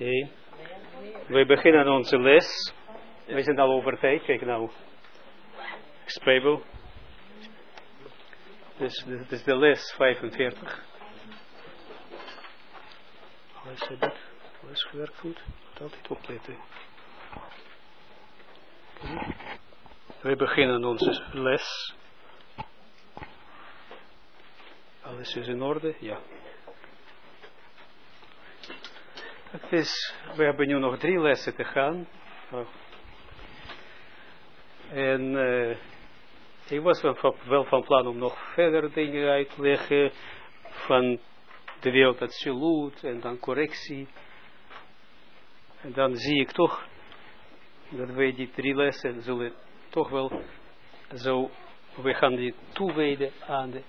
Oké. We beginnen onze les. We zijn al over tijd. Kijk nou. Spijbel. Dus dit is de les 45. Alles goed. Alles gewerkt goed. Altijd opletten. We beginnen onze les. Alles is in orde? Ja. Het is, we hebben nu nog drie lessen te gaan. En uh, ik was wel van, wel van plan om nog verder dingen uit te leggen van de wereld absoluut en dan correctie. En dan zie ik toch dat wij die drie lessen zullen toch wel zo, we gaan die toewijden aan de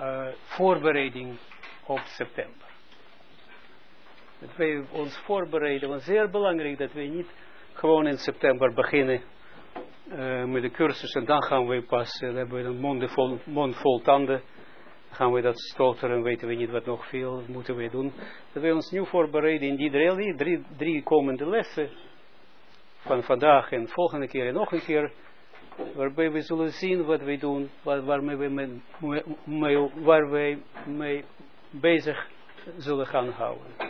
uh, voorbereiding op september. Dat wij ons voorbereiden, want zeer belangrijk dat wij niet gewoon in september beginnen uh, met de cursus en dan gaan we pas, uh, hebben we een mond vol, mond vol tanden, gaan we dat stoteren, weten we niet wat nog veel moeten we doen. Dat wij ons nu voorbereiden in die drie, drie, drie komende lessen van vandaag en volgende keer en nog een keer, waarbij we zullen zien wat wij doen, waar, waarmee we mee, waar wij mee bezig zullen gaan houden.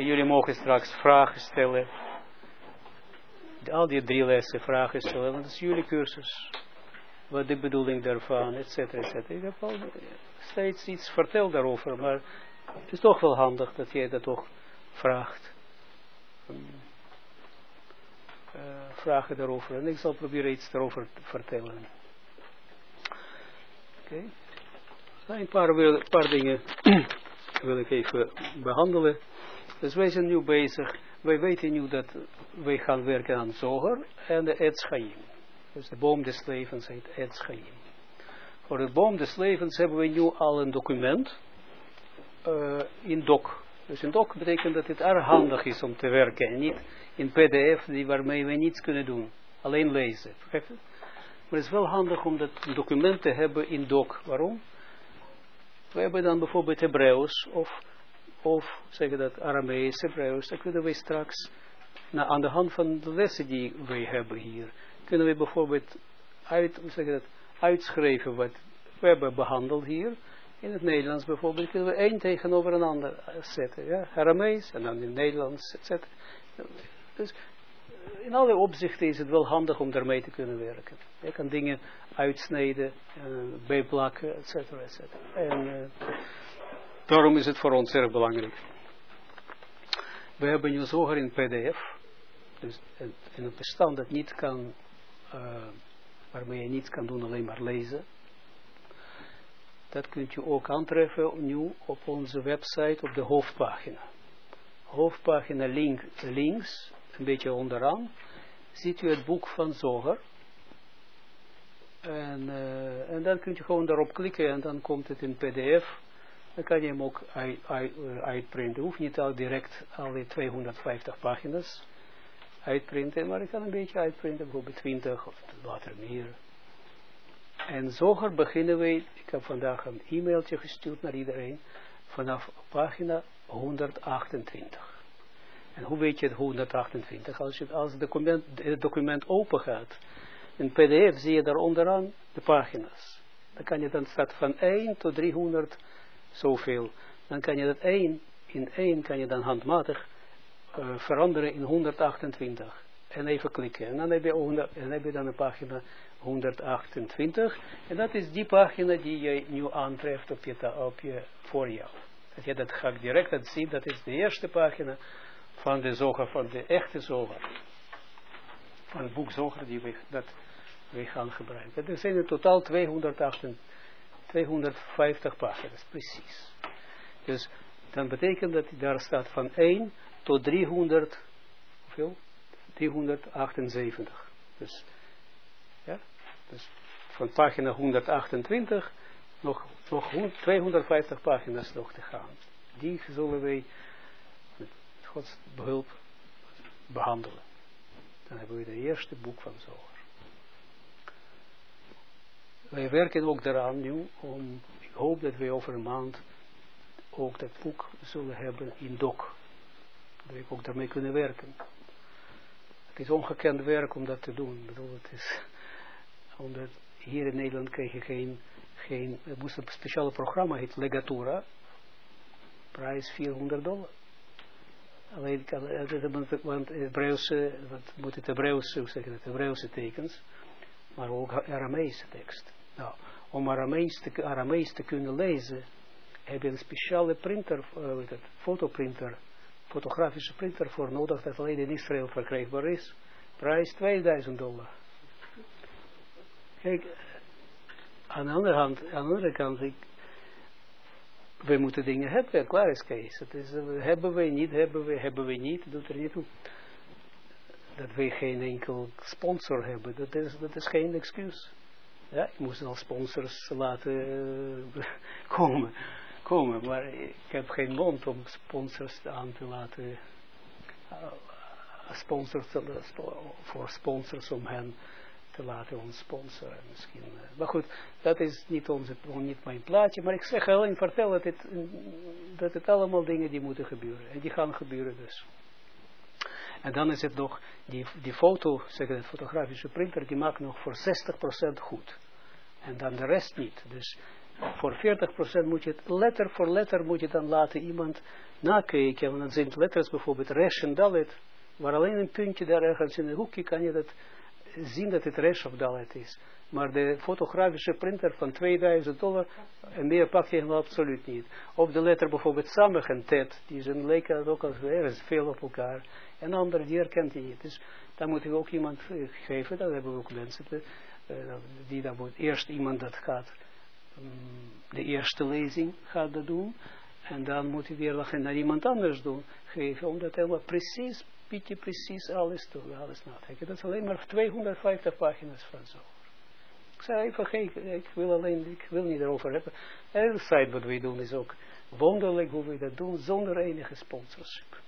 Jullie mogen straks vragen stellen. Al die drie lessen vragen stellen, want dat is jullie cursus. Wat de bedoeling daarvan, et cetera, et cetera. Ik heb al steeds iets verteld daarover, maar het is toch wel handig dat jij dat toch vraagt. Uh, vragen daarover. En ik zal proberen iets daarover te vertellen. Oké. Okay. Een paar, paar dingen wil ik even behandelen. Dus wij zijn nu bezig, wij weten nu dat wij gaan werken aan Zoger en de Etschaim. Dus de boom des levens heet Etschaim. Voor de boom des levens hebben we nu al een document uh, in doc. Dus in doc betekent dat het erg handig is om te werken en niet in pdf die waarmee we niets kunnen doen. Alleen lezen. Maar het is wel handig om dat document te hebben in doc. Waarom? We hebben dan bijvoorbeeld Hebreeuws of of zeggen dat Aramees, Hebreeuws, dan kunnen we straks, nou, aan de hand van de lessen die we hebben hier, kunnen we bijvoorbeeld uit, uitschrijven wat we hebben behandeld hier. In het Nederlands bijvoorbeeld kunnen we één tegenover een ander zetten. Ja? Aramees en dan in het Nederlands, etc. Dus in alle opzichten is het wel handig om daarmee te kunnen werken. Je kan dingen uitsnijden, uh, bijplakken, etc. etc. En uh, Daarom is het voor ons erg belangrijk. We hebben nu zoger in pdf, dus in een bestand dat niet kan, uh, waarmee je niets kan doen, alleen maar lezen. Dat kunt u ook aantreffen nu op onze website op de hoofdpagina. Hoofdpagina link, links, een beetje onderaan, ziet u het boek van Zoger. En, uh, en dan kunt u gewoon daarop klikken en dan komt het in pdf dan kan je hem ook uit, uitprinten. Hoeft niet al direct alle 250 pagina's uitprinten, maar ik kan een beetje uitprinten, bijvoorbeeld 20 of later meer. En zoger beginnen we, ik heb vandaag een e-mailtje gestuurd naar iedereen, vanaf pagina 128. En hoe weet je het 128? Als, je, als het, document, het document open gaat, in pdf zie je daar onderaan de pagina's. Dan kan je dan staat van 1 tot 300 zoveel, dan kan je dat één, in één kan je dan handmatig uh, veranderen in 128. En even klikken. En dan heb je, 100, en dan heb je dan een pagina 128. En dat is die pagina die je nu aantreft op je, op je voor jou. Dat je dat gaat direct dat ziet, dat is de eerste pagina van de zoger, van de echte zoger. Van het boek zoger die we, dat we gaan gebruiken. Er zijn in totaal 228 250 pagina's, precies. Dus dan betekent dat daar staat van 1 tot 300, hoeveel? 378. Dus, ja, dus van pagina 128 nog, nog 250 pagina's nog te gaan. Die zullen wij met Gods behulp behandelen. Dan hebben we de eerste boek van Zoger wij werken ook daaraan nu, om, ik hoop dat we over een maand ook dat boek zullen hebben in doc. Dat we ook daarmee kunnen werken. Het is ongekend werk om dat te doen. Ik bedoel, het is, omdat hier in Nederland krijg je geen, geen er moest een speciale programma, heet Legatura, prijs 400 dollar. Alleen want Hebreeuwse, wat moet het Hebreeuwse, hoe zeg je het, tekens, maar ook Arameese tekst. Nou, om Aramees te, te kunnen lezen, heb je een speciale printer, uh, fotoprinter, fotografische printer voor nodig, dat alleen in Israël verkrijgbaar is. Prijs 2000 dollar. Kijk, aan de andere, hand, aan de andere kant, we moeten dingen hebben, klaar is Kees. Het is, uh, hebben we niet, hebben we, hebben we niet, doet er niet toe. Dat we geen enkel sponsor hebben, dat is, dat is geen excuus. Ja, ik moest al sponsors laten uh, komen, komen, maar ik heb geen mond om sponsors aan te laten, uh, sponsors, voor sponsors om hen te laten ons sponsoren misschien. Maar goed, dat is niet, onze, niet mijn plaatje, maar ik zeg alleen, vertel dat het, dat het allemaal dingen die moeten gebeuren. En die gaan gebeuren dus. En dan is het nog, die, die foto, zeg de fotografische printer, die maakt nog voor 60% goed. En dan de rest niet. Dus voor 40% moet je het letter voor letter moet je dan laten iemand nakijken. Want dan zijn letters bijvoorbeeld resh en waar alleen een puntje daar ergens in een hoekje kan je dat zien dat het resh of dalet is. Maar de fotografische printer van 2000 dollar, en meer pak je absoluut niet. Of de letter bijvoorbeeld samig en tet, die zijn lijken ook als ergens veel op elkaar. En andere die herkent hij niet. Dus daar moeten we ook iemand geven, dat hebben we ook mensen te, uh, die dan moet eerst iemand dat gaat, um, de eerste lezing gaat dat doen. En dan moet hij weer naar iemand anders doen, geven, omdat hij maar precies, beetje precies alles doen, alles nadenken. Dat is alleen maar 250 pagina's van zo. Ik zei even, geen, ik wil alleen, ik wil niet erover hebben. En de site wat we doen is ook wonderlijk hoe we dat doen, zonder enige sponsorship.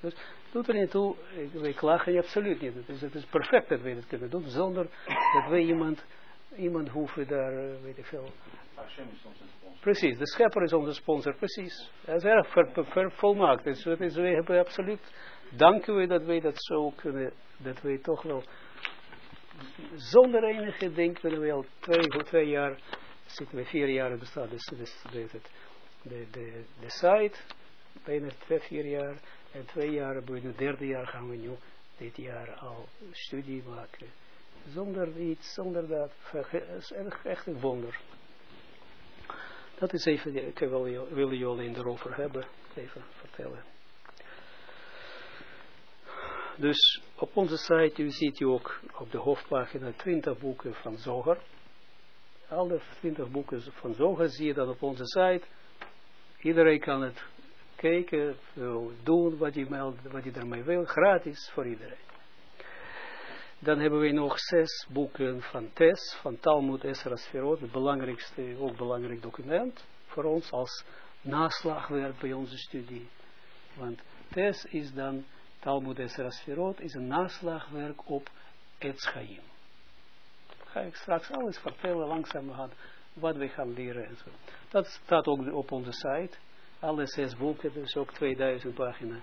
Dus doet er niet toe, wij klagen je absoluut niet. Het is, het is perfect dat wij dat kunnen doen, zonder dat wij iemand, iemand hoeven daar, uh, weet ik veel. Precies, de schepper is onze sponsor, precies. Hij is erg ver, volmaakt. Dus is, wij hebben absoluut, danken we dat wij dat zo kunnen, dat wij toch wel, zonder enige kunnen we al twee, twee jaar, zitten we vier jaar bestaat, dus, dus, de, de, de, de site, bijna twee, vier jaar, en twee jaar we nu, derde jaar gaan we nu dit jaar al studie maken. Zonder iets, zonder dat. Het is echt, een wonder. Dat is even, ik wil, wil je alleen erover hebben, even vertellen. Dus op onze site, u ziet u ook op de hoofdpagina 20 boeken van Zoger. Alle 20 boeken van Zoger zie je dan op onze site. Iedereen kan het kijken, doen wat meld, wat je ermee wil, gratis voor iedereen. Dan hebben we nog zes boeken van Tes, van Talmud Esra Sferot, het belangrijkste, ook belangrijk document voor ons als naslagwerk bij onze studie. Want Tes is dan, Talmud Esra Sferot, is een naslagwerk op Etschaim. Ga ik straks alles vertellen, langzamerhand, wat we gaan leren en zo. Dat staat ook op onze site alle zes boeken, dus ook 2000 pagina.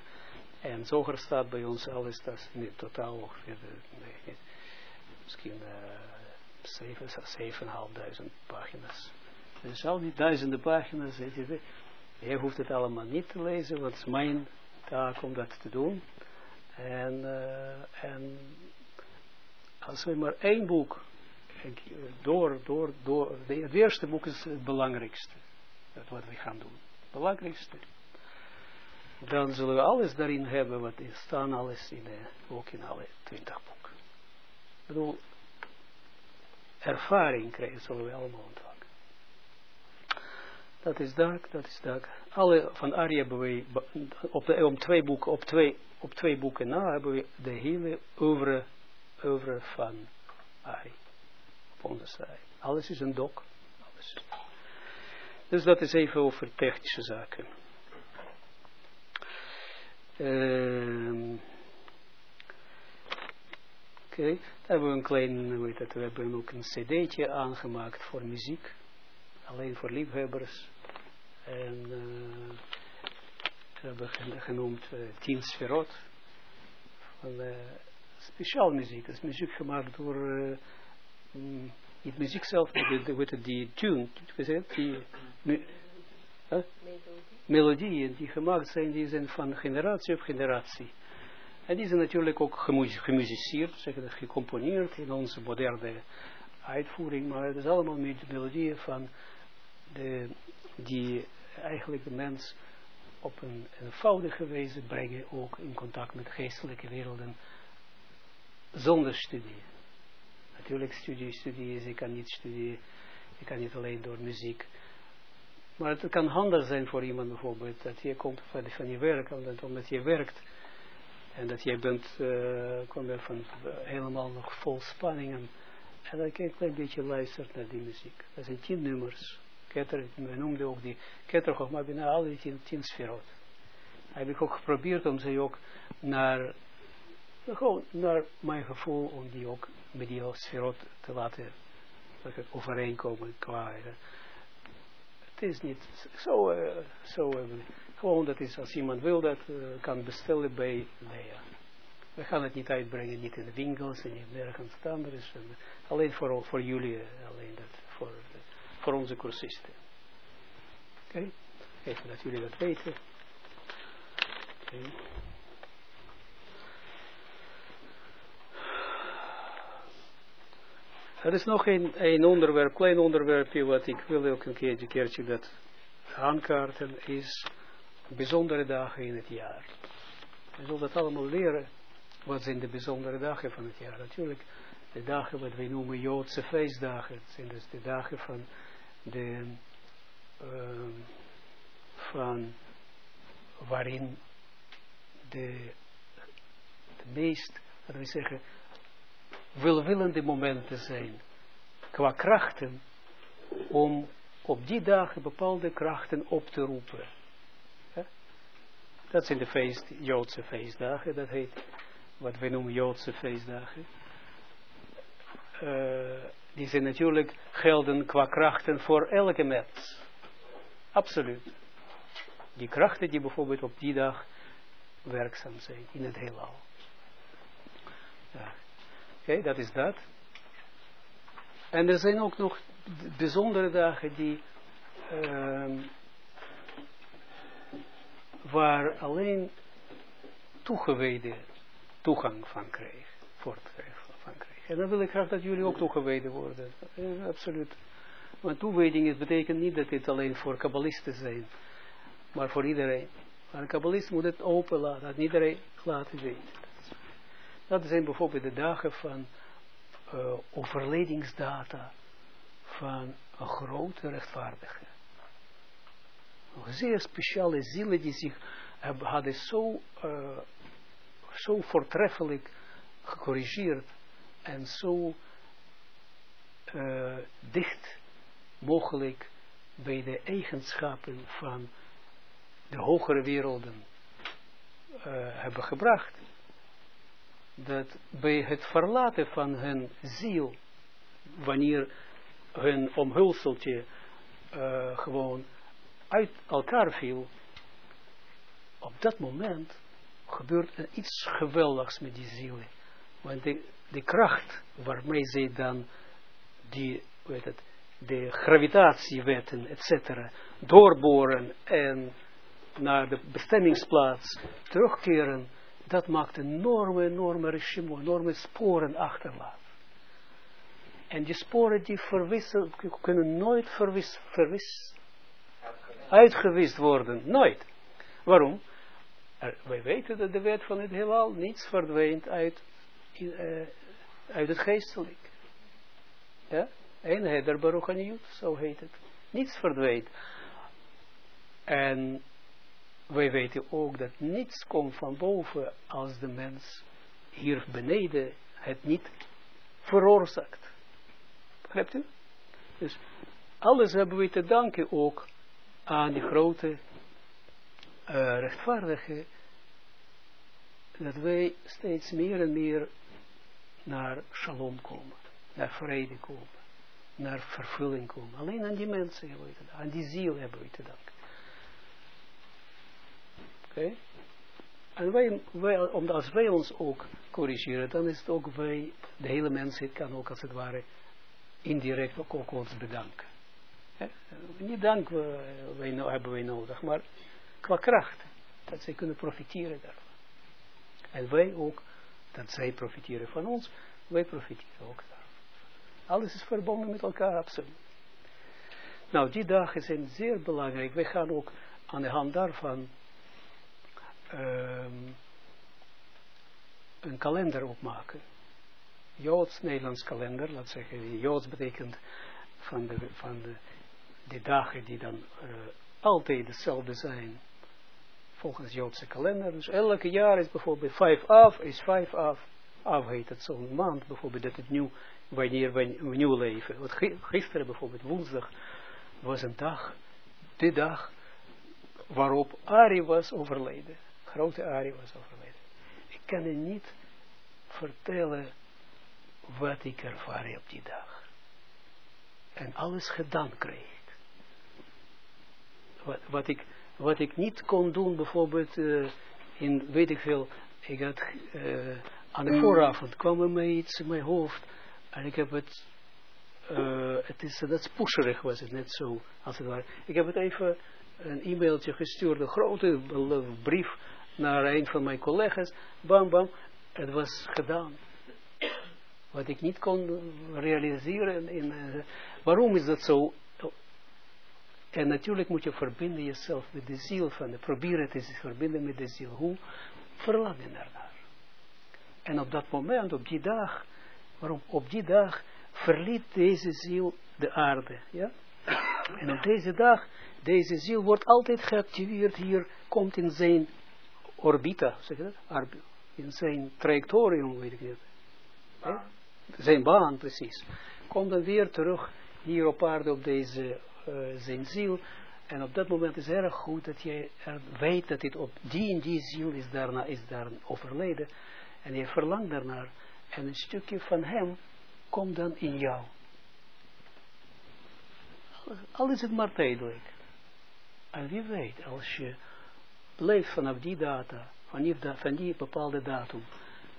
En zoger staat bij ons alles, dat is niet totaal ongeveer, nee, misschien uh, 7.500 pagina's. Dus al die duizenden pagina's, je, je hoeft het allemaal niet te lezen, want het is mijn taak om dat te doen. En, uh, en als we maar één boek, door, door, door, het eerste boek is het belangrijkste, dat wat we gaan doen belangrijkste. Dan zullen we alles daarin hebben, wat is staan alles in de, ook in alle twintig boeken. Ik bedoel, ervaring krijgen zullen we allemaal ontvangen. Dat is dak, dat is dak. Alle van we, op, de, om twee boeken, op, twee, op twee boeken na hebben we de hele oeuvre, oeuvre van Ari. Op onze site. Alles is een dok. Alles. Dus dat is even over technische zaken. Uh, Oké, okay. hebben we een klein, weet we hebben ook een cd'tje aangemaakt voor muziek. Alleen voor liefhebbers. En uh, hebben genoemd uh, tien sferot. Van uh, speciaal muziek. Dat is muziek gemaakt door, uh, mm, niet muziek zelf, maar die tune, die me, huh? melodieën die gemaakt zijn, die zijn van generatie op generatie. En die zijn natuurlijk ook gemusiceerd, zeggen dat, gecomponeerd in onze moderne uitvoering, maar het is allemaal met melodieën van de, die eigenlijk de mens op een eenvoudige wijze brengen, ook in contact met geestelijke werelden, zonder studie. Natuurlijk studie, studie is, je kan niet studie, je kan niet alleen door muziek. Maar het kan handig zijn voor iemand bijvoorbeeld, dat je komt van, van je werk, omdat, omdat je werkt, en dat je bent, uh, van helemaal nog vol spanningen, en dat je een klein beetje luistert naar die muziek. Dat zijn tien nummers. Keter, we noemden ook die Keter maar bijna alle die tien, tien sferot. Heb ik ook geprobeerd om ze ook naar, gewoon naar mijn gevoel, om die ook met die sferot te laten overeenkomen qua. Het is niet zo, uh, zo uh, gewoon dat is als iemand wil dat uh, kan bestellen bij Lea. We gaan het niet uitbrengen, niet in de winkels en niet nergens anders. alleen voor, voor jullie, alleen dat, voor, voor onze cursisten. Oké, okay. even dat jullie dat weten. Er is nog een, een onderwerp, klein onderwerpje, wat ik wil ook een keertje, keertje dat aankaarten, is bijzondere dagen in het jaar. We zullen dat allemaal leren. Wat zijn de bijzondere dagen van het jaar? Natuurlijk, de dagen wat wij noemen Joodse feestdagen. Het zijn dus de dagen van de, uh, van waarin de, meest, laten we zeggen, welwillende momenten zijn, qua krachten, om op die dagen bepaalde krachten op te roepen. Dat zijn de feest, Joodse feestdagen, dat heet wat wij noemen Joodse feestdagen. Uh, die zijn natuurlijk gelden qua krachten voor elke mens. Absoluut. Die krachten die bijvoorbeeld op die dag werkzaam zijn in het heelal. Ja. Oké, dat is dat. En er zijn ook nog bijzondere dagen die uh, waar alleen toegewijde toegang van krijgen. Voor van krijgen. En dan wil ik graag dat jullie ook toegewijden worden. Eh, absoluut. Want toewijding betekent niet dat dit alleen voor kabbalisten zijn. Maar voor iedereen. Maar een kabbalist moet het open laten. Dat iedereen laten weten. Dat zijn bijvoorbeeld de dagen van uh, overledingsdata van een grote rechtvaardige. Zeer speciale zielen die zich hebben, hadden zo, uh, zo voortreffelijk gecorrigeerd en zo uh, dicht mogelijk bij de eigenschappen van de hogere werelden uh, hebben gebracht dat bij het verlaten van hun ziel, wanneer hun omhulseltje uh, gewoon uit elkaar viel, op dat moment gebeurt er iets geweldigs met die zielen. Want de, kracht waarmee zij dan die, weet het, de gravitatiewetten, etc., doorboren en naar de bestemmingsplaats terugkeren, dat maakt enorme, enorme regime, enorme sporen achterlaten. En die sporen die verwisselen, kunnen nooit verwis, verwis, uitgewist worden. Nooit. Waarom? Wij weten dat de wet van het heelal niets verdwijnt uit, uh, uit het geestelijk. Ja? Eenheid der Baruch zo heet het. Niets verdwijnt. En wij weten ook dat niets komt van boven als de mens hier beneden het niet veroorzaakt. Begrijpt u? Dus alles hebben we te danken ook aan die grote uh, rechtvaardige dat wij steeds meer en meer naar shalom komen, naar vrede komen, naar vervulling komen. Alleen aan die mensen hebben we te danken, aan die ziel hebben we te danken. Oké? En wij, omdat wij ons ook corrigeren, dan is het ook wij, de hele mensheid kan ook als het ware indirect ook, ook ons bedanken. Niet dank wij, nou, hebben wij nodig, maar qua kracht, dat zij kunnen profiteren daarvan. En wij ook, dat zij profiteren van ons, wij profiteren ook daarvan. Alles is verbonden met elkaar, absoluut. Nou, die dagen zijn zeer belangrijk. Wij gaan ook aan de hand daarvan um, een kalender opmaken. Joods-Nederlands kalender, laat zeggen, Joods betekent van de, van de, de dagen die dan uh, altijd hetzelfde zijn, volgens Joodse kalender. Dus elke jaar is bijvoorbeeld 5 af, is 5 af, af heet het zo'n maand, bijvoorbeeld dat het nieuw, wanneer we nieuw leven. Want gisteren bijvoorbeeld, woensdag, was een dag, de dag, waarop Ari was overleden. Grote Ari was overleden. Ik kan je niet vertellen wat ik ervaar op die dag. En alles gedaan kreeg. Wat, wat, ik, wat ik niet kon doen, bijvoorbeeld uh, in, weet ik veel, ik had uh, aan de vooravond kwam er mij iets in mijn hoofd en ik heb het uh, het is, dat is pusherig was het net zo, als het ware. Ik heb het even een e-mailtje gestuurd, een grote brief naar een van mijn collega's, bam bam, het was gedaan. Wat ik niet kon realiseren. In, waarom is dat zo? En natuurlijk moet je verbinden jezelf met de ziel van de, probeer het eens verbinden met de ziel. Hoe? Verlangen ernaar. En op dat moment, op die dag, waarom op die dag verliet deze ziel de aarde. Ja? En op deze dag, deze ziel wordt altijd geactiveerd hier, komt in zijn orbita, zeg je dat? In zijn trajectorium, weet ik niet. Zijn baan, precies. Komt dan weer terug hier op aarde op deze, uh, zijn ziel. En op dat moment is het erg goed dat je weet dat dit op die en die ziel is daarna is daar overleden. En je verlangt daarnaar. En een stukje van hem komt dan in jou. Al is het maar tijdelijk. En wie weet, als je leeft vanaf die data, van die, van die bepaalde datum,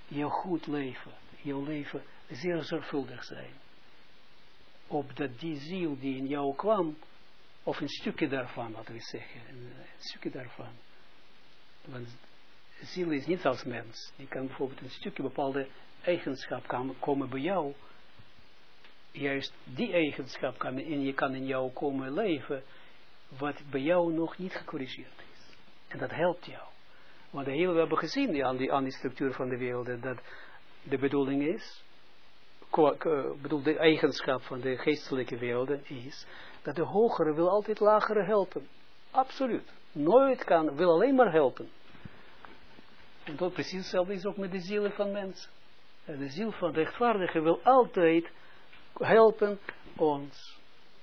je goed leven, je leven zeer zorgvuldig zijn. Op dat die ziel die in jou kwam, of een stukje daarvan, laten we zeggen, een, stukje daarvan. Want ziel is niet als mens. Die kan bijvoorbeeld een stukje bepaalde eigenschap komen bij jou, juist die eigenschap kan in, je kan in jou komen leven, wat bij jou nog niet gecorrigeerd is. En dat helpt jou. Want de hele, we hebben gezien aan, die, aan die structuur van de wereld, dat de bedoeling is, bedoel, de eigenschap van de geestelijke werelden is, dat de hogere wil altijd lagere helpen. Absoluut. Nooit kan, wil alleen maar helpen. En dat precies hetzelfde is ook met de zielen van mensen. En de ziel van de rechtvaardige wil altijd helpen ons.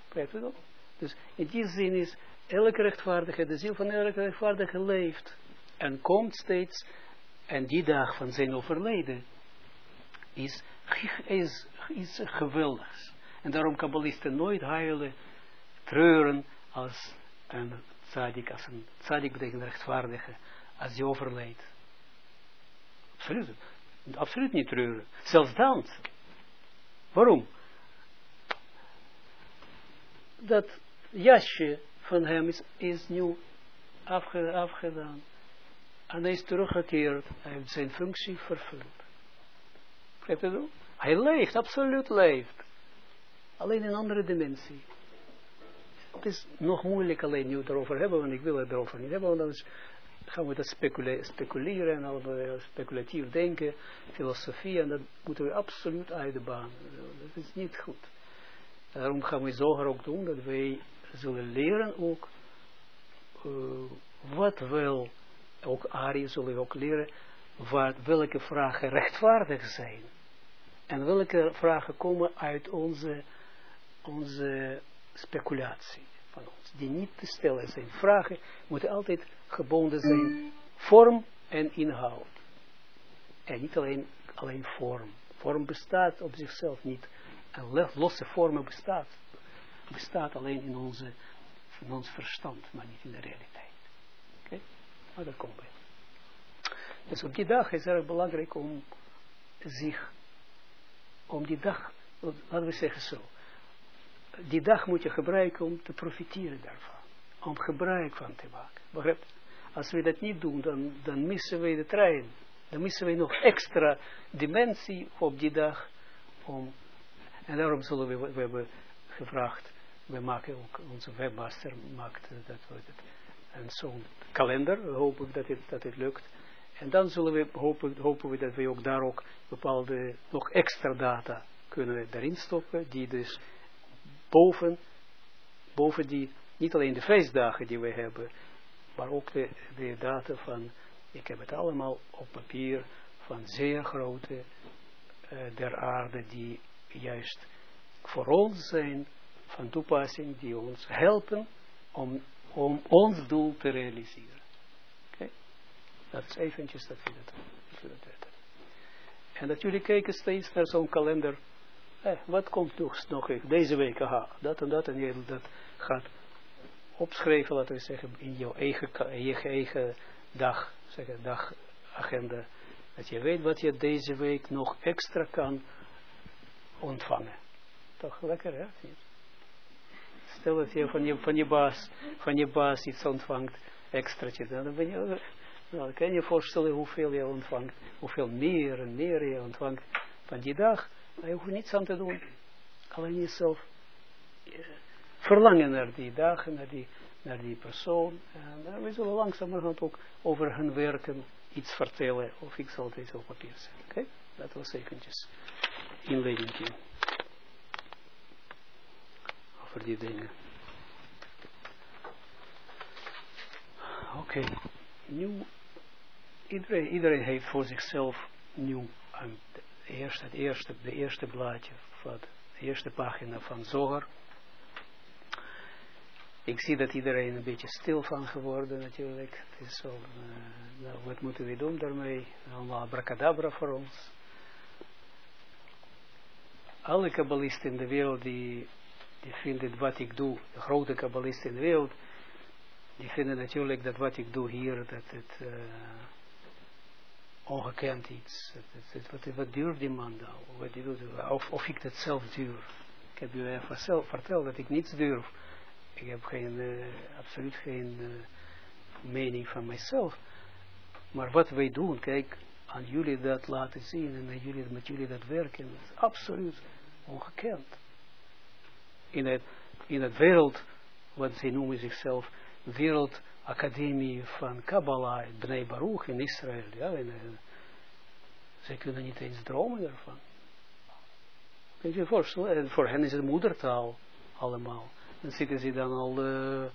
Begrijpt u? Dus in die zin is elke rechtvaardige, de ziel van elke rechtvaardige leeft en komt steeds, en die dag van zijn overleden is, is, is geweldig. En daarom kabbalisten nooit huilen, treuren als een tzadik, als een tzadik betekent rechtvaardige, als die overlijdt. Absoluut, absoluut niet treuren. Zelfs dan. Waarom? dat jasje van hem is, is nu afge, afgedaan. En hij is teruggekeerd. Hij heeft zijn functie vervuld. Hij leeft, absoluut leeft. Alleen in een andere dimensie. Het is nog moeilijk alleen nu erover hebben, want ik wil het erover niet hebben, want dan gaan we dat speculeren en allemaal speculatief denken, filosofie, en dat moeten we absoluut uit de baan. Dat is niet goed. Daarom gaan we zoger ook doen, dat wij zullen leren ook, uh, wat wel, ook Ari zullen we ook leren, wat, welke vragen rechtvaardig zijn. En welke vragen komen uit onze, onze speculatie van ons, die niet te stellen zijn. Vragen moeten altijd gebonden zijn, vorm en inhoud. En niet alleen, alleen vorm. Vorm bestaat op zichzelf niet en losse vormen bestaat. Bestaat alleen in, onze, ons verstand, maar niet in de realiteit. Okay? Maar dat komt bij. Dus op die dag is het belangrijk om zich, om die dag, laten we zeggen zo, die dag moet je gebruiken om te profiteren daarvan. Om gebruik van te maken. Begrijp? Als we dat niet doen, dan, dan missen we de trein. Dan missen we nog extra dimensie op die dag. Om, en daarom zullen we, we hebben gevraagd, we maken ook, onze webmaster maakt dat, dat en zo'n kalender, we hopen dat het, dat het lukt. En dan zullen we hopen, hopen we dat we ook daar ook bepaalde nog extra data kunnen erin stoppen, die dus boven, boven die, niet alleen de feestdagen die we hebben, maar ook de, de data van, ik heb het allemaal op papier, van zeer grote uh, der aarde, die juist voor ons zijn van toepassing, die ons helpen om, om ons doel te realiseren. Dat is eventjes dat we dat, dat, we dat weten. En dat jullie kijken steeds naar zo'n kalender eh, wat komt nog, nog deze week, aha, dat en dat, en je dat gaat opschrijven, laten we zeggen, in jouw eigen, je eigen dag, zeggen, dagagenda, dat je weet wat je deze week nog extra kan ontvangen. Toch lekker, hè? Stel dat je van je, van je baas, van je baas iets ontvangt, extraatje, dan ben je, nou, kan je voorstellen hoeveel je ontvangt, hoeveel meer en meer je ontvangt van die dag, maar je hoeft niets aan te doen. Alleen jezelf uh, verlangen naar die dagen, naar die, naar die persoon. En uh, we zullen langzamerhand ook over hun werken iets vertellen. Of ik zal eens op papier zetten. Oké? Dat was eventjes inleiding. Over die dingen. Oké. Okay. Nu, iedereen, iedereen heeft voor zichzelf nieuw het eerste, de eerste blaadje, van de eerste pagina van Zoger. Ik zie dat iedereen een beetje stil van geworden natuurlijk. Het is zo, uh, nou, wat moeten we doen daarmee? Allemaal abracadabra voor ons. Alle kabbalisten in de wereld die, vinden wat ik doe, de grote kabbalisten in de wereld, die vinden natuurlijk dat wat ik doe hier, dat het... Uh, ongekend iets. Wat, wat duurt die man nou? Of, of ik dat zelf duur. Ik heb u zelf verteld dat ik niets durf. Ik heb geen, uh, absoluut geen uh, mening van mijzelf. Maar wat wij doen, kijk, aan jullie dat laten zien en aan jullie, met jullie dat werken, is absoluut ongekend. In het, in het wereld, wat zij noemen zichzelf, wereld academie van Kabbalah, Bnei Baruch in Israël. Ja, en, zij kunnen niet eens dromen daarvan. Kun je je voorstellen? En voor hen is het moedertaal allemaal. Dan zitten ze dan al uh,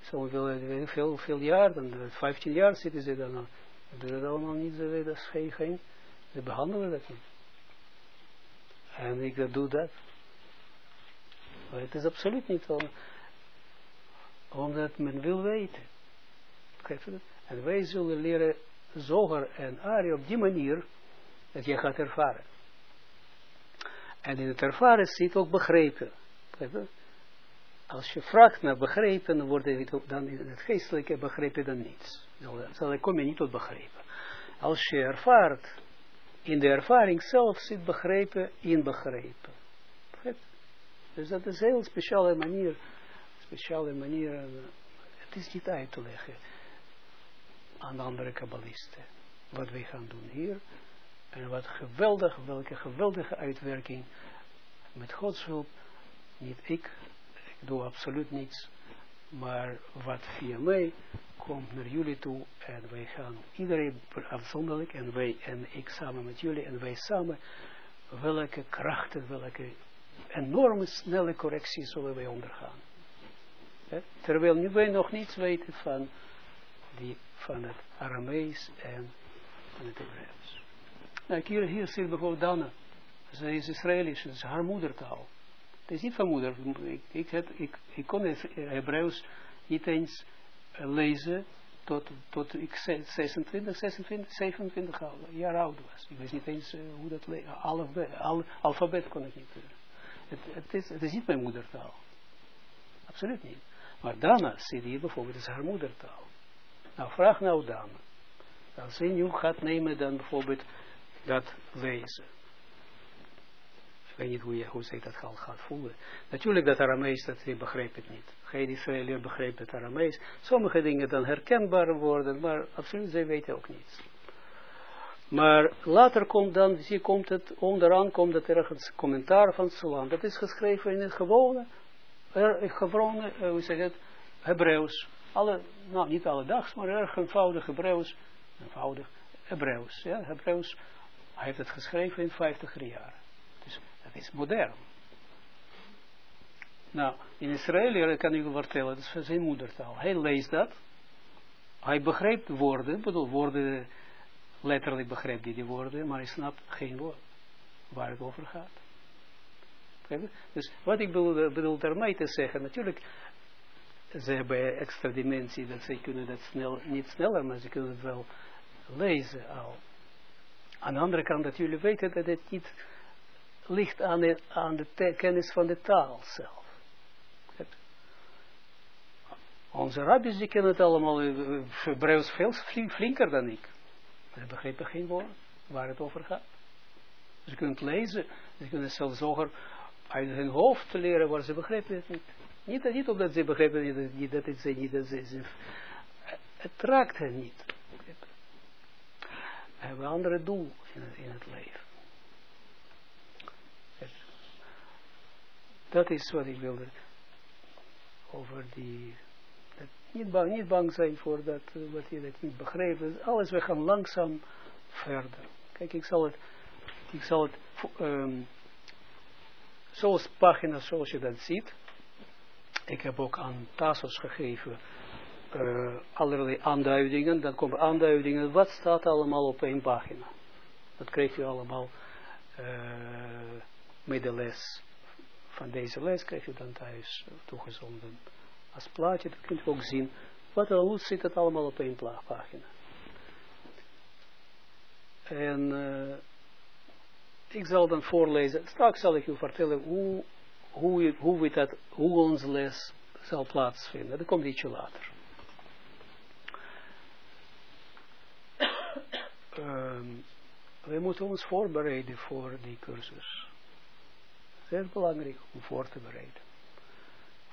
zoveel, veel, veel jaar, dan 15 jaar zitten ze dan al. Dat doen allemaal niet, ze, dat is geen, geen, ze behandelen dat niet. En ik doe dat. Maar het is absoluut niet om, omdat men wil weten. En wij zullen leren Zoger en Ari op die manier dat je gaat ervaren. En in het ervaren zit ook begrepen. Als je vraagt naar begrepen, dan wordt het dan in het geestelijke begrepen dan niets. Dan kom je niet tot begrepen. Als je ervaart, in de ervaring zelf zit begrepen in begrepen. Dus dat is een heel speciale manier, speciale manier, het is niet uit te leggen aan de andere kabbalisten. Wat wij gaan doen hier. En wat geweldig, welke geweldige uitwerking. Met Gods hulp. Niet ik. Ik doe absoluut niets. Maar wat via mij komt naar jullie toe. En wij gaan iedereen afzonderlijk. En wij en ik samen met jullie. En wij samen. Welke krachten, welke enorme snelle correcties zullen wij ondergaan. Terwijl nu wij nog niets weten van die van het Aramees en van het Hebreeuws. Nou, hier, hier zit bijvoorbeeld Dana. Zij is Israëlisch, dat is haar moedertaal. Het is niet van moeder. Ik, ik, heb, ik, kon het Hebreeuws niet eens uh, lezen tot, tot ik 26, 26, 27 jaar oud was. Ik wist niet eens uh, hoe dat al, alfabet kon ik niet. Uh, het, het, is, het is niet mijn moedertaal. Absoluut niet. Maar Dana zit hier bijvoorbeeld, is haar moedertaal. Nou, vraag nou dan. Als je nu gaat nemen, dan bijvoorbeeld dat lezen. Ik weet niet hoe, je, hoe dat gaat, gaat voelen. Natuurlijk dat Aramees, dat je begrijpt het niet. Geen Israëliër begrijpt het Aramees. Sommige dingen dan herkenbaar worden, maar absoluut, zij weten ook niets. Maar later komt dan, zie komt het, onderaan komt het ergens commentaar van Sulam. Dat is geschreven in het gewone, er, gewone, uh, hoe zeg het, Hebreeuws. Alle, nou niet alledags, maar erg eenvoudig Hebreeuws. Eenvoudig Hebreeuws, ja, Hebreeuws. Hij heeft het geschreven in 50 jaar. Dus dat is modern. Nou, in Israël kan ik u vertellen, dat is zijn moedertaal. Hij leest dat. Hij begrijpt woorden, bedoel woorden letterlijk begrijpt hij die woorden, maar hij snapt geen woord waar het over gaat. Dus wat ik bedoel, bedoel daarmee te zeggen, natuurlijk, ze hebben extra dimensie, dat ze kunnen dat snel, niet sneller, maar ze kunnen het wel lezen al. Aan de andere kant, dat jullie weten dat het niet ligt aan de, aan de kennis van de taal zelf. Onze rabbis die kennen het allemaal, Hebreeuws veel flinker dan ik. Ze begrijpen geen woord waar het over gaat. Ze kunnen het lezen, ze kunnen zelfs zoger uit hun hoofd leren, waar ze begrijpen het niet. Niet, niet omdat ze begrijpen niet, dat het niet, dat ze, het raakt hen niet. We hebben een andere doel in het, in het leven. Dat is wat ik wilde over die niet bang, niet bang zijn voor dat, uh, wat je dat niet begrijpt. Dus alles, we gaan langzaam verder. Kijk, ik zal het, ik zal het, um, zoals pagina's zoals je dat ziet. Ik heb ook aan Tassos gegeven uh, allerlei aanduidingen. Dan komen aanduidingen. Wat staat allemaal op één pagina? Dat krijg je allemaal uh, met de les. Van deze les krijg je dan thuis toegezonden als plaatje, dan kunt u ook zien, wat er hoe zit het allemaal op één pagina. En ik zal dan voorlezen, straks zal ik u vertellen hoe, hoe, hoe, we dat, hoe onze les zal plaatsvinden. Dat komt ietsje later. um, we moeten ons voorbereiden voor die cursus. Zeer belangrijk om voor te bereiden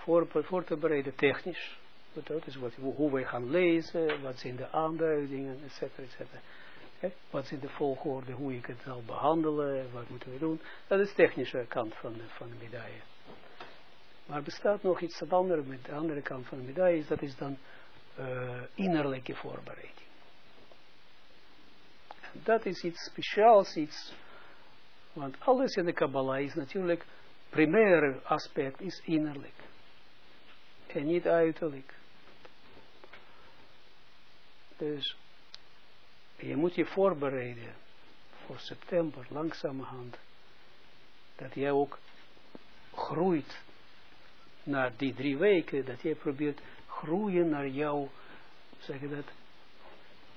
voor, voor te bereiden technisch. Dat is wat, hoe wij gaan lezen, wat zijn de aanduidingen, et cetera, et cetera. Wat zijn de volgorde, hoe ik het zal behandelen, wat moeten we doen. Dat is de technische kant van de, van de medaille. Maar bestaat nog iets anders met de andere kant van de medaille, dat is dan uh, innerlijke voorbereiding. Dat is iets speciaals, iets, want alles in de Kabbalah is natuurlijk, primaire aspect is innerlijk en niet uiterlijk. Dus je moet je voorbereiden voor september, langzamerhand, dat jij ook groeit naar die drie weken, dat jij probeert groeien naar jouw, zeg je dat,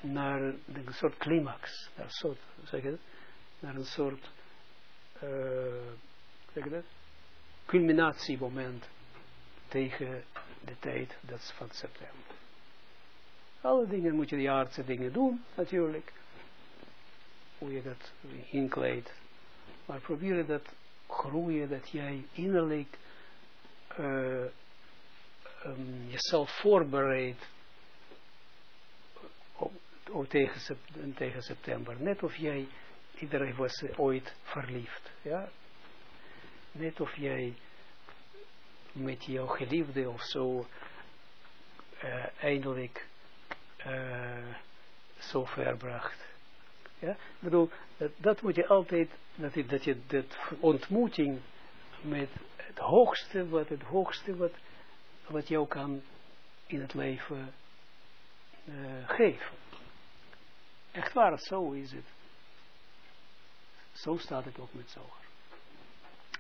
naar een soort climax, naar, soort, zeg je dat, naar een soort, uh, zeg je dat, culminatiemoment tegen de tijd, dat is van september. Alle dingen moet je de aardse dingen doen, natuurlijk. Hoe je dat inkleedt. Maar probeer dat groeien, dat jij innerlijk uh, jezelf voorbereidt op, tegen, september. Net of jij, iedereen was ooit verliefd. Ja? Net of jij met jouw geliefde of zo uh, eindelijk uh, zo ver bracht. Ja, ik bedoel, dat, moet je altijd, dat je, dat je dat ontmoeting met het hoogste, wat het hoogste wat, wat jou kan in het leven uh, geven. Echt waar, zo is het. Zo staat het ook met zoger.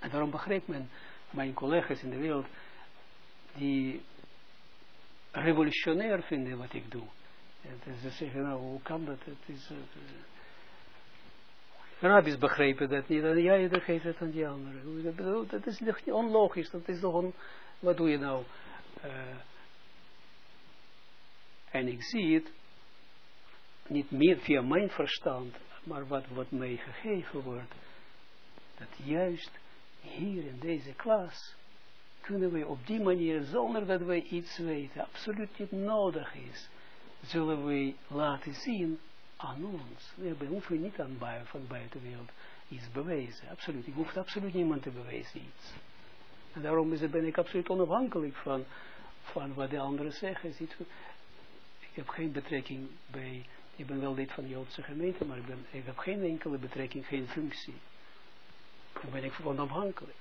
En daarom begreep men mijn collega's in de wereld, die revolutionair vinden wat ik doe. En ze zeggen, nou, hoe kan dat? Het is... Uh, Rabbis begrepen dat niet, en jij dat geeft het aan die anderen. Dat is niet onlogisch, dat is toch on, wat doe je nou? Uh, En ik zie het niet meer via mijn verstand, maar wat, wat mij gegeven wordt, dat juist hier in deze klas kunnen we op die manier, zonder dat wij iets weten, absoluut niet nodig is, zullen we laten zien aan ons. We hoeven niet aan van buitenwereld iets bewijzen. Absoluut. Ik hoef absoluut niemand te bewijzen iets. En daarom is, ben ik absoluut onafhankelijk van, van wat de anderen zeggen. Ik heb geen betrekking bij, ik ben wel lid van de Joodse gemeente, maar ik, ben, ik heb geen enkele betrekking, geen functie. Dan ben ik onafhankelijk.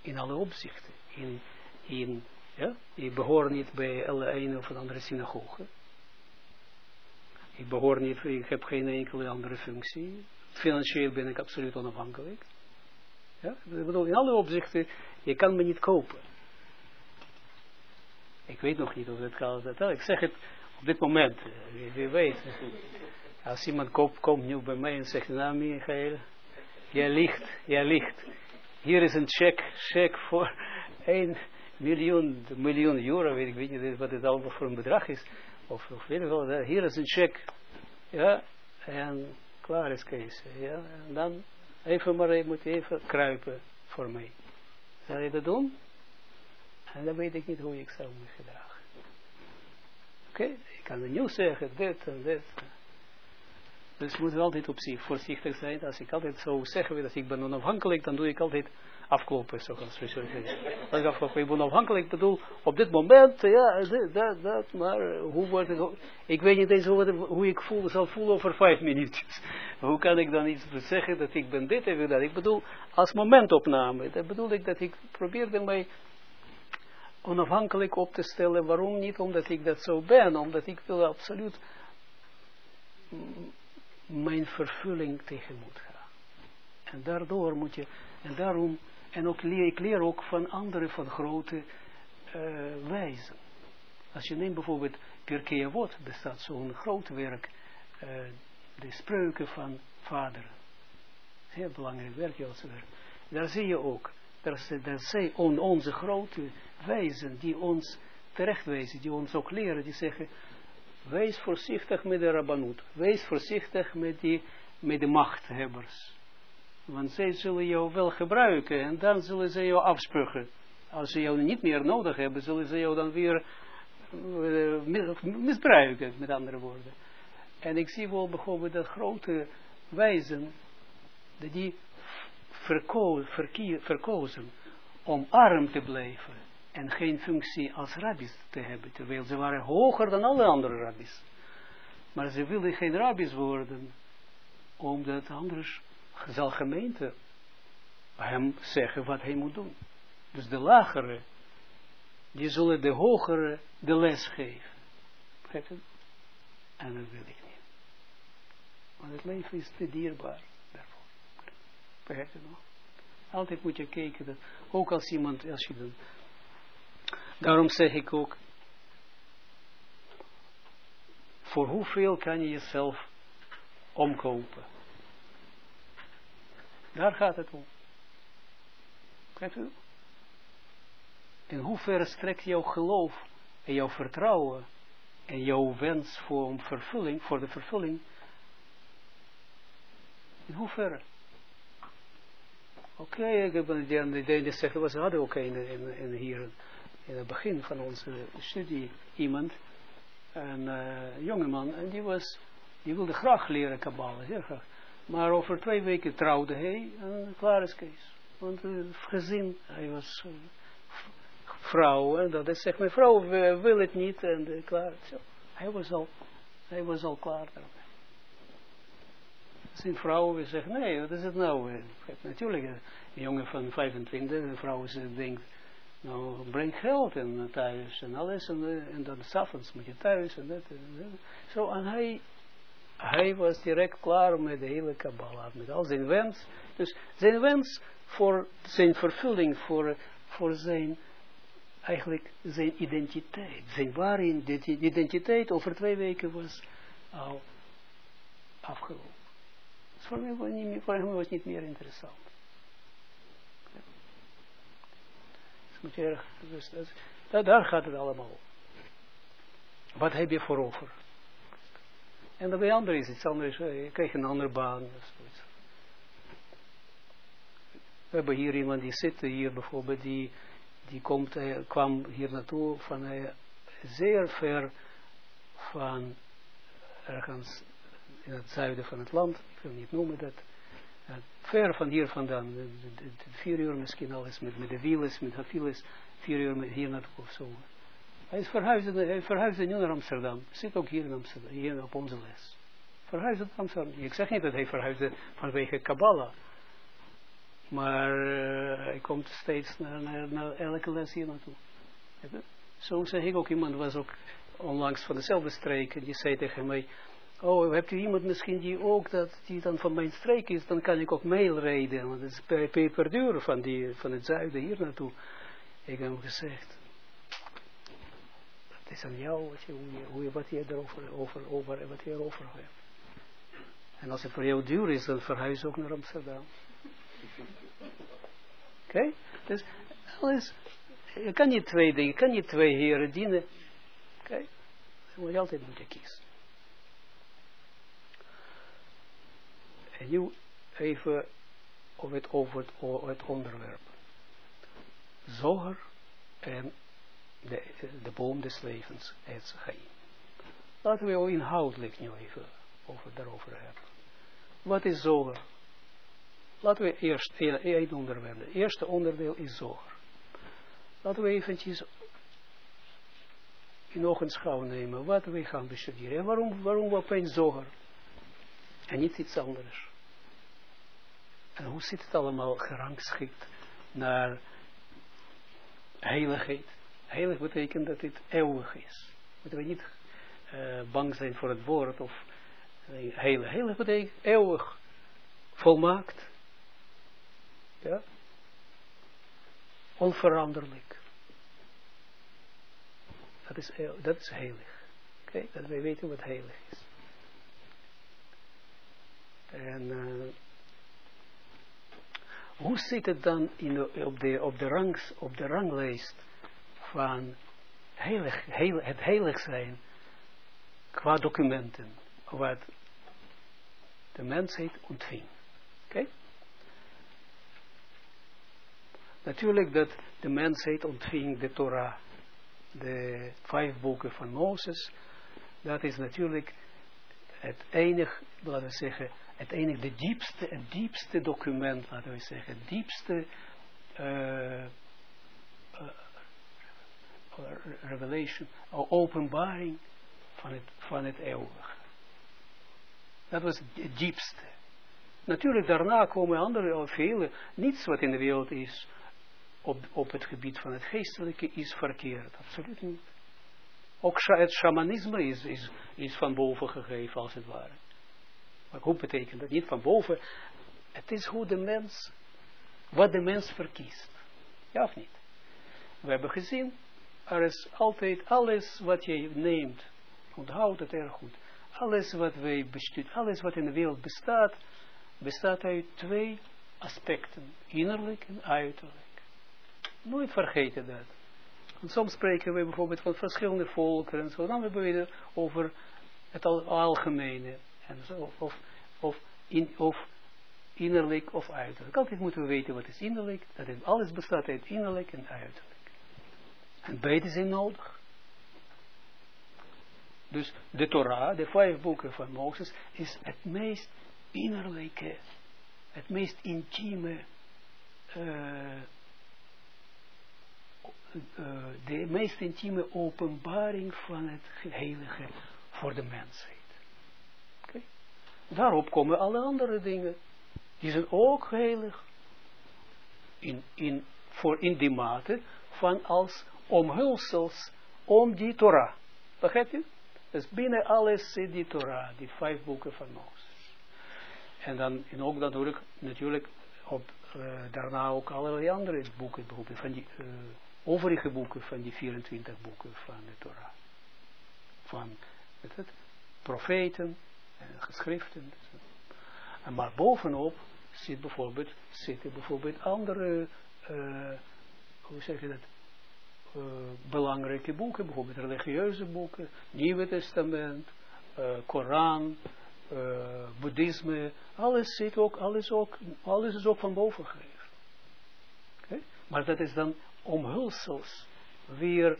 In alle opzichten. In, in, ja? Ik behoor niet bij een of andere synagoge. Ik behoor niet, ik heb geen enkele andere functie. Financieel ben ik absoluut onafhankelijk. Ja? Ik bedoel, in alle opzichten, je kan me niet kopen. Ik weet nog niet of het kan. Ik zeg het op dit moment. Eh, wie, weet. Als iemand koopt, komt nu bij mij en zegt, nou Michael, jij ligt, jij ligt. Hier is een check, check voor 1 miljoen, miljoen euro, weet ik weet niet wat het allemaal voor een bedrag is. Of, of weet wel, hier is een check. Ja, en klaar is Kees. Ja, en dan even maar, je moet even kruipen voor mij. Zal je dat doen? En dan weet ik niet hoe ik zou me gedragen. Oké, ik kan het nieuws zeggen, dit en dit. Dus moet altijd op zich voorzichtig zijn. Als ik altijd zou zeggen dat ik ben onafhankelijk, dan doe ik altijd afkloppen, zoals we zeggen. Als ik ben onafhankelijk, bedoel, op dit moment, ja, dat, dat, maar hoe wordt het, ik weet niet eens hoe, hoe ik voel, zal voelen over vijf minuutjes. Hoe kan ik dan iets zeggen dat ik ben dit en dat? Ik bedoel, als momentopname, dat bedoel ik dat ik probeerde mij onafhankelijk op te stellen. Waarom niet? Omdat ik dat zo ben, omdat ik wil absoluut mijn vervulling tegemoet gaan. En daardoor moet je, en daarom, en ook leer, ik leer ook van anderen van grote uh, wijzen. Als je neemt bijvoorbeeld Pirkei Avot, bestaat zo'n groot werk, uh, de spreuken van vader. Heel belangrijk werk, werk. Daar zie je ook, daar, daar zijn on, onze grote wijzen, die ons terechtwijzen, die ons ook leren, die zeggen, Wees voorzichtig met de rabbanut. Wees voorzichtig met, die, met de machthebbers. Want zij zullen jou wel gebruiken en dan zullen ze jou afspugen. Als ze jou niet meer nodig hebben, zullen ze jou dan weer uh, misbruiken, met andere woorden. En ik zie wel bijvoorbeeld dat grote wijzen, die verko verkozen om arm te blijven en geen functie als rabbis te hebben, terwijl ze waren hoger dan alle andere rabbis. Maar ze wilden geen rabbis worden, omdat anders zal gemeente hem zeggen wat hij moet doen. Dus de lagere, die zullen de hogere de les geven. En dat wil ik niet. Want het leven is te dierbaar daarvoor. Begrijp je nog? Altijd moet je kijken, dat, ook als iemand, als je dan Daarom zeg ik ook, voor hoeveel kan je jezelf omkopen? Daar gaat het om. In hoeverre strekt jouw geloof en jouw vertrouwen en jouw wens voor vervulling, voor de vervulling? In hoeverre? Oké, ik heb idee die zegt, we hadden ook een in, in hier in het begin van onze studie iemand, een uh, jongeman, en die was, die wilde graag leren kabbalen, heel graag. Maar over twee weken trouwde hij en klaar is Kees. Want uh, gezin, hij was uh, vrouw, en dat is zeg mijn vrouw wil het niet, en uh, klaar. Hij was al, hij was al klaar daarmee. Zijn vrouw wil zeggen, nee, wat is het nou? Natuurlijk, een jongen van 25, een vrouw denkt, nou, breng geld en thuis en alles. En, en dan s'avonds moet je thuis en dat. Zo, en hij, hij was direct klaar met de hele Kabbalah, met al zijn wens. Dus zijn wens voor zijn vervulling, voor, voor zijn, eigenlijk zijn identiteit. Zijn ware identiteit over twee weken was al afgelopen. Dus voor, mij was niet, niet meer interessant. dus dat, daar gaat het allemaal om. Wat heb je voor over? En bij anderen is iets anders. Je krijgt een andere baan. We hebben hier iemand die zit hier bijvoorbeeld, die, die komt, hij kwam hier naartoe van zeer ver van ergens in het zuiden van het land, ik wil niet noemen dat, ver van hier vandaan, vier uur misschien alles met, met de wielen, met de files, vier uur hier naartoe of zo. Hij is verhuisd, hij verhuisde nu naar Amsterdam, zit ook hier in Amsterdam, hier op onze les. Verhuisde naar Amsterdam. Ik zeg niet dat hij verhuisde vanwege Kabbalah. Maar hij komt steeds naar, naar, elke les hier naartoe. Zo zeg ik ook, iemand was ook onlangs van dezelfde streek, en die zei tegen mij, oh, hebt u iemand misschien die ook, dat die dan van mijn streek is, dan kan ik ook mail want het is per, per duur van, die, van het zuiden hier naartoe. Ik heb hem gezegd, het is aan jou, wat je, hoe je, wat je erover, over, over, wat je erover hebt. En als het voor jou duur is, dan verhuis ook naar Amsterdam. Oké? Dus alles, je kan niet twee dingen, je kan niet twee heren dienen. Oké? Okay? Moet je altijd moeten kiezen. En nu even over het, over het, over het onderwerp. Zoger en de, boom des levens, het Chaim. Laten we ook inhoudelijk nu even over, daarover hebben. Wat is zoger? Laten we eerst één onderwerp. Het eerste onderdeel is zoger. Laten we eventjes in ogenschouw nemen wat we gaan bestuderen. En waarom, waarom opeens zoger? En niet iets anders. En hoe zit het allemaal gerangschikt naar heiligheid? Heilig betekent dat dit eeuwig is. Moeten we niet uh, bang zijn voor het woord of uh, heilig. Heilig betekent eeuwig, volmaakt, ja? Onveranderlijk. Dat is, dat is heilig. Oké, dat wij weten wat heilig is. En uh, hoe zit het dan in op, de, op, de op de ranglijst van heilig, het heilig zijn qua documenten wat de mensheid ontving? Oké? Natuurlijk dat de mensheid ontving de Torah, de vijf boeken van Mozes. Dat is natuurlijk het enige, laten we zeggen, het enige, de diepste, het diepste document, laten we zeggen, het diepste uh, revelation, openbaring van het, van het eeuwige. Dat was het diepste. Natuurlijk, daarna komen andere, vele, niets wat in de wereld is, op, op het gebied van het geestelijke is verkeerd. Absoluut niet. Ook het shamanisme is, is, is van boven gegeven, als het ware. Maar hoe betekent dat? Niet van boven. Het is hoe de mens, wat de mens verkiest. Ja of niet? We hebben gezien, er is altijd alles wat je neemt. Onthoud het erg goed. Alles wat wij bestuurt, alles wat in de wereld bestaat, bestaat uit twee aspecten. Innerlijk en uiterlijk. Nooit vergeten dat. Want soms spreken we bijvoorbeeld van verschillende volken en zo. Dan hebben we het over het algemene. En zo, of, of, in, of innerlijk of uiterlijk. Altijd moeten we weten wat is innerlijk. Dat alles bestaat uit innerlijk en uiterlijk. En beide zijn nodig. Dus de Torah, de vijf boeken van Mozes, is het meest innerlijke, het meest intieme uh, uh, de meest intieme openbaring van het heilige voor de mensheid. Okay. Daarop komen alle andere dingen. Die zijn ook heilig. In, in, voor in die mate van als omhulsels om die Torah. Begrijpt u? Dus binnen alles zit die Torah, die vijf boeken van Mozes. En dan en ook natuurlijk, natuurlijk op, uh, daarna ook allerlei andere boeken, boeken van die, uh, overige boeken van die 24 boeken van de Torah. Van het, profeten en geschriften. En maar bovenop zit bijvoorbeeld, zitten bijvoorbeeld andere, hoe zeg je dat, belangrijke boeken, bijvoorbeeld religieuze boeken, Nieuwe Testament, uh, Koran, uh, Boeddhisme, alles zit ook, alles ook, alles is ook van boven gegeven. Maar dat is dan omhulsels, weer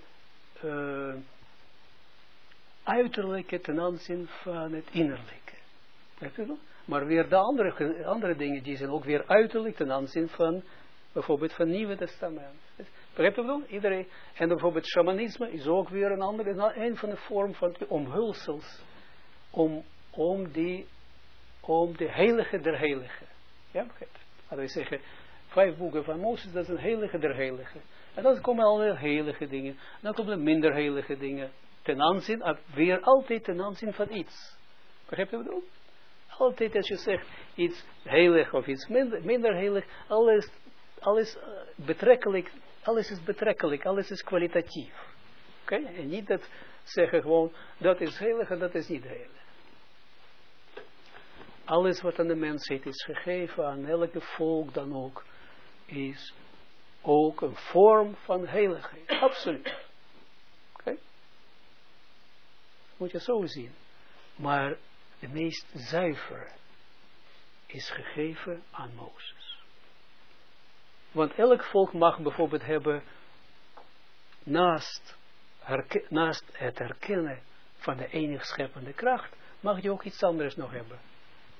uiterlijke ten aanzien van het innerlijke. Maar weer de andere, andere dingen, die zijn ook weer uiterlijk ten aanzien van, bijvoorbeeld van Nieuwe Testament. Begrijp je wel? Iedereen. En bijvoorbeeld shamanisme is ook weer een andere, een van de vormen van omhulsels, om, om die, om de heilige der heilige. Ja, begrijp je? Laten we zeggen, vijf boeken van Mozes, dat is een heilige der heilige. En dan komen allerlei heilige dingen. Dan komen minder heilige dingen. Ten aanzien, weer altijd ten aanzien van iets. Begrijp je wat ik bedoel? Altijd als je zegt iets heilig of iets minder, minder heilig, alles, alles uh, betrekkelijk, alles is betrekkelijk, alles is kwalitatief. Oké? En niet dat zeggen gewoon, dat is heilig en dat is niet heilig. Alles wat aan de mensheid is gegeven, aan elke volk dan ook, is ook een vorm van heiligheid. Absoluut. Oké? Moet je zo zien. Maar de meest zuivere is gegeven aan Mozes. Want elk volk mag bijvoorbeeld hebben, naast, naast het herkennen van de enige scheppende kracht, mag je ook iets anders nog hebben.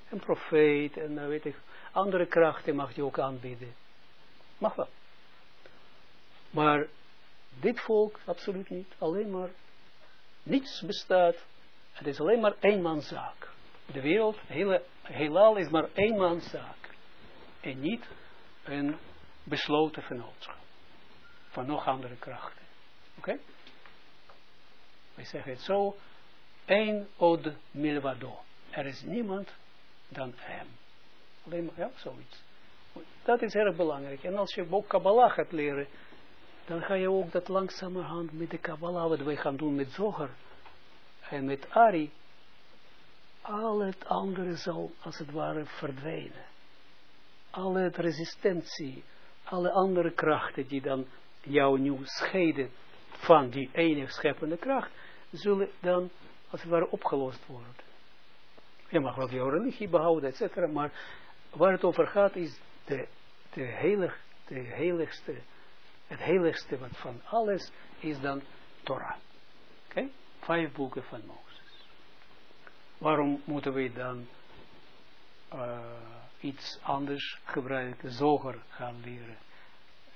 Een profeet en uh, weet ik, andere krachten mag je ook aanbieden. Mag wel. Maar dit volk absoluut niet. Alleen maar niets bestaat. Het is alleen maar eenmanszaak. De wereld, hele, heelal is maar eenmanszaak. En niet een besloten vennootschap. Van nog andere krachten. Oké? Okay? Wij zeggen het zo. Een od milvado. Er is niemand dan hem. Alleen maar, ja, zoiets. Dat is erg belangrijk. En als je ook Kabbalah gaat leren, dan ga je ook dat langzamerhand met de Kabbalah, wat wij gaan doen met Zoger en met Ari, al het andere zal als het ware verdwijnen. Alle resistentie, alle andere krachten die dan jou nu scheiden van die enige scheppende kracht, zullen dan als het ware opgelost worden. Je mag wel jouw religie behouden, et cetera, maar waar het over gaat is de, de, heilig, de heiligste, het heiligste wat van alles is dan Torah. Oké? Vijf boeken van Mozes. Waarom moeten we dan uh, iets anders gebruiken, zoger gaan leren?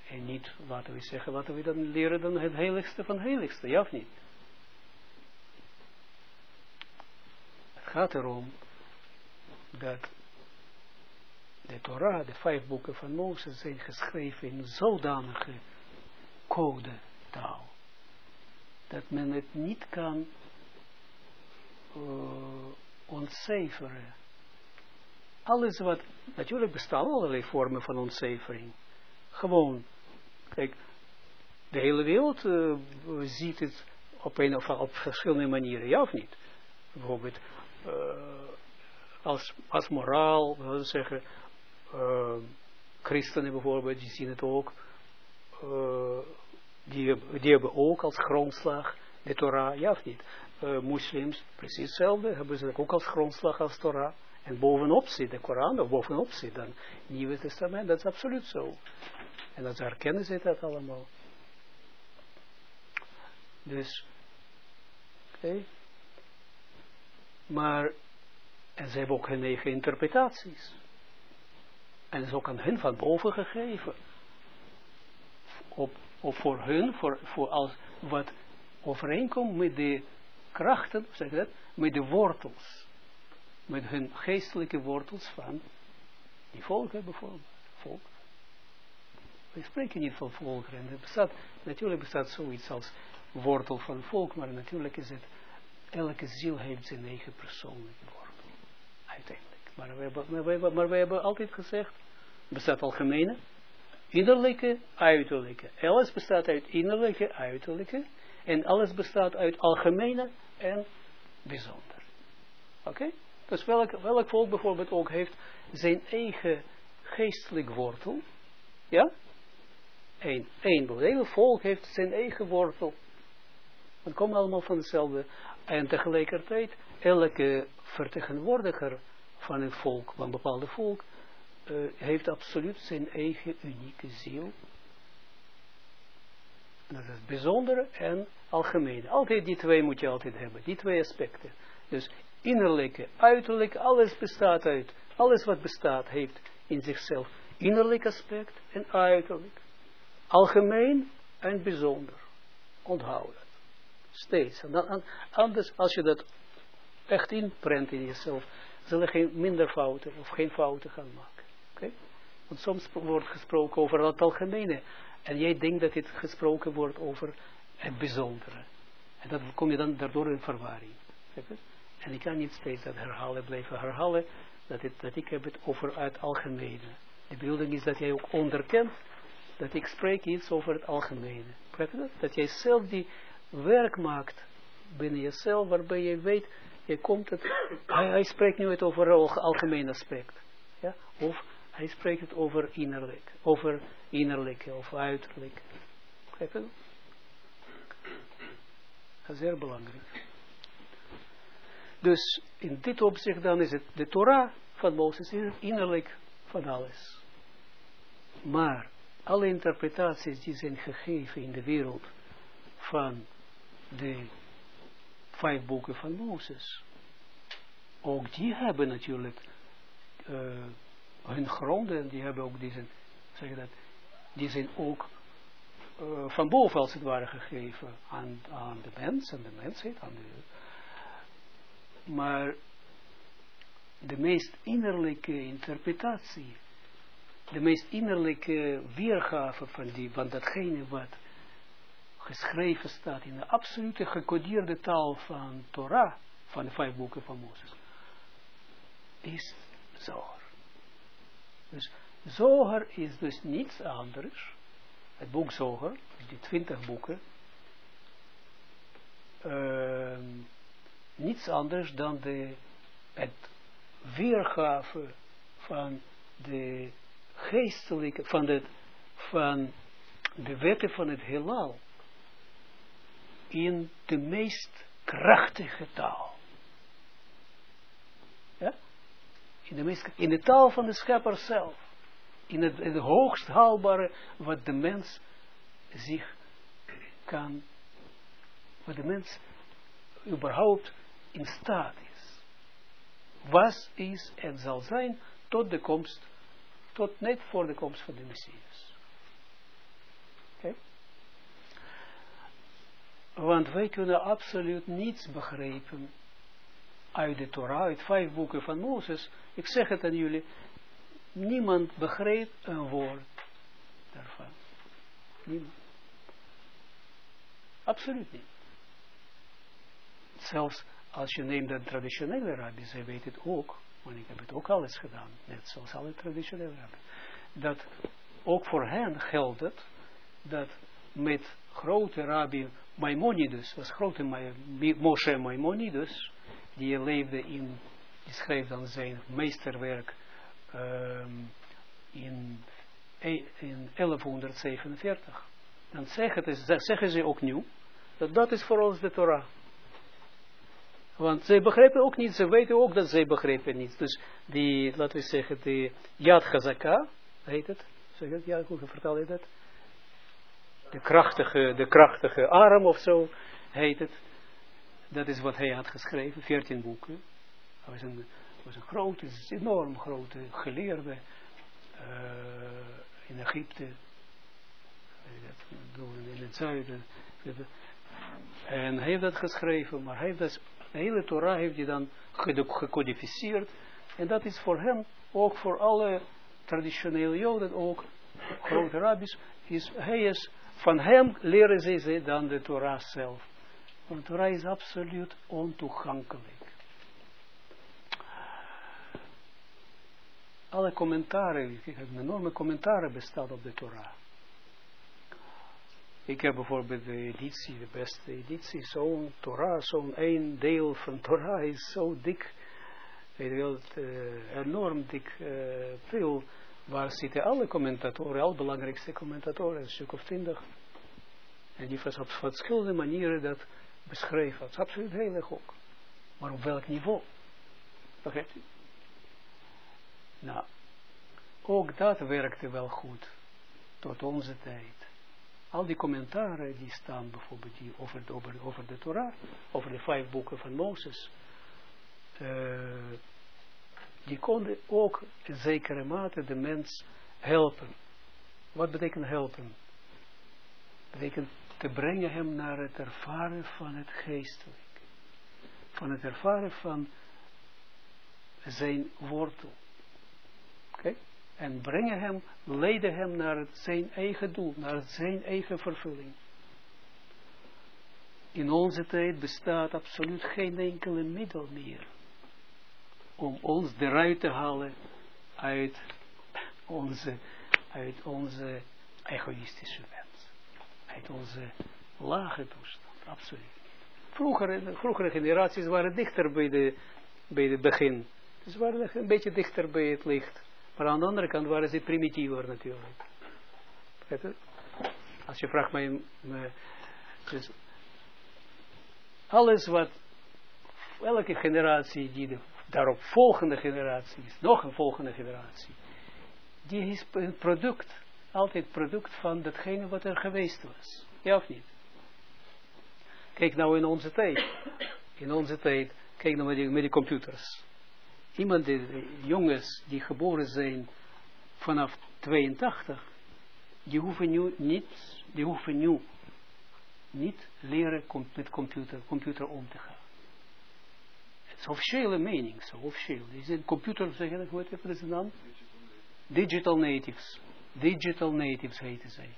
En niet, laten we zeggen, laten we dan leren dan het heiligste van heiligste, ja of niet? Het gaat erom dat de Torah, de vijf boeken van Mozes, zijn geschreven in zodanige code taal. Dat men het niet kan uh, ontcijferen. Alles wat, natuurlijk bestaan allerlei vormen van ontcijfering. Gewoon, kijk, de hele wereld uh, ziet het op een of op verschillende manieren, ja of niet? Bijvoorbeeld, uh, als, als moraal, we zeggen, uh, christenen bijvoorbeeld, die zien het ook, die, die hebben ook als grondslag de Torah, ja of niet? Moslims, precies hetzelfde, hebben ze ook als grondslag als Torah. En bovenop zit de Koran, of bovenop zit dan Nieuwe Testament, dat is absoluut zo. En dat herkennen ze dat allemaal. Dus, oké. Maar, en ze hebben ook hun eigen interpretaties. En is ook aan hun van boven gegeven. Op, op voor hun, voor, voor als wat overeenkomt met de krachten, zeg dat, met de wortels. Met hun geestelijke wortels van die volken bijvoorbeeld. Volk. We spreken niet van volkeren. Er bestaat, natuurlijk bestaat zoiets als wortel van volk, maar natuurlijk is het, elke ziel heeft zijn eigen persoonlijke wortel. Uiteindelijk. Maar we hebben, hebben, altijd gezegd, bestaat algemene, innerlijke, uiterlijke. Alles bestaat uit innerlijke, uiterlijke. En alles bestaat uit algemene en bijzonder. Oké? Dus welk, welk volk bijvoorbeeld ook heeft zijn eigen geestelijk wortel. Ja? Eén, één. Het hele volk heeft zijn eigen wortel. Het komt allemaal van hetzelfde. En tegelijkertijd, elke vertegenwoordiger van een volk, van een bepaalde volk, uh, heeft absoluut zijn eigen unieke ziel. Dat is het bijzondere en algemene. Altijd die twee moet je altijd hebben. Die twee aspecten. Dus innerlijke, uiterlijke, alles bestaat uit. Alles wat bestaat heeft in zichzelf innerlijk aspect en uiterlijk. Algemeen en bijzonder. Onthoud dat. Steeds. Anders, als je dat echt inprent in jezelf, zullen geen minder fouten of geen fouten gaan maken. Oké? Want soms wordt gesproken over het algemene. En jij denkt dat het gesproken wordt over het bijzondere. En dat kom je dan daardoor in verwarring. En ik kan niet steeds dat herhalen, blijven herhalen, dat, het, dat ik heb het over het algemene. De bedoeling is dat jij ook onderkent dat ik spreek iets over het algemene. Dat? dat jij zelf die werk maakt binnen jezelf, waarbij je weet, je komt het, hij, spreekt nu het over het algemeen aspect. Ja? Of hij spreekt het over innerlijk, over innerlijke of uiterlijk. Je? Dat is zeer belangrijk. Dus in dit opzicht dan is het de Torah van Mozes is innerlijk van alles. Maar alle interpretaties die zijn gegeven in de wereld van de vijf boeken van Mozes, ook die hebben natuurlijk uh, hun gronden, die hebben ook deze, zeg dat, die zijn ook uh, van boven als het ware gegeven aan, aan de mens en de mensheid, aan de, maar de meest innerlijke interpretatie, de meest innerlijke weergave van, die, van datgene wat geschreven staat in de absolute gecodeerde taal van Torah, van de vijf boeken van Mozes, is Zohar. Dus Zohar is dus niets anders, het boek Zohar, die twintig boeken, uh, niets anders dan de, het weergave van de geestelijke, van de, van de wetten van het heelal in de meest krachtige taal. Ja? In de, meest, in de taal van de schepper zelf. In het, in het hoogst haalbare wat de mens zich kan, wat de mens überhaupt in staat is. Was, is en zal zijn tot de komst, tot net voor de komst van de Messias. Okay? Want wij kunnen absoluut niets begrijpen uit de Torah, uit vijf boeken van Mozes. Ik zeg het aan jullie, niemand begreep een woord daarvan. Niemand. Absoluut niet. Zelfs als je neemt de traditionele rabbis, zij weten het ook, want ik heb het ook alles gedaan, net zoals alle traditionele rabbis, dat ook voor hen geldt het, dat met grote rabbi Maimonides, was grote Moshe Maimonides, die leefde in, die schreef dan zijn meesterwerk um, in, in 1147. Dan zeggen, zeggen ze ook nu, dat dat is voor ons de Torah. Want zij begrijpen ook niet, ze weten ook dat zij begrijpen niet. Dus die, laten we zeggen, die Yad Chazaka, heet het, zeg het, ja, hoe vertaal je dat? De krachtige, de krachtige arm of zo, heet het. Dat is wat hij had geschreven, veertien boeken. Hij was een, was een grote, enorm grote geleerde uh, in Egypte, in het zuiden. En hij heeft dat geschreven, maar hij heeft dat de hele Torah heeft hij dan gecodificeerd. En dat is voor hem, ook voor alle traditionele Joden, ook grote rabbis, is, hij is, van hem leren ze, ze dan de Torah zelf. Want de Torah is absoluut ontoegankelijk. Alle commentaren, heb enorme commentaren bestaan op de Torah. Ik heb bijvoorbeeld de editie, de beste editie, zo'n Torah, zo'n één deel van Torah is zo dik, weet je wel, uh, enorm dik, veel waar zitten alle commentatoren, al belangrijkste commentatoren, een stuk of twintig. En die was op verschillende manieren dat beschreven. Dat is absoluut heel erg ook. Maar op welk niveau? Begrijpt u? Nou, ook dat werkte wel goed. Tot onze tijd. Al die commentaren die staan bijvoorbeeld over, de, over, over de Torah, over de vijf boeken van Mozes. Uh, die konden ook in zekere mate de mens helpen. Wat betekent helpen? Betekent te brengen hem naar het ervaren van het geestelijk. Van het ervaren van zijn wortel. Oké? En brengen hem, leiden hem naar zijn eigen doel, naar zijn eigen vervulling. In onze tijd bestaat absoluut geen enkele middel meer om ons eruit te halen uit onze, uit onze egoïstische wens. Uit onze lage toestand, absoluut. Vroeger, vroegere generaties waren dichter bij de, bij het begin. Ze waren een beetje dichter bij het licht. Maar aan de andere kant waren ze primitiever natuurlijk. Als je vraagt mij, dus alles wat, elke generatie die de daarop volgende generaties, nog een volgende generatie, die is een product, altijd product van datgene wat er geweest was. Ja of niet? Kijk nou in onze tijd. In onze tijd, kijk nou met met die computers. Iemand, die, jongens die geboren zijn vanaf 82, die hoeven nu niet, die hoeven nu niet leren met computer, computer om te gaan. Het is officiële mening, zo officieel. Is een computer, dat, heet het dan? Digital natives. Digital natives heten zij.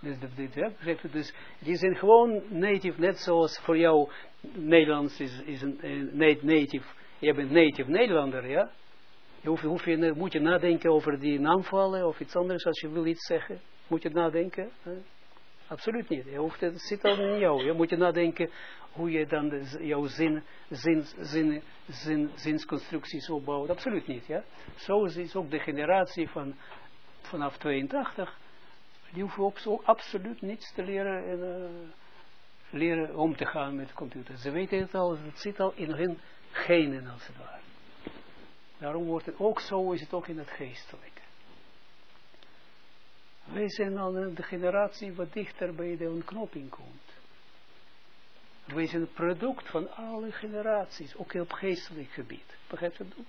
Dus, de, dus die zijn gewoon native, net zoals voor jou Nederlands is, is een native. Je bent native Nederlander, ja? Je hoef, je, moet je nadenken over die naamvallen of iets anders als je wil iets zeggen. Moet je nadenken. Absoluut niet. Je hoeft, het zit al in jou. Je moet je nadenken hoe je dan de, jouw zin, zin, zin, zin, zinsconstructies opbouwt. Absoluut niet. Ja? Zo is ook de generatie van vanaf 82. Die hoeven ook absoluut niets te leren en uh, leren om te gaan met computers. Ze weten het al, het zit al in hun genen als het ware. Daarom wordt het ook zo, is het ook in het geestelijke. Wij zijn al de generatie wat dichter bij de ontknoping komt. Wij zijn het product van alle generaties, ook op geestelijk gebied. Begrijp je dat?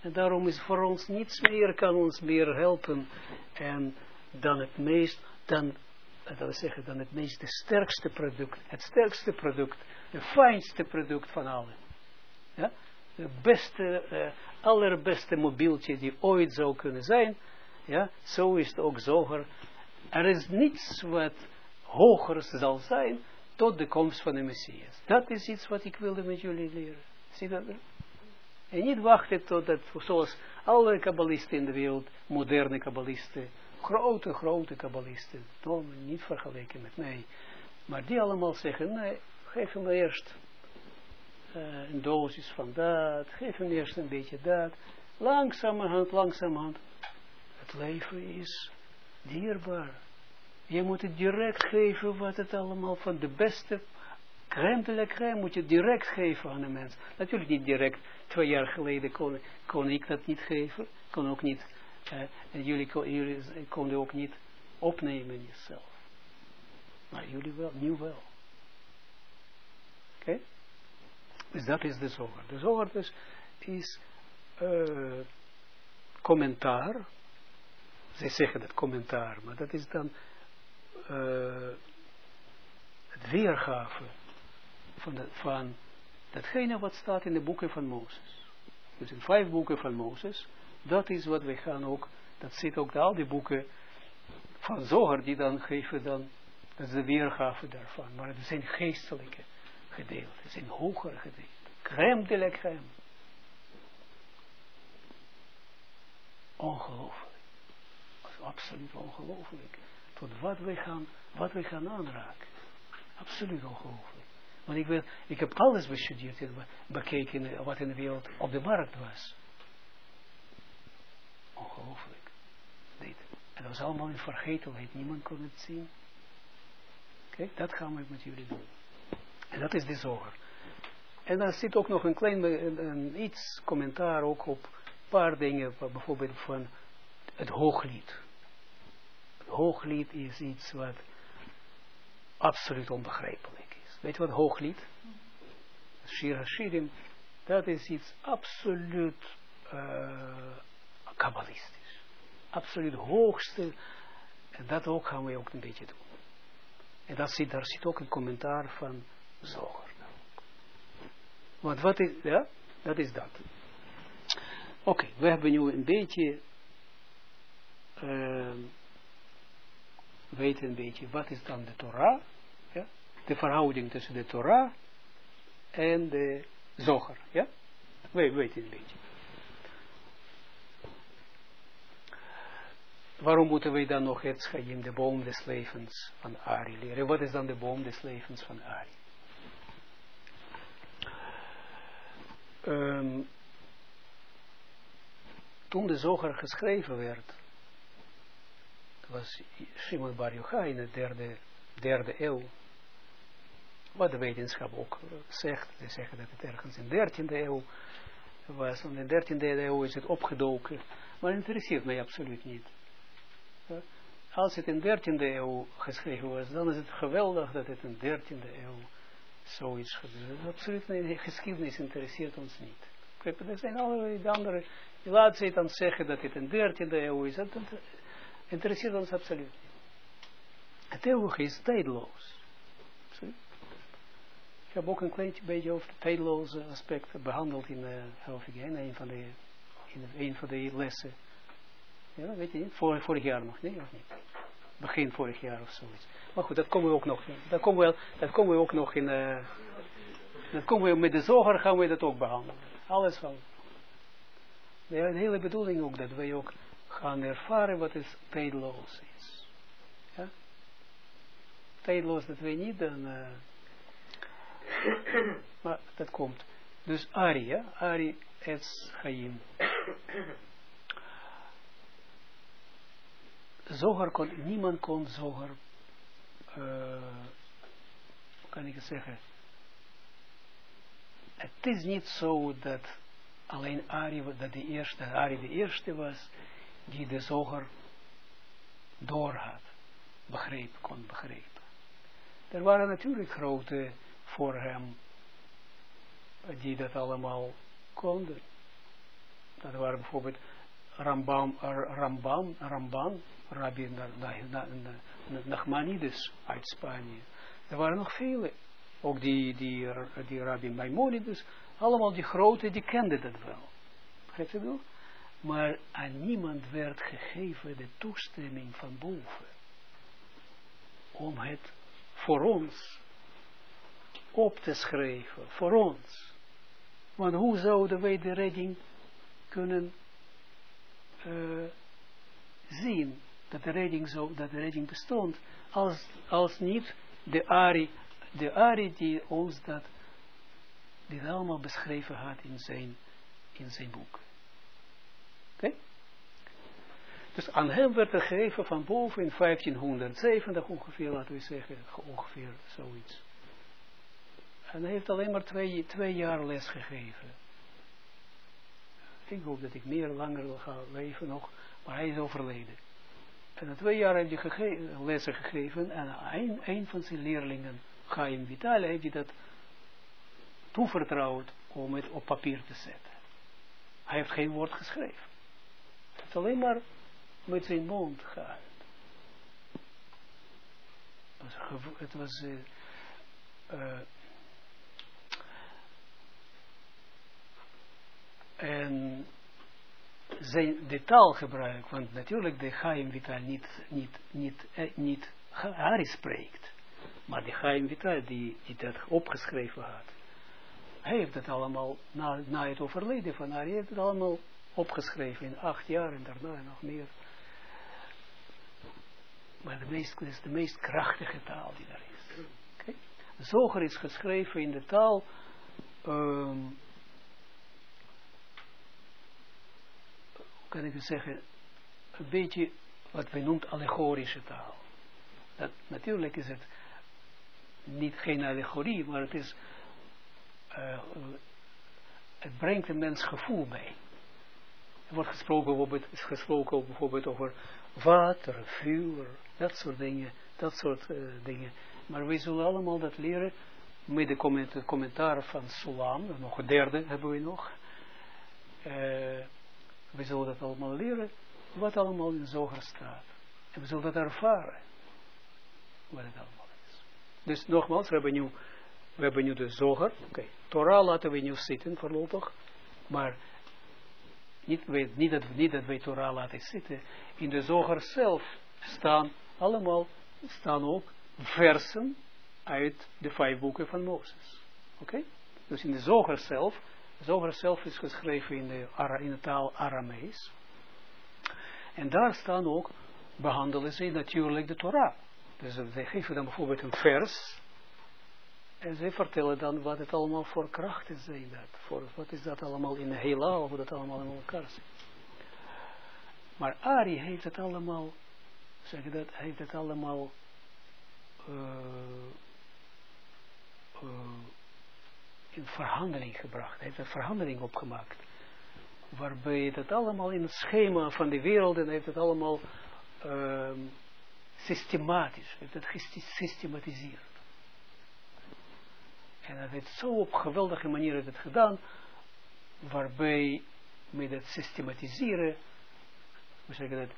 En daarom is voor ons niets meer, kan ons meer helpen. En dan het meest, dan, dat wil zeggen, dan het meest, de sterkste product, het sterkste product, het fijnste product van alle. Ja? De beste, uh, allerbeste mobieltje die ooit zou kunnen zijn, ja, zo is het ook zoger. Er is niets wat hoger zal zijn tot de komst van de Messias. Dat is iets wat ik wilde met jullie leren. Zie dat? En niet wachten tot dat, zoals alle kabbalisten in de wereld, moderne kabbalisten, grote, grote kabbalisten, niet vergeleken met mij, maar die allemaal zeggen, nee, geef hem eerst uh, een dosis van dat, geef hem eerst een beetje dat, langzamerhand, langzamerhand. Het leven is dierbaar. Je moet het direct geven wat het allemaal van de beste crème de la crème moet je direct geven aan een mens. Natuurlijk niet direct. Twee jaar geleden kon, kon ik dat niet geven. Kon ook niet. Uh, jullie, jullie konden ook niet opnemen jezelf. Maar jullie wel, nu wel. Oké? Dus dat is de zoger. De zoger dus is uh, commentaar. Zij zeggen dat commentaar, maar dat is dan uh, het weergave van, de, van datgene wat staat in de boeken van Mozes. Dus in vijf boeken van Mozes, dat is wat we gaan ook, dat zit ook al die boeken van Zoger die dan geven dan, dat is de weergave daarvan. Maar het zijn geestelijke gedeelten, het zijn hogere gedeelten. Crème de la crème. Ongelooflijk. Absoluut ongelooflijk tot wat wij gaan, wat wij gaan aanraken. Absoluut ongelooflijk. Want ik, weet, ik heb alles bestudeerd en bekeken wat in de wereld op de markt was. Ongelooflijk. En dat was allemaal in vergetelheid. Niemand kon het zien. Oké, dat gaan we met jullie doen. En dat is de zoger. En dan zit ook nog een klein een, iets commentaar ook op een paar dingen, bijvoorbeeld van het hooglied. Het hooglied is iets wat absoluut onbegrijpelijk is. Weet je wat hooglied? Shir Hashirim, dat is iets absoluut uh, kabbalistisch. Absoluut hoogste. En dat ook gaan we ook een beetje doen. En dat zit, daar zit ook een commentaar van Zoger. Want wat is, ja, dat is dat. Oké, we hebben nu een beetje, uh, weten een beetje, wat is dan de Torah, ja? de verhouding tussen de Torah en de Zoger, ja? We weten een beetje. Waarom moeten wij dan nog het Schaim, de boom des levens van Ari leren? Wat is dan de boom des levens van Ari? Um, toen de zoger geschreven werd, was Shimon Bar Yochai in de derde, eeuw, wat de wetenschap ook zegt, ze zeggen dat het ergens in de dertiende eeuw was, in de dertiende eeuw is het opgedoken, maar het interesseert mij absoluut niet. Als het in de dertiende eeuw geschreven was, dan is het geweldig dat het in de dertiende eeuw zoiets gebeurt. Absoluut niet, geschiedenis interesseert ons niet. Er zijn allerlei andere, laat ze dan zeggen dat het de dertiende eeuw is, dat interesseert ons absoluut niet. Het eeuwige is tijdloos. Ik heb ook een klein beetje over de tijdloze aspecten behandeld in, uh, in een van de, in een van de lessen. Ja, weet je niet? Vorig, vorig jaar nog, nee of niet? Begin vorig jaar of zoiets. Maar goed, dat komen we ook nog. Dat komen we, dat komen we ook nog in. Uh, dat komen we met de zoger gaan we dat ook behandelen. Alles van. De hele bedoeling ook dat wij ook gaan ervaren wat is tijdloos is. Ja? Tijdloos dat wij niet dan. Uh, maar dat komt. Dus Ari, ja? Ari es Chaim. Zoger kon, niemand kon Zoger uh, kan ik het zeggen, het is niet zo dat alleen Ari, dat de eerste, Ari de eerste was, die de zoger doorhad, begreep, kon begrijpen. Er waren natuurlijk grote voor hem, die dat allemaal konden. Dat waren bijvoorbeeld Rambam, Rambam, Ramban, Rabbi Nachmanides uit Spanje. Er waren nog vele. Ook die, die, die Rabbi Maimonides. Allemaal die grote, die kenden dat wel. Je wel? Maar aan niemand werd gegeven de toestemming van boven. Om het voor ons op te schrijven. Voor ons. Want hoe zouden wij de redding kunnen uh, zien? dat de redding, zo, dat de redding bestond, als, als niet de Ari, de Ari die ons dat, die allemaal beschreven had in zijn, in zijn boek. Oké? Dus aan hem werd er gegeven van boven in 1570 ongeveer, laten we zeggen, ongeveer zoiets. En hij heeft alleen maar twee, twee jaar les gegeven. Ik hoop dat ik meer langer wil gaan leven nog, maar hij is overleden. En na twee jaar heeft hij lessen gegeven en een, van zijn leerlingen, Chaim Vital, heeft hij dat toevertrouwd om het op papier te zetten. Hij heeft geen woord geschreven. Hij heeft alleen maar met zijn mond gehad. Het was, uh, uh, en zijn de taalgebruik, want natuurlijk de Chaim Vital niet, niet, niet, eh, niet spreekt, maar de Chaim Vital die, die dat opgeschreven had, hij heeft het allemaal, na, na het overleden van Ari, heeft het allemaal opgeschreven in acht jaar en daarna nog meer. Maar de meest, is de meest krachtige taal die er is. Okay? Zoger is geschreven in de taal um, kan ik zeggen, een beetje wat we noemt allegorische taal. Dat, natuurlijk is het niet geen allegorie, maar het is, uh, het brengt een mens gevoel mee. Er wordt gesproken bijvoorbeeld, is gesproken bijvoorbeeld over water, vuur, dat soort dingen, dat soort uh, dingen. Maar we zullen allemaal dat leren met de commentaar van Sulam, nog een derde hebben we nog. Uh, we zullen dat allemaal leren, wat allemaal in Zoger staat. En we zullen dat ervaren, wat het allemaal is. Dus nogmaals, we hebben nu, we hebben nu de Zoger. Oké, okay. Torah laten we nu zitten voorlopig, maar niet, niet, dat, niet dat wij Torah laten zitten. In de Zoger zelf staan allemaal, staan ook versen uit de vijf boeken van Mozes. Oké? Dus in de Zoger zelf, de Zoger zelf is geschreven in de, in de taal Aramees. En daar staan ook, behandelen ze natuurlijk de Torah. Dus ze geven dan bijvoorbeeld een vers. En ze vertellen dan wat het allemaal voor krachten zijn. Dat, voor, wat is dat allemaal in de heelal, hoe dat allemaal in elkaar zit. Maar Ari heeft het allemaal, zeg dat, heeft het allemaal uh, uh, in verhandeling gebracht. Hij heeft een verhandeling opgemaakt. Waarbij het allemaal in het schema van de wereld en heeft het allemaal uh, systematisch, heeft het gesystematiseerd. En hij heeft zo op geweldige manier het gedaan, waarbij met het systematiseren, we zeggen dat,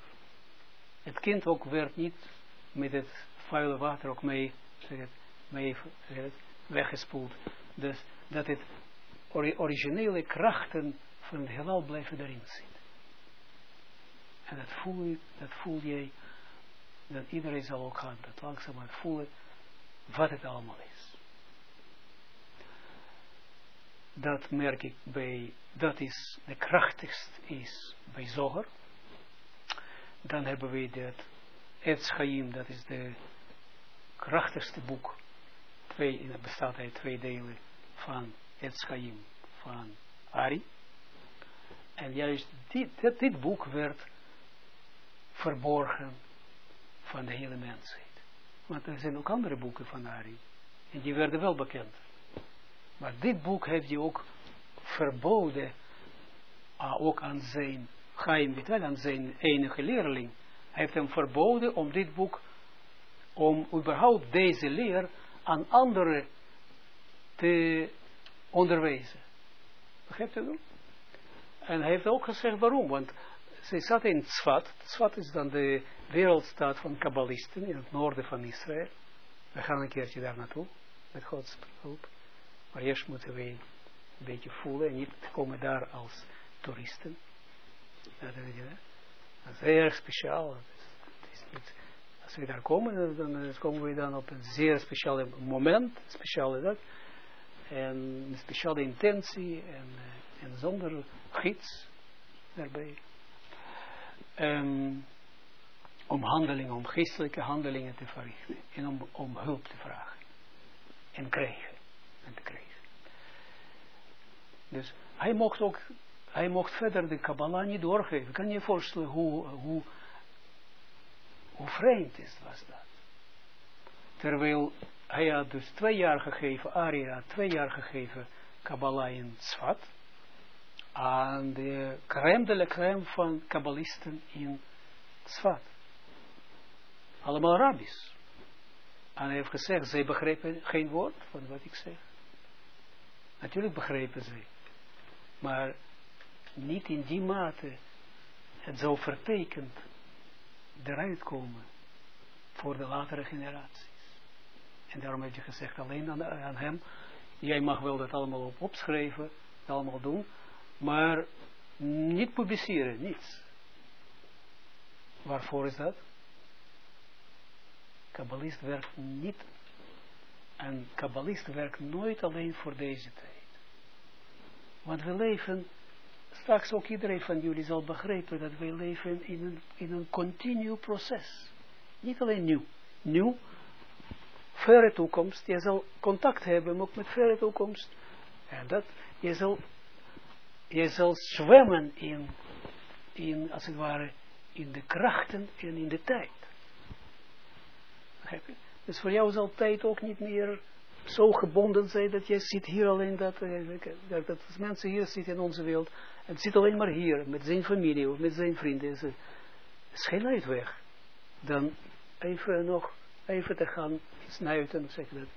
het kind ook werd niet met het vuile water ook mee, zeg het, mee zeg weggespoeld. Dus dat het originele krachten van het heelal blijven erin zitten. En dat voel je, dat voel jij, dat iedereen zal ook gaan, dat langzaam voelen wat het allemaal is. Dat merk ik bij, dat is de krachtigst is bij Zoger. Dan hebben we dat Etschaim, dat is de krachtigste boek twee, het bestaat uit twee delen van het Schaim van Ari. En juist dit, dit, boek werd verborgen van de hele mensheid. Want er zijn ook andere boeken van Ari. En die werden wel bekend. Maar dit boek heeft hij ook verboden, uh, ook aan zijn Chaim Vital, aan zijn enige leerling. Hij heeft hem verboden om dit boek, om überhaupt deze leer aan anderen te onderwijzen. Begrijpt u dat? En hij heeft ook gezegd waarom, want ze zat in Tzfat. Tzfat is dan de wereldstaat van kabbalisten in het noorden van Israël. We gaan een keertje daar naartoe, met Gods hulp. Maar eerst moeten we een beetje voelen en niet komen daar als toeristen. Dat, is erg speciaal. Is als we daar komen, dan, komen we dan op een zeer speciale moment, speciale dat, en een speciale intentie, en, eh, en zonder gids daarbij. Um, om handelingen, om geestelijke handelingen te verrichten, en om, om hulp te vragen, en krijgen, en te krijgen. Dus hij mocht ook, hij mocht verder de Kabbalah niet doorgeven. Kan je je voorstellen hoe, hoe hoe vreemd is, was dat. Terwijl hij had dus twee jaar gegeven, Aria twee jaar gegeven, Kabbalah in Tzfat, aan de crème de la crème van kabbalisten in Tzfat. Allemaal rabbis. En hij heeft gezegd, zij begrepen geen woord van wat ik zeg. Natuurlijk begrepen ze. Maar niet in die mate het zo vertekend eruit komen voor de latere generaties. En daarom heb je gezegd alleen aan, aan hem, jij mag wel dat allemaal op opschrijven, dat allemaal doen, maar niet publiceren, niets. Waarvoor is dat? Kabbalist werkt niet, en kabbalist werkt nooit alleen voor deze tijd. Want we leven straks ook iedereen van jullie zal begrijpen dat wij leven in een, in een continu proces. Niet alleen nieuw. Nieuw, verre toekomst. Je zal contact hebben ook met verre toekomst. En dat, je zal, je zal zwemmen in, in, als het ware, in de krachten en in de tijd. Dus voor jou zal tijd ook niet meer zo gebonden zijn dat je zit hier alleen dat, eh, dat, dat mensen hier zitten in onze wereld en zit alleen maar hier met zijn familie of met zijn vrienden. Is, is geen uitweg. Dan even nog, even te gaan snuiten, zeg dat,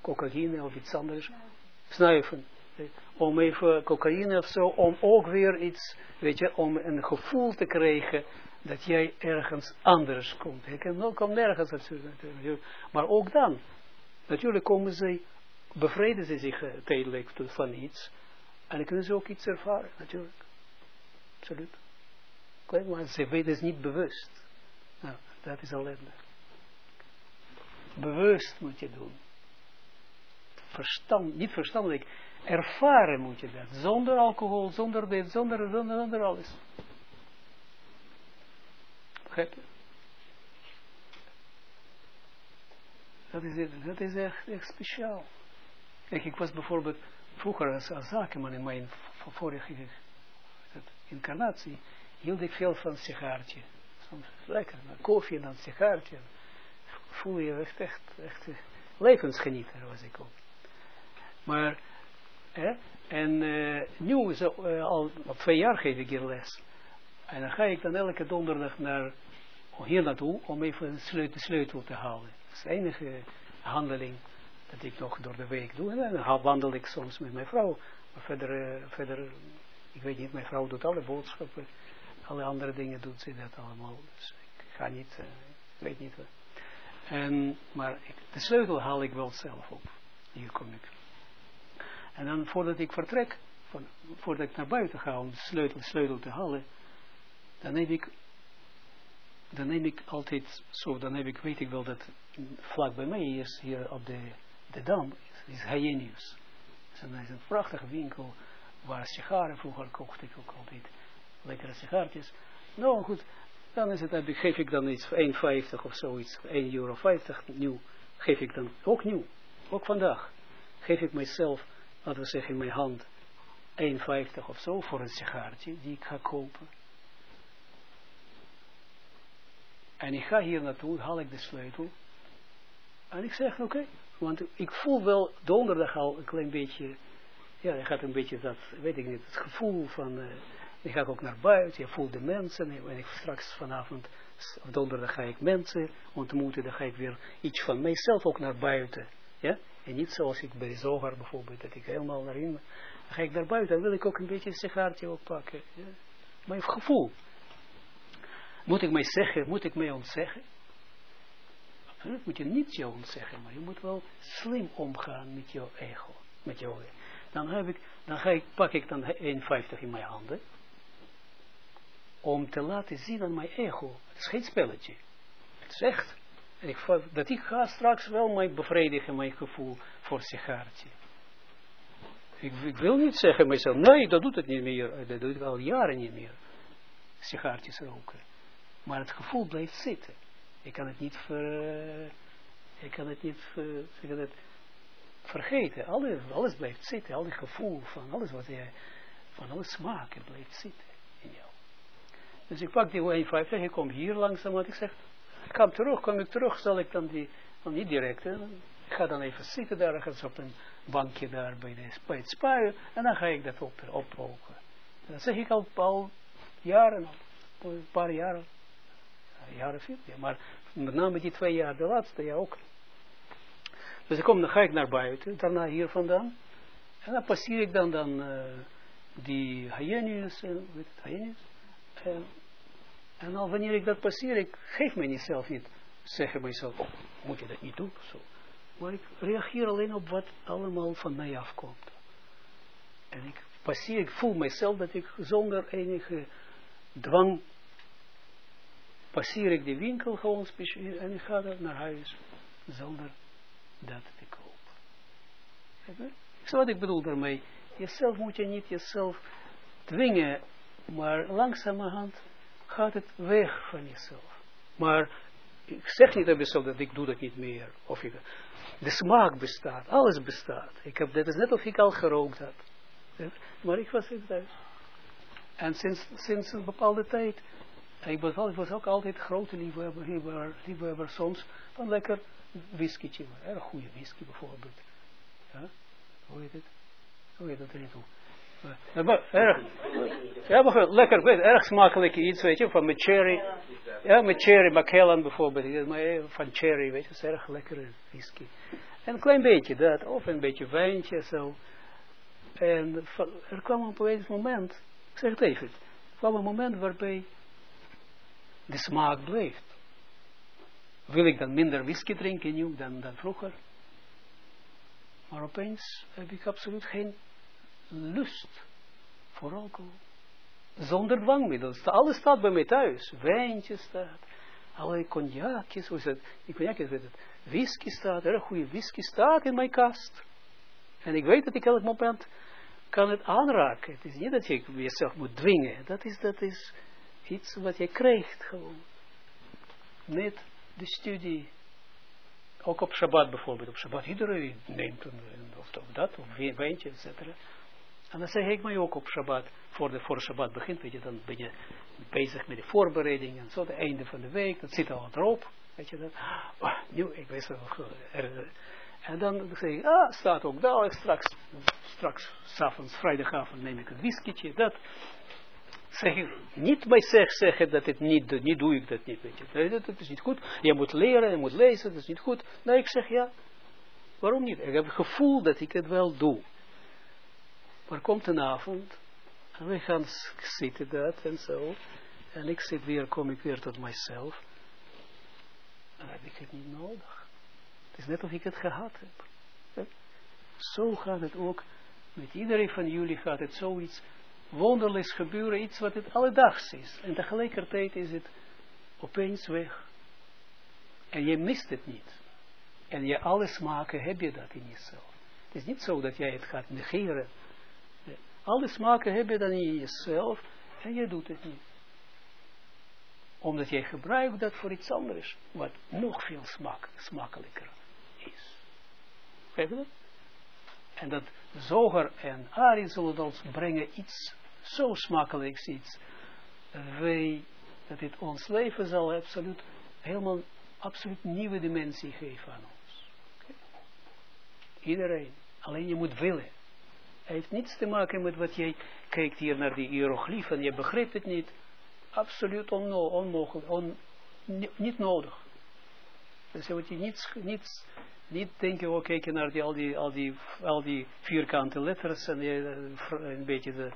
cocaïne of iets anders, snuiven. Om even cocaïne of zo, om ook weer iets, weet je, om een gevoel te krijgen dat jij ergens anders komt. Je kan ook nergens natuurlijk. Maar ook dan, natuurlijk komen ze, bevrijden ze zich uh, tijdelijk van iets. En dan kunnen ze ook iets ervaren, natuurlijk. Absoluut. Maar ze weten het niet bewust. Nou, dat is ellende. Bewust moet je doen. Verstand, niet verstandelijk. Ervaren moet je dat. Zonder alcohol, zonder dit, zonder, zonder, zonder alles. Begrijp je? Dat is, dat is echt, echt speciaal. Kijk, ik was bijvoorbeeld vroeger als, als zakenman in mijn vorige incarnatie, hield ik veel van sigaartje. Lekker, maar koffie en dan sigaartje. Voel je echt, echt, echt levensgenieter was ik ook. Maar, en uh, nu, zo, uh, al twee jaar geef ik hier les. En dan ga ik dan elke donderdag naar, hier naartoe om even een sleutel, sleutel te halen. Dat is de enige handeling dat ik nog door de week doe. En dan wandel ik soms met mijn vrouw. Maar verder, uh, verder, ik weet niet, mijn vrouw doet alle boodschappen. Alle andere dingen doet ze dat allemaal. Dus ik ga niet, ik weet niet wat. En, maar ik, de sleutel haal ik wel zelf op. Hier kom ik. En dan voordat ik vertrek, van, voordat ik naar buiten ga om de sleutel, sleutel te halen, dan neem ik, dan neem ik altijd zo, dan heb ik, weet ik wel dat vlak bij mij is, hier op de, de Dam, is Hyenius. Dat is een prachtige winkel waar sigaren vroeger kocht ik ook altijd. Lekkere sigaartjes. Nou goed, dan is het, geef ik dan iets 1,50 of zoiets, 1,50 euro nieuw, geef ik dan, ook nieuw, ook vandaag, geef ik mijzelf, laten we zeggen in mijn hand, 1,50 of zo voor een sigaartje die ik ga kopen. En ik ga hier naartoe, haal ik de sleutel. En ik zeg, oké, want ik voel wel donderdag al een klein beetje, ja, je gaat een beetje dat, weet ik niet, het gevoel van, uh, ik ga ook naar buiten, je voelt de mensen, en ik straks vanavond, donderdag ga ik mensen ontmoeten, dan ga ik weer iets van mijzelf ook naar buiten, ja, en niet zoals ik bij Zogar bijvoorbeeld, dat ik helemaal naar in, dan ga ik naar buiten, dan wil ik ook een beetje een sigaartje oppakken, ja. mijn gevoel, moet ik mij zeggen, moet ik mij ontzeggen? Dat moet je niet je ontzeggen, maar je moet wel slim omgaan met jouw ego. Met jouw. Dan, heb ik, dan ga ik, pak ik dan 1,50 in mijn handen. Om te laten zien aan mijn ego. Het is geen spelletje. Het is echt. Ik, dat ik ga straks wel mij bevredigen, mijn gevoel voor sigaartje. Ik, ik, wil niet zeggen mezelf, nee, dat doet het niet meer. Dat doe ik al jaren niet meer. Sigaartjes roken. Maar het gevoel blijft zitten. Je kan het niet, ver, je kan het niet ver, het, vergeten. Alles, alles blijft zitten. Al die gevoel van alles wat je, van alle smaken blijft zitten. Dus ik pak die 1,50, ik kom hier langzaam, wat ik zeg, ik kom terug, kom ik terug, zal ik dan die, dan niet direct, hè, ik ga dan even zitten daar, ergens op een bankje daar bij, de, bij het spuien, en dan ga ik dat op, oproken. Dat zeg ik al, al jaren, een paar jaren jaren vier, ja, maar met name die twee jaar, de laatste jaar ook. Dus ik kom, dan ga ik naar buiten, daarna hier vandaan. En dan passeer ik dan, dan uh, die hyenius, uh, weet het, hyenius. En, al wanneer ik dat passeer, ik geef mij niet zelf niet, zeggen mijzelf, oh, moet je dat niet doen. Maar ik reageer alleen op wat allemaal van mij afkomt. En ik passeer, ik voel mijzelf dat ik zonder enige dwang passeer ik de winkel gewoon speciaal en ik ga dan naar huis zonder dat te kopen. Zo wat ik bedoel daarmee. Jezelf moet je niet jezelf dwingen, maar langzamerhand gaat het weg van jezelf. Maar ik zeg niet aan mezelf dat ik doe dat niet meer. Of ik, de smaak bestaat, alles bestaat. Ik heb, dat is net of ik al gerookt had. Maar ik was in thuis. En sinds, sinds een bepaalde tijd ik was, ik was ook altijd grote liefhebber, liefhebber, liefhebber soms van lekker whisky, erg goede whisky bijvoorbeeld. Ja, hoe heet het? Hoe heet dat er niet toe? Ja, maar lekker, erg smakelijk iets, weet je, van met cherry. Ja, met cherry, Macallan bijvoorbeeld, maar van cherry, weet je, is erg lekkere whisky. En een klein beetje dat, of een beetje wijntje, zo. En er kwam op een moment, ik zeg het even, kwam een moment waarbij de smaak bleef. Wil ik dan minder whisky drinken nu dan, dan vroeger? Maar opeens heb ik absoluut geen lust voor alcohol. Zonder dwangmiddelen. Alles staat bij mij thuis. Wijntje staat. Allerlei cognacjes. Hoe is het? Die cognacjes weet het. Whisky staat. Erg goede whisky staat in mijn kast. En ik weet dat ik elk moment kan het aanraken. Het is niet dat je jezelf moet dwingen. Dat is, dat is iets wat je krijgt gewoon. Met de studie. Ook op Shabbat bijvoorbeeld. Op Shabbat iedereen neemt een, of, of dat, of wijntje, et cetera. En dan zeg ik mij ook op Shabbat, voor de voor Shabbat begint, weet je, dan ben je bezig met de voorbereiding en zo, het einde van de week, dat zit al erop, weet je dat. Oh, ik weet wel, en dan zeg ik, ah, staat ook daar, straks, straks, s'avonds, vrijdagavond neem ik een whiskietje, dat. Zeg ik, niet bij zich zeggen dat het niet, niet doe ik dat niet, weet je. Dat, dat is niet goed, je moet leren, je moet lezen, dat is niet goed. Nee, ik zeg ja, waarom niet? Ik heb het gevoel dat ik het wel doe. Maar komt een avond, en we gaan zitten dat en zo, en ik zit weer, kom ik weer tot mijzelf, dan heb ik het niet nodig. Het is net of ik het gehad heb. Zo gaat het ook, met iedereen van jullie gaat het zoiets wonderlijks gebeuren, iets wat het alledags is. En tegelijkertijd is het opeens weg. En je mist het niet. En je alles maken, heb je dat in jezelf. Het is niet zo dat jij het gaat negeren alle smaken heb je dan in jezelf en je doet het niet. Omdat jij gebruikt dat voor iets anders, wat nog veel smak, smakelijker is. Begrijp je dat? En dat Zoger en Ari zullen ons brengen iets zo smakelijks, iets wij, dat dit ons leven zal absoluut, helemaal, absoluut nieuwe dimensie geven aan ons. Iedereen. Alleen je moet willen. Het heeft niets te maken met wat jij kijkt hier naar die hieroglyphen. Je begrijpt het niet. Absoluut onmogelijk. On, niet nodig. Dus je moet je niets, niets, niet denken, oh kijken naar die, al, die, al, die, al die vierkante letters en die, eh, een beetje de,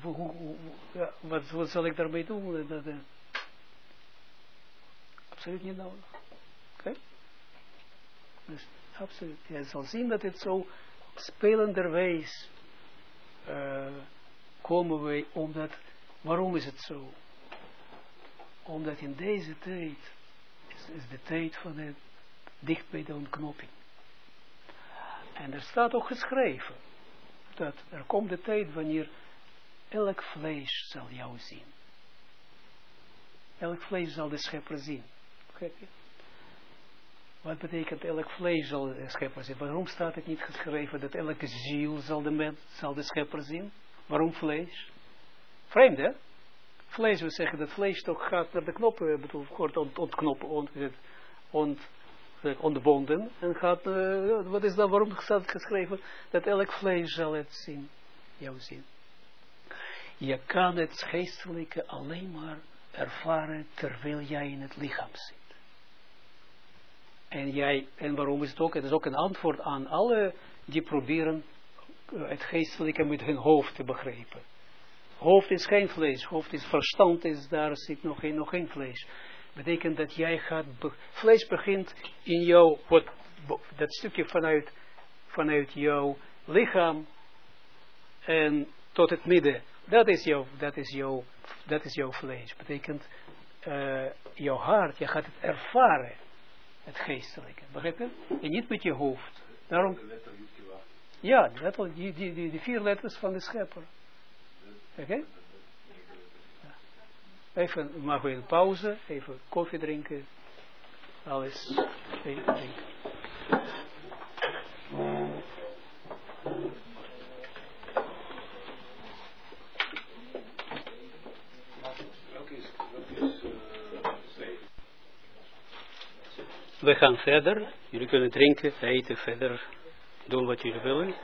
hoe, ja, wat, wat zal ik daarmee doen? Dat, uh, absoluut niet nodig. Oké? Dus absoluut. Je zal zien dat het zo spelenderwijs uh, komen wij omdat, waarom is het zo? Omdat in deze tijd is, is de tijd van het dicht bij de ontknoping. En er staat ook geschreven dat er komt de tijd wanneer elk vlees zal jou zien. Elk vlees zal de schepper zien. Begrijp je? Wat betekent elk vlees zal de schepper zien? Waarom staat het niet geschreven dat elke ziel zal de, zal de schepper zien? Waarom vlees? Vreemd hè? Vlees, we zeggen dat vlees toch gaat naar de knoppen, bedoel, wordt ont, ontknoppen, ont, ont, ontbonden. En gaat, uh, wat is dan, waarom staat geschreven dat elk vlees zal het zien, jou zien? Je kan het geestelijke alleen maar ervaren terwijl jij in het lichaam zit. En jij, en waarom is het ook? Het is ook een antwoord aan alle die proberen eh, het geestelijke met hun hoofd te begrijpen. Hoofd is geen vlees, hoofd is verstand, is, daar zit nog geen, nog geen vlees. Betekent dat jij gaat, vlees begint in jou, wat, dat stukje vanuit, vanuit jouw lichaam en tot het midden. Dat is jouw, dat is jouw, dat is jouw vlees. Betekent uh, jouw hart, je gaat het ervaren het geestelijke. Begrijp je? En niet met je hoofd. Daarom, ja, die, die, die, die vier letters van de schepper. Oké? Okay? Even, maken we een pauze, even koffie drinken. Alles even drinken. Welke is, welke is we gaan verder. Jullie kunnen drinken, eten, verder doen wat jullie willen.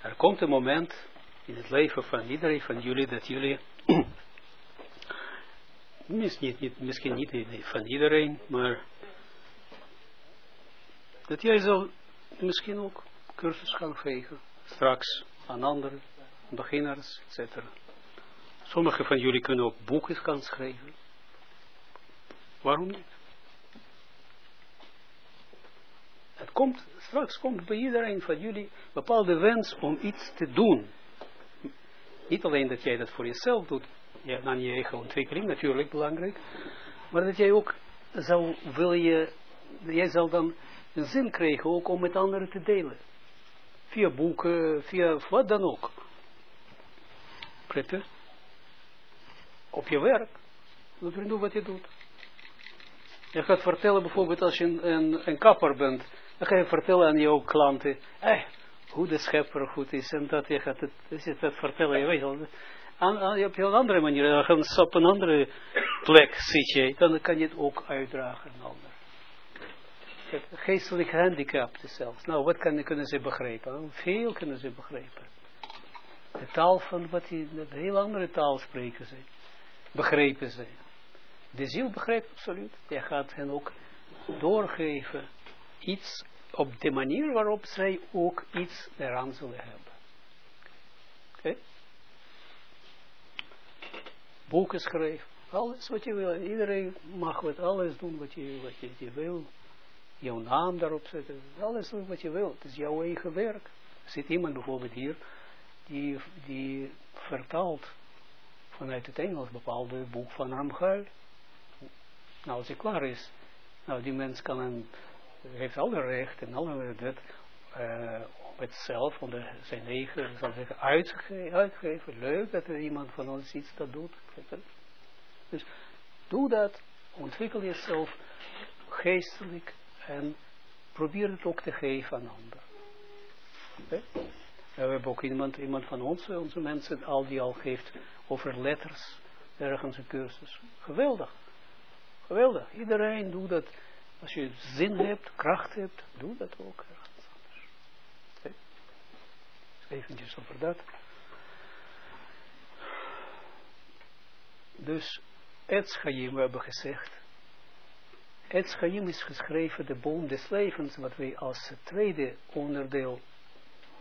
Er komt een moment in het leven van iedereen van jullie dat jullie, misschien niet, misschien niet van iedereen, maar dat jij zal misschien ook cursus gaan geven, straks aan anderen, beginners, etc. Sommigen van jullie kunnen ook boeken gaan schrijven. Waarom niet? Het komt, straks komt bij iedereen van jullie bepaalde wens om iets te doen. Niet alleen dat jij dat voor jezelf doet, ja, dan je eigen ontwikkeling, natuurlijk belangrijk, maar dat jij ook zou, wil je, jij zal dan een zin krijgen ook om met anderen te delen. Via boeken, via wat dan ook. Pretten. Op je werk. Moet je doen wat je doet. Je gaat vertellen bijvoorbeeld als je een, een, een kapper bent. Dan ga je vertellen aan jouw klanten. Eh, hoe de schepper goed is. En dat je gaat het, vertellen. Je weet al. Aan, op een andere manier. Dan op een andere plek zit je. Dan kan je het ook uitdragen aan. Geestelijk handicapten zelfs. Nou, wat kan, kunnen ze begrijpen? Veel kunnen ze begrijpen. De taal van wat die, een heel andere taal spreken ze. Begrijpen ze. De ziel begrijpt absoluut. Je gaat hen ook doorgeven iets op de manier waarop zij ook iets eraan zullen hebben. Oké? Boeken schrijven. Alles wat je wil. Iedereen mag wat alles doen wat je, wat je, je wil. Jouw naam daarop zetten. Alles doen wat je wil. Het is jouw eigen werk. Er zit iemand bijvoorbeeld hier die, die vertaalt vanuit het Engels bepaalde boek van Ramchal. Nou, als hij klaar is, nou, die mens kan een, heeft alle recht en alle dat, uh, om het zelf, onder zijn eigen, zal zeggen, uitgeven, uitgeven. Leuk dat er iemand van ons iets dat doet. Dus doe dat, ontwikkel jezelf geestelijk en probeer het ook te geven aan anderen. Okay? We hebben ook iemand, iemand van ons, onze mensen, al die al geeft over letters, ergens een cursus. Geweldig. Geweldig. Iedereen doet dat. Als je zin hebt, kracht hebt, doe dat ook ergens anders. Eventjes over dat. Dus, Etschaim, we hebben gezegd, Etschaim is geschreven, de boom des levens, wat wij als tweede onderdeel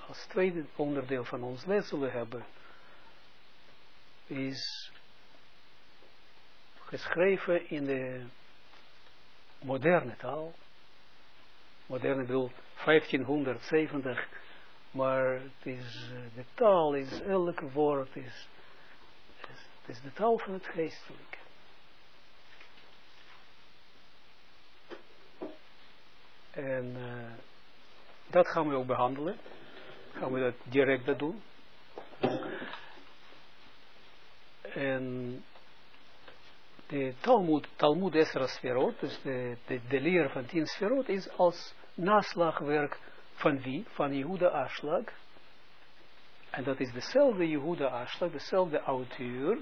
als tweede onderdeel van ons les zullen hebben, is geschreven in de moderne taal. Moderne bedoel 1570, maar het is, eh, de taal is, elke woord is, het is de taal van het geestelijke. En uh, dat gaan we ook behandelen gaan we dat direct dat doen. En de Talmud, Talmud Esra Sferot, dus de, de, leer van tien Sferot, is als naslagwerk van wie? Van Jehuda Aslag. En dat is dezelfde Jehuda Aslag, dezelfde auteur,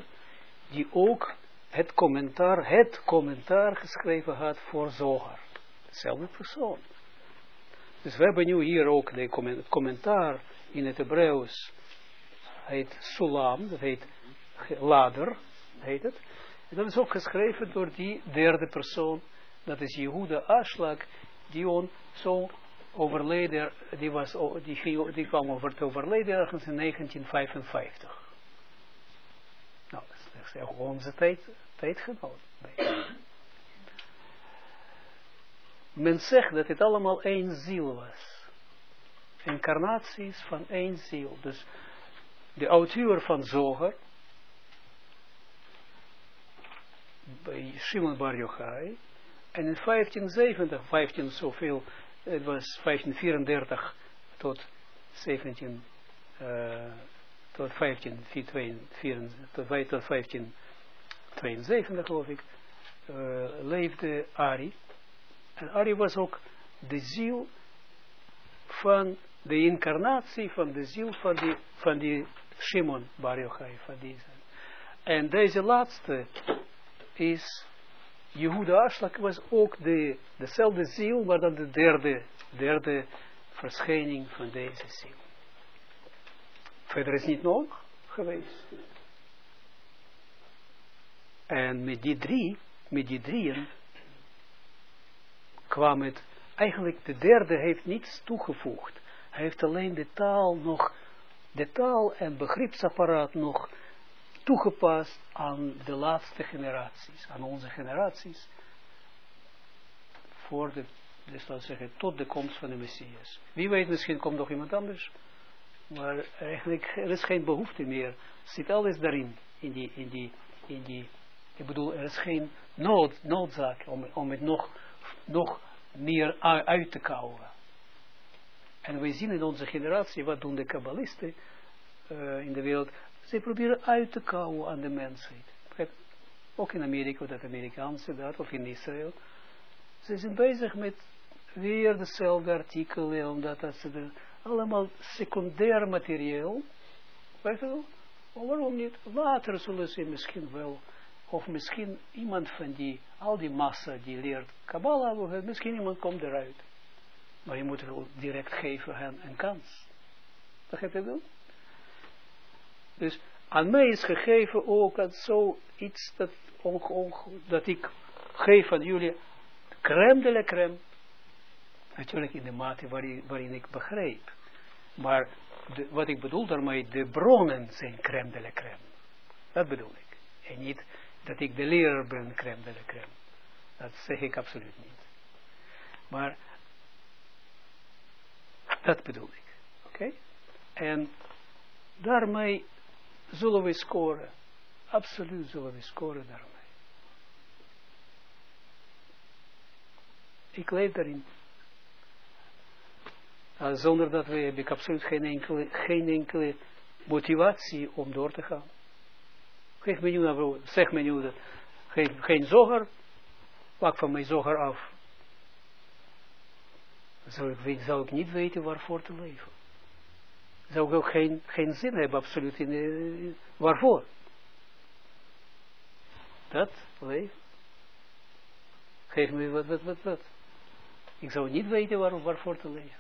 die ook het commentaar, het commentaar geschreven had voor Zohar. Dezelfde persoon. Dus we hebben nu hier ook de commentaar in het Hebreeuws. Heet Sulam, dat heet ladder, heet het. En dat is ook geschreven door die derde persoon. Dat is Jehuda Aslak, die on, zo overleden, die, was, die, die kwam over te overleden ergens in 1955. Nou, dat is echt onze tijd, tijdgenoot men zegt dat het allemaal één ziel was. Incarnaties van één ziel. Dus de auteur van Zoger, bij Shimon Bar Yochai, en in 1570, 15 zoveel, het was 1534 tot 17, uh, tot 15, tot 1572 geloof ik, uh, leefde Ari. En Ari was ook de ziel van de incarnatie van de ziel van die, van die Shimon Bar Yochai, van deze. En deze laatste is, Jehuda Aslak was ook de, dezelfde ziel, maar dan de derde, derde verschijning van deze ziel. Verder is niet nodig geweest. En met die drie, met die drieën, kwam het, eigenlijk de derde heeft niets toegevoegd. Hij heeft alleen de taal nog, de taal en begripsapparaat nog toegepast aan de laatste generaties, aan onze generaties, voor de, dus laten zeggen, tot de komst van de Messias. Wie weet, misschien komt nog iemand anders, maar eigenlijk, er is geen behoefte meer, zit alles daarin, in die, in die, in die, ik bedoel, er is geen nood, noodzaak om, om het nog, nog meer uit te kouwen. En wij zien in onze generatie, wat doen de kabbalisten uh, in de wereld, ze proberen uit te kouwen aan de mensheid. Ook in Amerika, dat Amerikaanse dat, of in Israël. Ze zijn bezig met weer dezelfde artikelen, omdat dat ze er allemaal secundair materieel, weet je wel, waarom niet? Later zullen ze misschien wel, of misschien iemand van die, al die massa die leert Kabbalah, misschien iemand komt eruit. Maar je moet wel direct geven hen een kans. Begrijp je dat? Dus aan mij is gegeven ook dat zoiets dat, ook, ook, dat ik geef aan jullie crème de la crème. Natuurlijk in de mate waarin, ik begrijp. Maar de, wat ik bedoel daarmee, de bronnen zijn crème de la crème. Dat bedoel ik. En niet dat ik de leraar ben crème de la crème. Dat zeg ik absoluut niet. Maar dat bedoel ik. Oké? En daarmee zullen we scoren. Absoluut zullen we scoren daarmee. Ik leef daarin. Zonder dat we heb ik absoluut geen enkele, geen enkele motivatie om door te gaan. Geef me nu, zeg me nu dat, geen, geen zoger, pak van mijn zoger af. Zou ik, zou ik niet weten waarvoor te leven zou ook geen, geen zin hebben, absoluut. In, uh, waarvoor? Dat, leef. Geef me wat, wat, wat, wat. Ik zou niet weten waar, waarvoor te leven.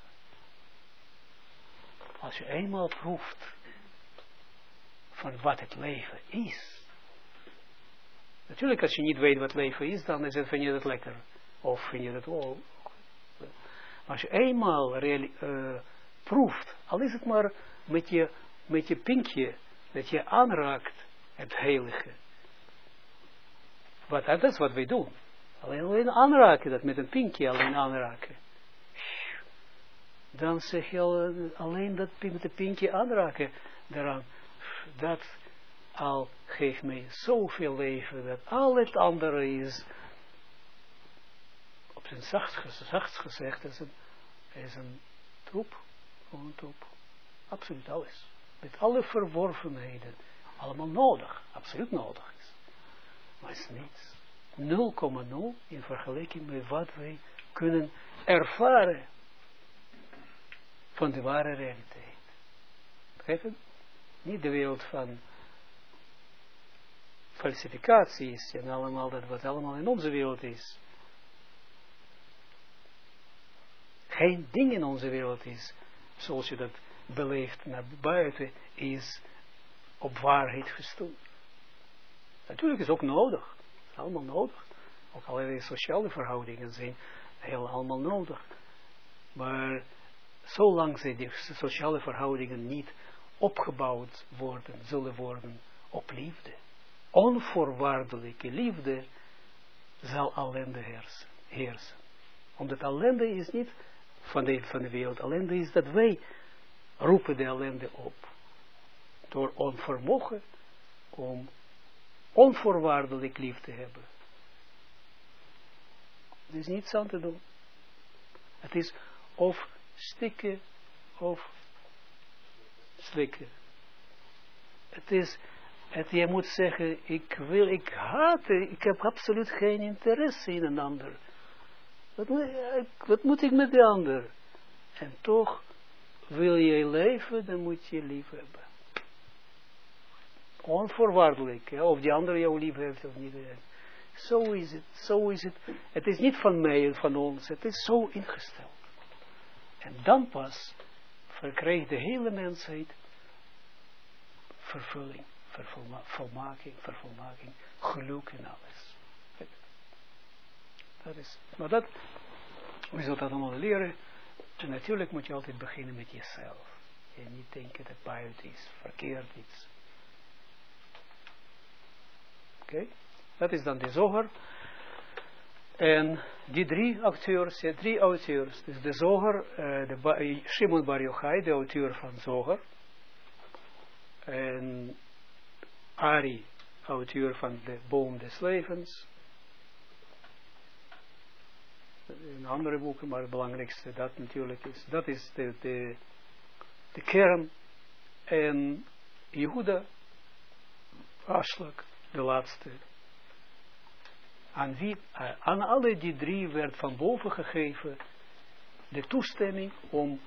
Als je eenmaal proeft van wat het leven is. Natuurlijk, als je niet weet wat leven is, dan is het, vind je het lekker. Of vind je het wel. Als je eenmaal reali uh, proeft, al is het maar met je, met je pinkje, dat je aanraakt het heilige. Wat, dat is wat wij doen. Alleen, aanraken, dat met een pinkje alleen aanraken. Dan zeg je al, alleen dat met een pinkje aanraken, daaraan, dat al geeft mij zoveel leven, dat al het andere is, op zijn zachtst gezegd, is een, is een troep. Gewoon troep. Absoluut alles. Met alle verworvenheden. Allemaal nodig. Absoluut nodig is. Maar het is niets. 0,0 in vergelijking met wat wij kunnen ervaren van de ware realiteit. Begrijp je? Niet de wereld van falsificaties en allemaal dat wat allemaal in onze wereld is. Geen ding in onze wereld is zoals je dat beleeft naar buiten, is op waarheid gestoeld. Natuurlijk is ook nodig. Allemaal nodig. Ook allerlei sociale verhoudingen zijn heel allemaal nodig. Maar zolang ze die sociale verhoudingen niet opgebouwd worden, zullen worden op liefde. Onvoorwaardelijke liefde zal ellende heersen. Omdat ellende is niet van de, van de wereld. Ellende is dat wij roepen de ellende op. Door onvermogen om onvoorwaardelijk lief te hebben. Het is niets aan te doen. Het is of stikken of slikken. Het is, het, je moet zeggen, ik wil, ik haat, ik heb absoluut geen interesse in een ander. Wat, wat moet ik met de ander? En toch wil je leven, dan moet je lief hebben. Onvoorwaardelijk. Of die andere jou lief heeft of niet. Zo is het, zo is het. Het is niet van mij en van ons, het is zo ingesteld. En dan pas verkrijgt de hele mensheid vervulling, vervolmaking, vervolmaking, geluk en alles. Dat is, maar dat, we zullen dat allemaal leren. En natuurlijk moet je altijd beginnen met jezelf. En niet denken dat buiten is, verkeerd iets. Oké, dat is dan de zoger. En die drie auteurs, ja, drie auteurs, dus de zoger, uh, de Shimon Bar de auteur van zoger. En Ari, auteur van de boom des levens. In andere boeken, maar het belangrijkste dat natuurlijk is, dat is de, de, de kern. En Jehuda, Aslak, de laatste. Aan, wie, aan alle die drie werd van boven gegeven de toestemming om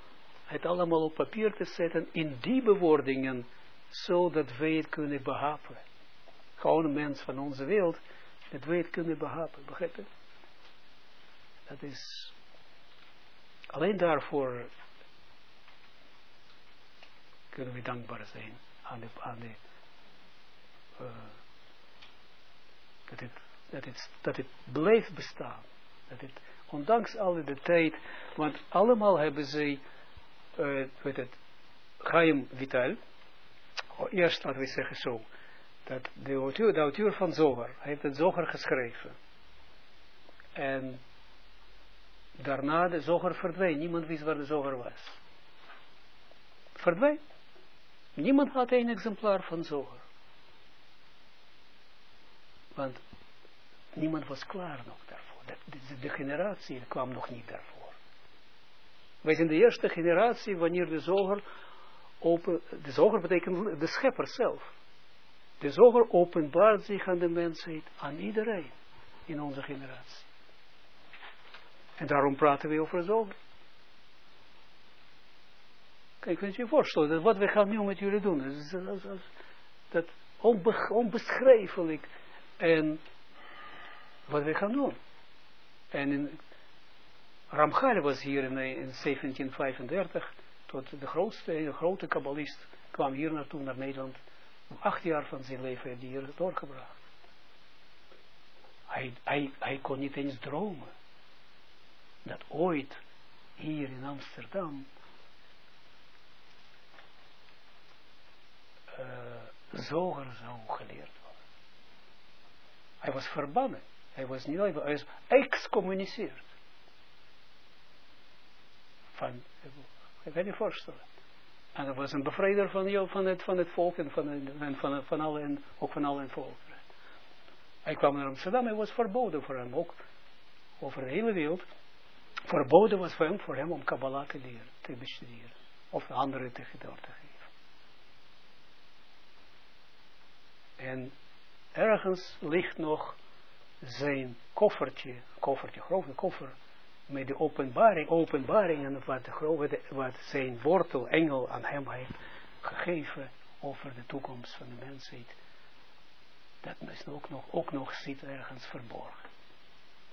het allemaal op papier te zetten in die bewoordingen, zodat wij het kunnen behapen. Gewoon een mens van onze wereld, dat wij het kunnen behapen, begrijp je? Dat is alleen daarvoor kunnen we dankbaar zijn aan de, aan de uh, dat het, dat het, dat het blijft bestaan. Dat het, ondanks alle de tijd, want allemaal hebben ze, uh, weet het, Chaim Vital, eerst laten we zeggen zo, dat de auteur, de auteur van Zoger, heeft het Zoger geschreven. En daarna de Zoger verdween, niemand wist waar de Zoger was. Verdween. Niemand had een exemplaar van Zoger. Want niemand was klaar nog daarvoor. De, generatie kwam nog niet daarvoor. Wij zijn de eerste generatie wanneer de zoger open, de zoger betekent de schepper zelf. De zoger openbaart zich aan de mensheid, aan iedereen in onze generatie. En daarom praten we over zoger. Kijk, kunt je je voorstellen, wat we gaan nu met jullie doen, dat, dat, dat, dat onbeschrijfelijk en wat we gaan doen. En in, Ramchal was hier in, in 1735, tot de grootste, de grote kabbalist, kwam hier naartoe, naar Nederland. Acht jaar van zijn leven heeft hij hier doorgebracht. Hij, hij, hij kon niet eens dromen dat ooit hier in Amsterdam uh, zoger geleerd hij was verbannen. Hij was niet hij was excommuniceerd. Van, ik kan je voorstellen. En hij was een bevrijder van, van, het, van het volk en van, en van, van alle, en ook van alle volk. Hij kwam naar Amsterdam, hij was verboden voor hem, ook over de hele wereld. Verboden was voor hem, voor hem om Kabbalah te leren, te bestuderen. Of anderen te, door te geven. En ergens ligt nog zijn koffertje, koffertje, grote koffer, met de openbaring, openbaringen wat, de, wat zijn wortel, engel aan hem heeft gegeven over de toekomst van de mensheid. Dat is ook nog, ook nog zit ergens verborgen.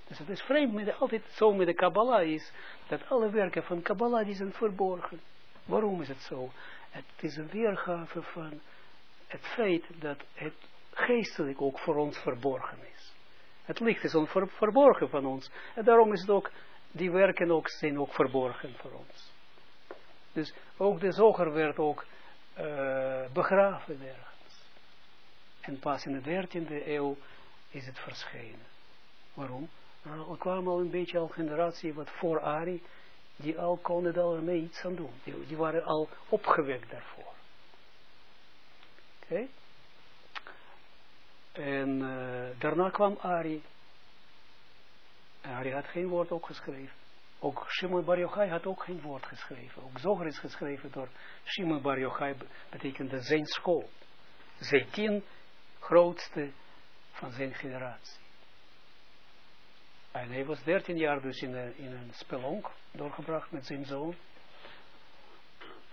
Dus het is vreemd, met altijd zo met de Kabbalah is, dat alle werken van Kabbalah die zijn verborgen. Waarom is het zo? Het is een weergave van het feit dat het geestelijk ook voor ons verborgen is. Het licht is on verborgen van ons. En daarom is het ook, die werken ook, zijn ook verborgen voor ons. Dus ook de zoger werd ook uh, begraven ergens. En pas in de dertiende eeuw is het verschenen. Waarom? Nou, er kwam al een beetje al generatie wat voor Ari, die al konden daar iets aan doen. Die, die waren al opgewekt daarvoor. Oké? En uh, daarna kwam Ari. En Ari had geen woord ook geschreven. Ook Shimon Bar Yochai had ook geen woord geschreven. Ook Zoger is geschreven door Shimon Bar Yochai, betekende zijn school. Zijn tien grootste van zijn generatie. En hij was dertien jaar dus in een, in een spelonk doorgebracht met zijn zoon.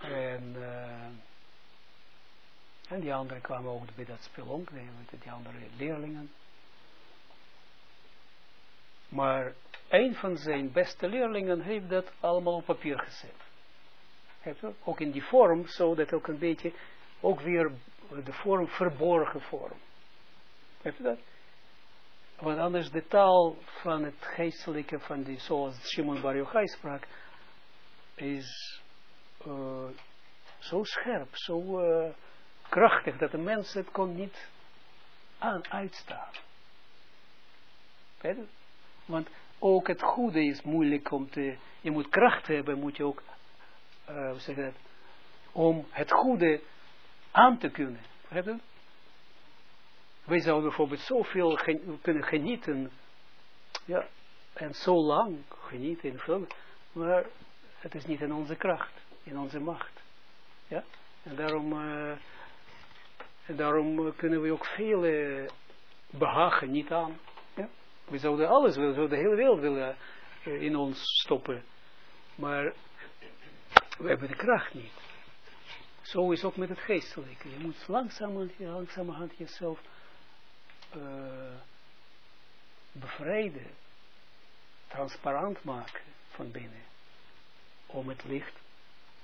En... Uh, en die anderen kwamen ook bij dat spelonk, die andere leerlingen. Maar een van zijn beste leerlingen heeft dat allemaal op papier gezet. Ook in die vorm, zodat ook een beetje, ook weer de vorm, verborgen vorm. Heb je dat? Want anders de taal van het geestelijke, van die, zoals Shimon Bar Yochai sprak, is uh, zo scherp, zo uh, krachtig, dat de mens het kon niet aan uitstaan. Je? Want ook het goede is moeilijk om te, je moet kracht hebben, moet je ook, uh, hoe zeg je dat, om het goede aan te kunnen. Je? Wij zouden bijvoorbeeld zoveel gen kunnen genieten, ja, en zo lang genieten, maar het is niet in onze kracht, in onze macht. Ja, en daarom, uh, en daarom kunnen we ook veel uh, behagen niet aan. Ja? We zouden alles willen, we zouden de hele wereld willen uh, in ons stoppen, maar we hebben de kracht niet. Zo is ook met het geestelijke. Je moet langzaam, langzamerhand jezelf uh, bevrijden, transparant maken van binnen, om het licht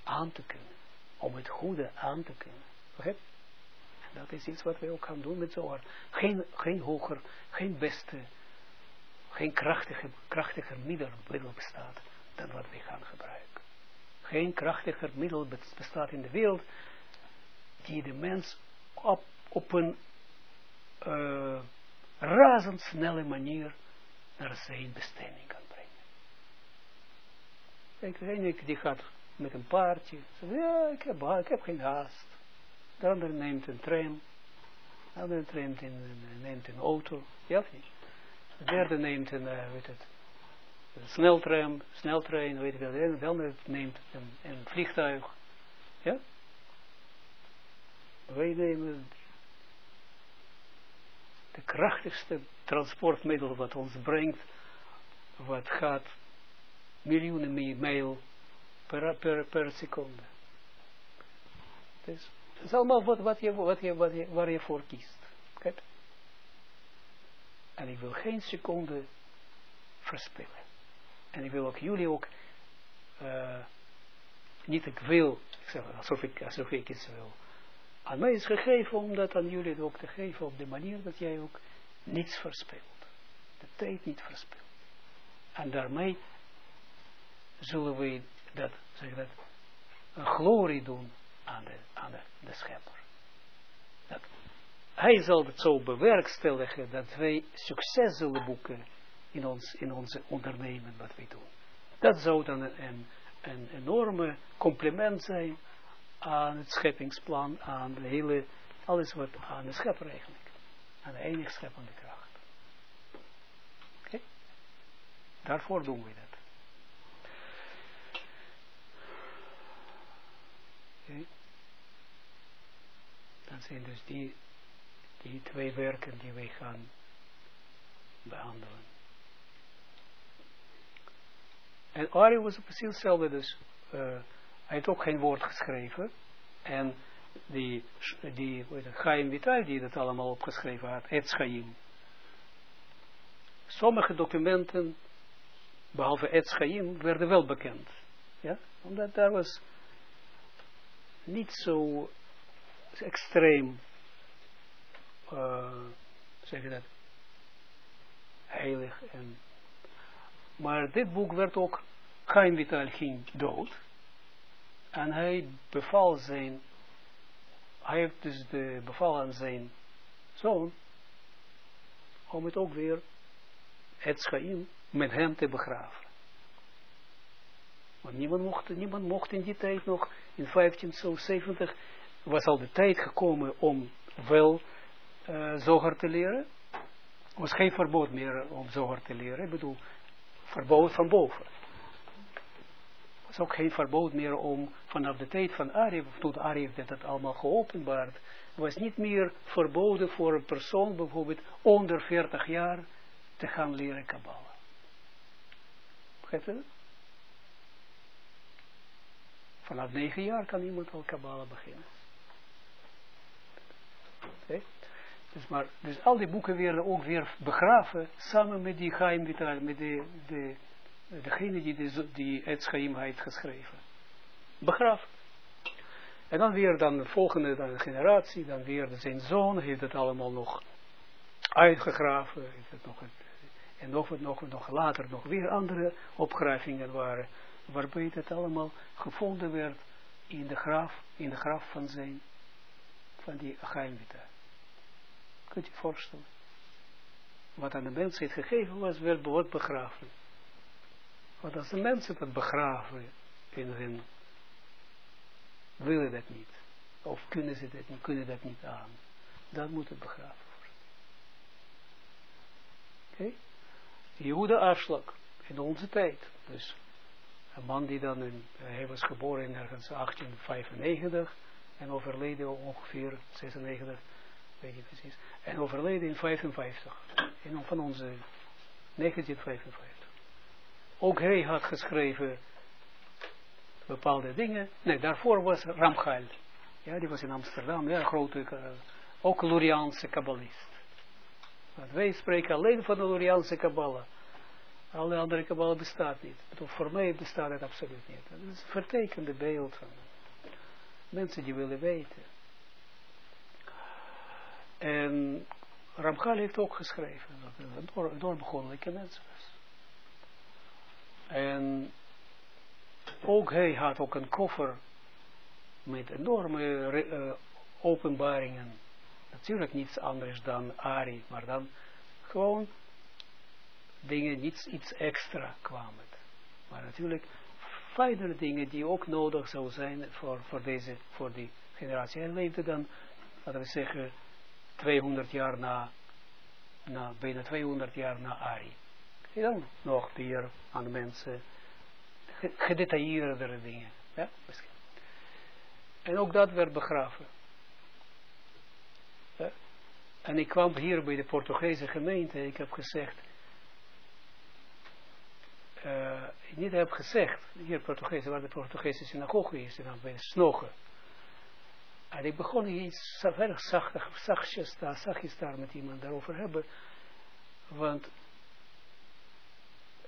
aan te kunnen, om het goede aan te kunnen. Dat is iets wat wij ook gaan doen met Zohar. Geen, geen hoger, geen beste, geen krachtiger, krachtiger middel bestaat dan wat wij gaan gebruiken. Geen krachtiger middel bestaat in de wereld die de mens op, op een uh, razendsnelle manier naar zijn bestemming kan brengen. Ene die gaat met een paardje, zegt, ja, ik heb, ik heb geen haast. De andere neemt een tram, de andere neemt een, neemt een auto, ja of? De derde neemt een, uh, weet het, een sneltram, sneltrein, weet ik wel, de andere neemt een, een vliegtuig, ja? Wij nemen de krachtigste transportmiddel wat ons brengt, wat gaat miljoenen mijl per, per, per seconde. Dus het is allemaal wat, wat, je, wat, je, wat je, waar je voor kiest. Kijk. En ik wil geen seconde verspillen. En ik wil ook jullie ook uh, niet ik wil, ik zeg alsof ik, alsof ik iets wil aan mij is gegeven om dat aan jullie ook te geven op de manier dat jij ook niets verspilt. De tijd niet verspilt. En daarmee zullen we dat, zeg dat, een glorie doen aan de, aan de, de schepper. Dat hij zal het zo bewerkstelligen dat wij succes zullen boeken in, ons, in onze ondernemen wat wij doen. Dat zou dan een, een enorme compliment zijn aan het scheppingsplan, aan de hele, alles wat aan de schepper eigenlijk. Aan de enige scheppende kracht. Oké? Daarvoor doen we dat. Oké? Dat zijn dus die, die twee werken die wij gaan behandelen. En Ari was precies hetzelfde dus. Uh, hij heeft ook geen woord geschreven. En die, die Chaim Vital, die dat allemaal opgeschreven had, het. Sommige documenten, behalve het werden wel bekend. Ja, omdat daar was niet zo extreem, uh, zeg je dat, heilig. En, maar dit boek werd ook, Chaim Vital ging dood. En hij beval zijn, hij heeft dus de beval aan zijn zoon, om het ook weer, het schaim, met hem te begraven. Want niemand mocht, niemand mocht in die tijd nog, in 1570, was al de tijd gekomen om wel uh, te leren. Er was geen verbod meer om zoger te leren. Ik bedoel, verbod van boven is ook geen verbod meer om vanaf de tijd van Arif, toen Arif dat het allemaal geopenbaard, was niet meer verboden voor een persoon bijvoorbeeld onder 40 jaar te gaan leren Kabbalah. Begrijpt u Vanaf 9 jaar kan iemand al Kabbalah beginnen. Okay. Dus, maar, dus al die boeken werden ook weer begraven, samen met die Chaim met de, de, degene die, de, die het Chaim heeft geschreven. Begraven. En dan weer dan de volgende dan generatie, dan weer zijn zoon heeft het allemaal nog uitgegraven, heeft het nog en nog, nog, nog later nog weer andere opgravingen waren, waarbij het allemaal gevonden werd in de graf, in de graf van zijn, van die Achaimita. Kunt je je voorstellen? Wat aan de mensheid gegeven was, werd, wordt begraven. Want als de mensen het begraven in hun, willen dat niet. Of kunnen ze dat niet, kunnen dat niet aan. Dan moet het begraven worden. Oké? Okay? Jehuda afslag in onze tijd. Dus een man die dan, in, hij was geboren in ergens 1895 en overleden ongeveer 96, weet je precies, en overleden in 55, in van onze 1955. Ook hij had geschreven bepaalde dingen. Nee, daarvoor was Ramchal. Ja, die was in Amsterdam, ja, grote, uh, ook Luriaanse kabbalist. Want wij spreken alleen van de Luriaanse Kabbalah. Alle andere Kabbalah bestaat niet. voor mij bestaat het absoluut niet. Dat is een vertekende beeld van mensen die willen weten. En Ramchal heeft ook geschreven dat hij een doorbegonnelijke mens was. En ook hij had ook een koffer met enorme uh, openbaringen natuurlijk niets anders dan Ari, maar dan gewoon dingen, niets, iets extra kwamen. Maar natuurlijk fijnere dingen die ook nodig zou zijn voor, voor deze, voor die generatie. Hij leefde dan, laten we zeggen, 200 jaar na, na bijna 200 jaar na Ari. En dan nog weer aan de mensen gedetailleerdere dingen. Ja, misschien. En ook dat werd begraven. En ik kwam hier bij de Portugese gemeente. Ik heb gezegd. Ik niet heb gezegd. Hier Portugese, waar de Portugese synagoge is. En bij Snogen. En ik begon iets erg zacht, zachtjes daar, zachtjes daar met iemand daarover hebben. Want.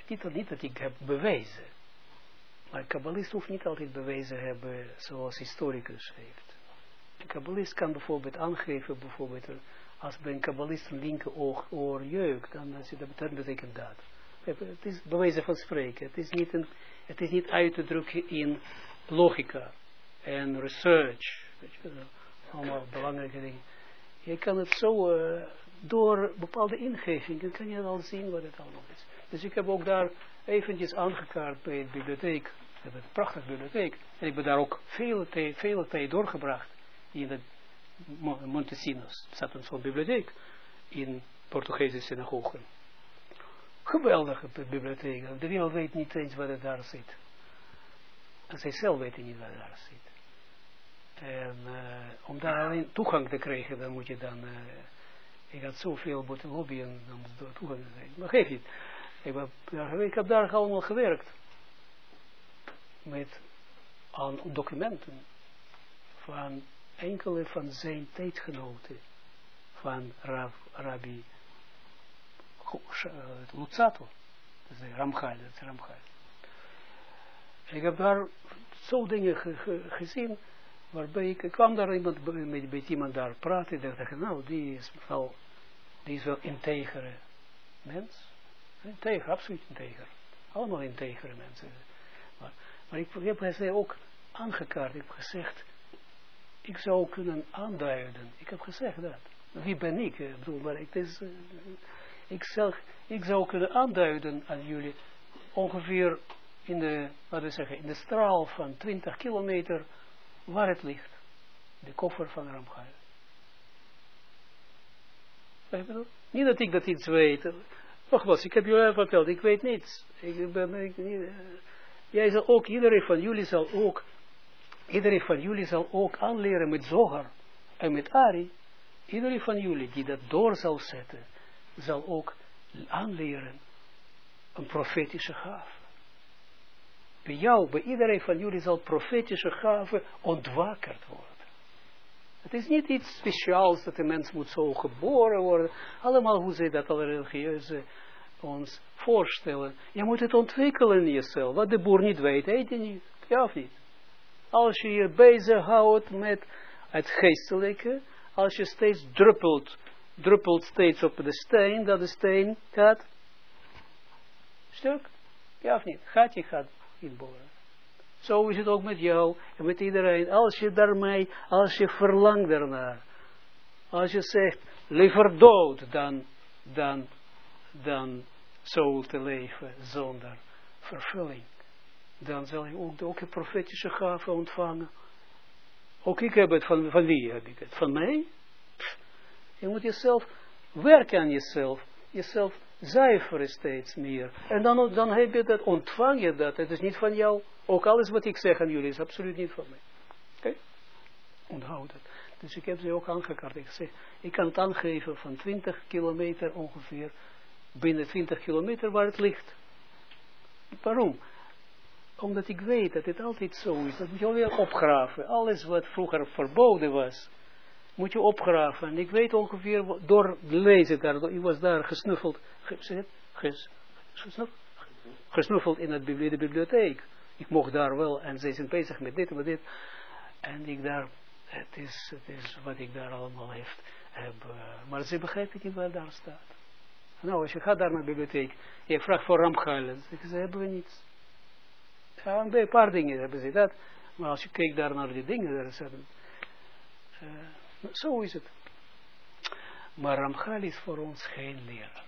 Niet, niet dat ik heb bewezen. Maar kabbalist hoeft niet altijd bewezen hebben zoals historicus heeft. Een kabbalist kan bijvoorbeeld aangeven, bijvoorbeeld als bij een kabbalist een linker oog, oor jeukt, dan, dat betekent dat. Het is bewijzen van spreken. Het is niet, een, het is niet uit te drukken in logica en research. Allemaal belangrijke dingen. Je kan het zo, uh, door bepaalde ingevingen, kan je al zien wat het allemaal is. Dus ik heb ook daar eventjes aangekaart bij de bibliotheek. Ik heb een prachtige bibliotheek. En ik ben daar ook vele tijd, vele tijd doorgebracht in de Montesinos. Er staat een zo'n bibliotheek in Portugese synagogen. Geweldige bibliotheek. De wereld weet niet eens wat er daar zit. En zij zelf weten niet wat er daar zit. En uh, om daar alleen toegang te krijgen, dan moet je dan... Uh, ik had zoveel moeten lobbyen om toegang te krijgen. Maar geef niet. Ik heb, ik heb daar allemaal gewerkt. Met aan documenten van enkele van zijn tijdgenoten van Rabbi uh, Lutzato, dat is Ramchal, dat is Ramchal. Ik heb daar zo dingen ge, ge, gezien, waarbij ik, ik kwam daar iemand, met, met iemand daar praten, en dacht ik, nou, die is wel, die is wel integere mens. Integer, absoluut integer. Allemaal integere mensen. Maar, maar ik, heb hij ook aangekaart, ik heb gezegd, ik zou kunnen aanduiden. Ik heb gezegd dat. Wie ben ik? Ik bedoel, maar ik, is, uh, ik, ik zou kunnen aanduiden aan jullie ongeveer in de, wat we zeggen, in de straal van 20 kilometer waar het ligt. De koffer van Ramchal. Niet dat ik dat iets weet. Nogmaals, ik heb jullie verteld, ik weet niets. Ik ben, jij zal ook, iedereen van jullie zal ook Iedereen van jullie zal ook aanleren met Zogar en met Ari. Iedereen van jullie die dat door zal zetten, zal ook aanleren een profetische gave. Bij jou, bij iedereen van jullie zal profetische gave ontwakerd worden. Het is niet iets speciaals dat de mens moet zo geboren worden. Allemaal hoe ze dat alle religieuze ons voorstellen. Je moet het ontwikkelen in jezelf. Wat de boer niet weet, weet je niet. Ja of niet? Als je je bezighoudt met het geestelijke, als je steeds druppelt, druppelt steeds op de steen, dat de steen gaat stuk. Ja of niet? Gaat je gaat inboren. Zo is het ook met jou en met iedereen. Als je daarmee, als je verlangt daarnaar, als je zegt, liever dood dan, dan, dan zo te leven zonder vervulling, dan zal je ook, ook een profetische gave ontvangen. Ook ik heb het, van, van wie heb ik het? Van mij? Je moet jezelf, werken aan jezelf, jezelf zuiveren steeds meer. En dan, dan heb je dat, ontvang je dat. Het is niet van jou. Ook alles wat ik zeg aan jullie is absoluut niet van mij. Oké? Onthoud het. Dus ik heb ze ook aangekaart. Ik zeg, ik kan het aangeven van 20 kilometer ongeveer, binnen 20 kilometer waar het ligt. Waarom? Omdat ik weet dat het altijd zo is. Dat moet je alweer opgraven. Alles wat vroeger verboden was, moet je opgraven. En ik weet ongeveer, door lezen daar, ik was daar gesnuffeld, ges, gesnuffeld in, het, de bibliotheek. Ik mocht daar wel, en ze zijn bezig met dit en met dit. En ik daar, het is, het is wat ik daar allemaal heeft, heb. Uh, maar ze begrijpen niet wat daar staat. Nou, als je gaat daar naar de bibliotheek, je vraagt voor ramgeilen, ze hebben we niets. Ja, een paar dingen hebben ze dat. Maar als je kijkt daar naar die dingen, daar zijn, uh, zo is het. Maar Ramchal is voor ons geen leraar.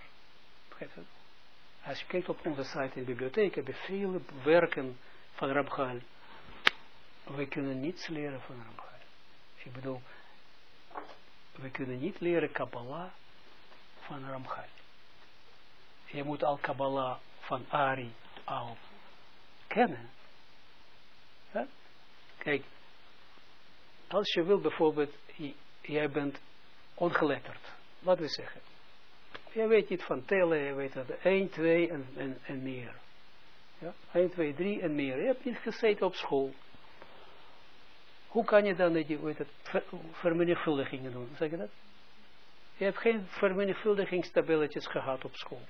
Als je kijkt op onze site in de bibliotheek, hebben vele werken van Ramchal. We kunnen niets leren van Ramchal. Ik bedoel, we kunnen niet leren Kabbalah van Ramchal. Je moet al Kabbalah van Ari al kennen. Ja? Kijk, als je wil bijvoorbeeld, jij bent ongeletterd, wat we zeggen. Je weet niet van tellen, je weet dat 1, 2 en, en, en meer. Ja? 1, 2, 3 en meer. Je hebt niet gezeten op school. Hoe kan je dan dat weet het, ver, vermenigvuldigingen doen? Zeg je dat? Je hebt geen vermenigvuldigingstabelletjes gehad op school.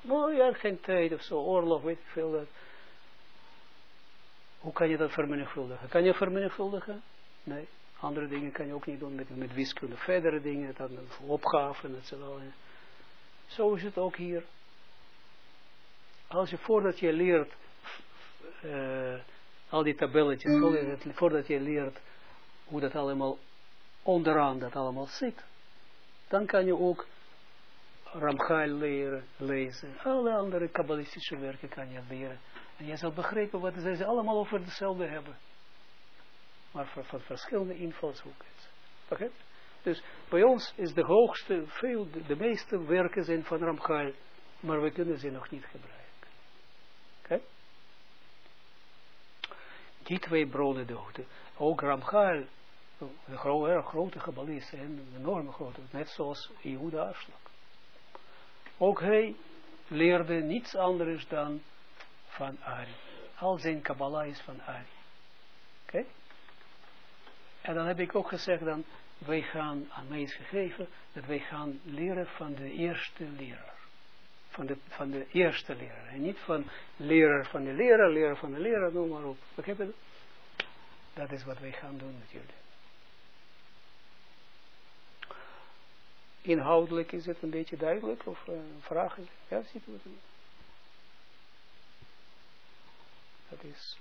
Nou, je hebt geen tijd of zo, oorlog, weet ik veel dat. Hoe kan je dat vermenigvuldigen? Kan je vermenigvuldigen? Nee. Andere dingen kan je ook niet doen met, met wiskunde. Verdere dingen, dan opgaven, et Zo is het ook hier. Als je voordat je leert, uh, al die tabelletjes, voordat je leert hoe dat allemaal onderaan dat allemaal zit, dan kan je ook Ramchal leren, lezen. Alle andere kabbalistische werken kan je leren. En je zal begrijpen wat ze allemaal over hetzelfde hebben. Maar van, verschillende invalshoeken. Oké? Dus bij ons is de hoogste, veel, de, meeste werken zijn van Ramchal, maar we kunnen ze nog niet gebruiken. Oké? Die twee bronnen doden. Ook Ramchal, een gro erg grote kabbalist, een enorme grote, net zoals Jehuda Afslag. Ook hij leerde niets anders dan van Ari. Al zijn Kabbalah is van Ari. Oké? En dan heb ik ook gezegd dan, wij gaan, aan mij is gegeven, dat wij gaan leren van de eerste leraar. Van de, van de eerste leraar. En niet van leraar van de leraar, leraar van de leraar, noem maar op. Begrijp je dat? is wat wij gaan doen met jullie. Inhoudelijk is het een beetje duidelijk, of uh, vragen? Ja, ziet u het? Dat is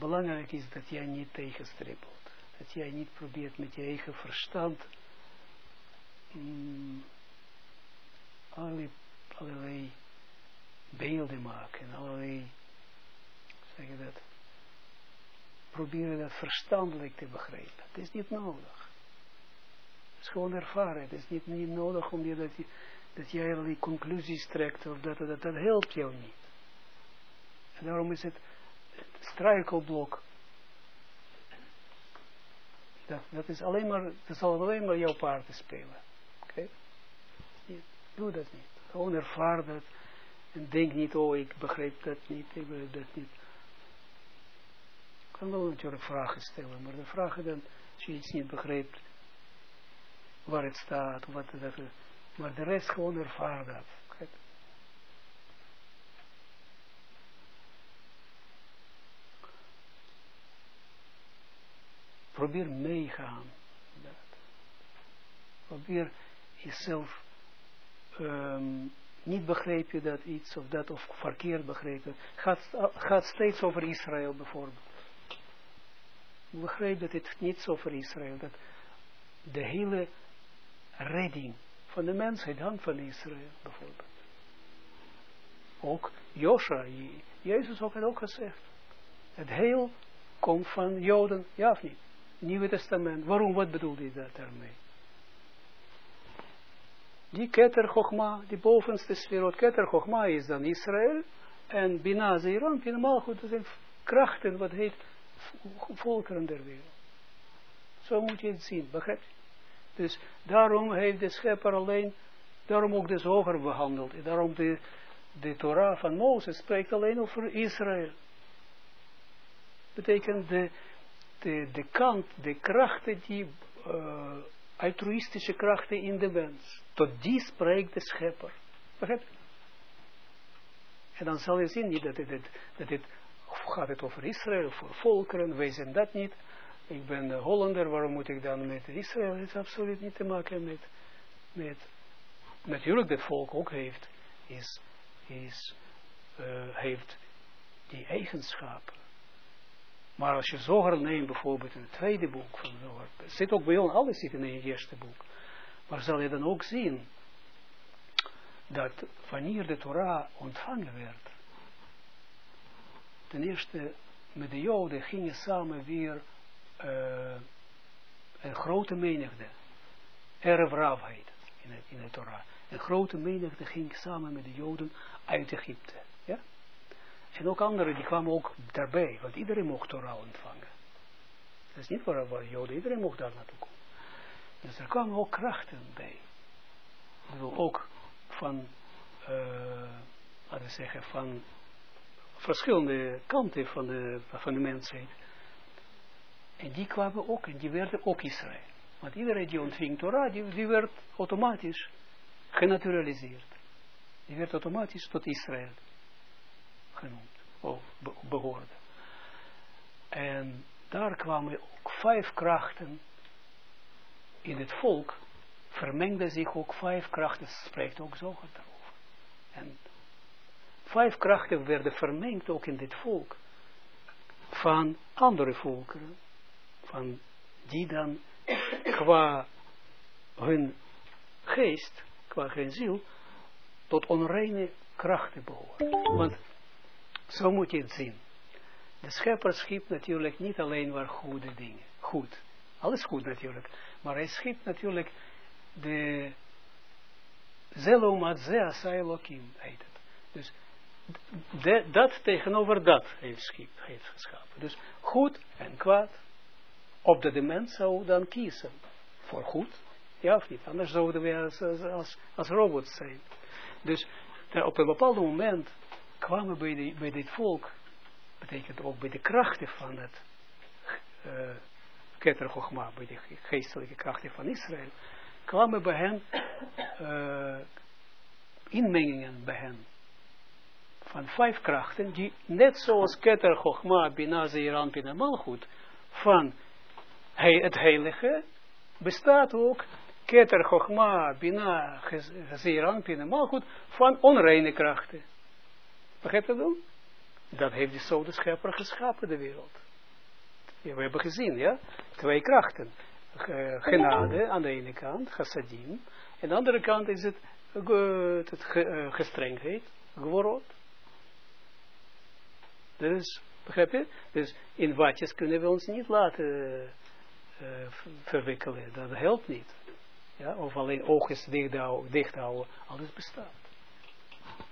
belangrijk is dat jij niet tegenstribbelt. Dat jij niet probeert met je eigen verstand mm, allerlei, allerlei beelden maken. Allerlei, zeg je dat, proberen dat verstandelijk te begrijpen. Het is niet nodig. Het is gewoon ervaren. Het is niet, niet nodig om je dat, dat jij allerlei conclusies trekt of dat, dat, dat helpt jou niet. En daarom is het struikelblok. Dat, dat is alleen maar, dat zal alleen maar jouw paarden spelen. Oké? Doe dat niet. Gewoon ervaar dat. En denk niet, oh ik begrijp dat niet, ik begrijp dat niet. kan wel natuurlijk vragen stellen, maar de vragen dan, als je iets niet begrijpt, waar het staat, wat dat, maar de rest gewoon ervaar dat. Probeer meegaan. Probeer jezelf um, niet begrepen dat iets of dat of verkeerd begrepen. Gaat, gaat steeds over Israël bijvoorbeeld. Begrijp dat het niet over Israël, dat de hele redding van de mensheid hangt van Israël bijvoorbeeld. Ook Josha, Jezus ook had ook gezegd. Het heel komt van Joden, ja of niet? Nieuwe Testament. Waarom, wat bedoelde hij dat daarmee? Die Keter Chogma, die bovenste sferot, Keter Chogma is dan Israël. En Bina Zeiran, helemaal goed, dat zijn krachten, wat heet volkeren der wereld. Zo moet je het zien, begrijp je? Dus daarom heeft de schepper alleen, daarom ook de zoger behandeld. Daarom de, de Torah van Mozes spreekt alleen over Israël. Betekent de, de, de kant, de krachten die, uh, altruïstische krachten in de mens. Tot die spreekt de schepper. En dan zal je zien niet dat het, dat gaat het over Israël, voor volkeren, wij zijn dat niet. Ik ben de Hollander, waarom moet ik dan met Israël? Het is absoluut niet te maken met, met natuurlijk dat volk ook heeft, is, is, uh, heeft die eigenschappen. Maar als je Zoger neemt, bijvoorbeeld in het tweede boek van Zoger, zit ook bij ons, alles zit in het eerste boek. Maar zal je dan ook zien, dat wanneer de Torah ontvangen werd, ten eerste met de Joden gingen samen weer uh, een grote menigte, Erev in, het in de Torah. Een grote menigte ging samen met de Joden uit Egypte. En ook anderen, die kwamen ook daarbij, want iedereen mocht Torah ontvangen. Dat is niet voor, voor Joden, iedereen mocht daar naartoe komen. Dus er kwamen ook krachten bij. Ook van, uh, laten we zeggen, van verschillende kanten van de, van de mensheid. En die kwamen ook, en die werden ook Israël. Want iedereen die ontving Torah, die, die werd automatisch genaturaliseerd. Die werd automatisch tot Israël genoemd, of behoorde. En daar kwamen ook vijf krachten in het volk, vermengden zich ook vijf krachten, spreekt ook zo daarover. En vijf krachten werden vermengd ook in dit volk, van andere volkeren, van die dan qua hun geest, qua hun ziel, tot onreine krachten behoren. Want zo moet je het zien. De schepper schiep natuurlijk niet alleen maar goede dingen. Goed. Alles goed natuurlijk. Maar hij schiep natuurlijk de Zelom Asailokim heet het. Dus dat tegenover dat heeft, heeft geschapen. Dus goed en kwaad. Op de mens zou dan kiezen. Voor goed. Ja of niet? Anders zouden we als, als, als robots zijn. Dus op een bepaald moment kwamen bij, bij dit volk, betekent ook bij de krachten van het uh, Keter bij de geestelijke krachten van Israël, kwamen bij hen uh, inmengingen bij hen van vijf krachten, die net zoals Keter Chochma, Bina, Zeiran, Bina, Malchut, van het heilige, bestaat ook Keter Chochma, Bina, Zeiran, Bina, Malchut, van onreine krachten. Begrijp je dat? Dat heeft zo de schepper geschapen, de wereld. Ja, we hebben gezien, ja, twee krachten. Genade aan de ene kant, chassadim. En aan de andere kant is het, uh, het uh, gestrengheid. Dus, begrijp je? Dus in watjes kunnen we ons niet laten uh, verwikkelen. Dat helpt niet. Ja? Of alleen oogjes dicht houden, dicht houden. Alles bestaat.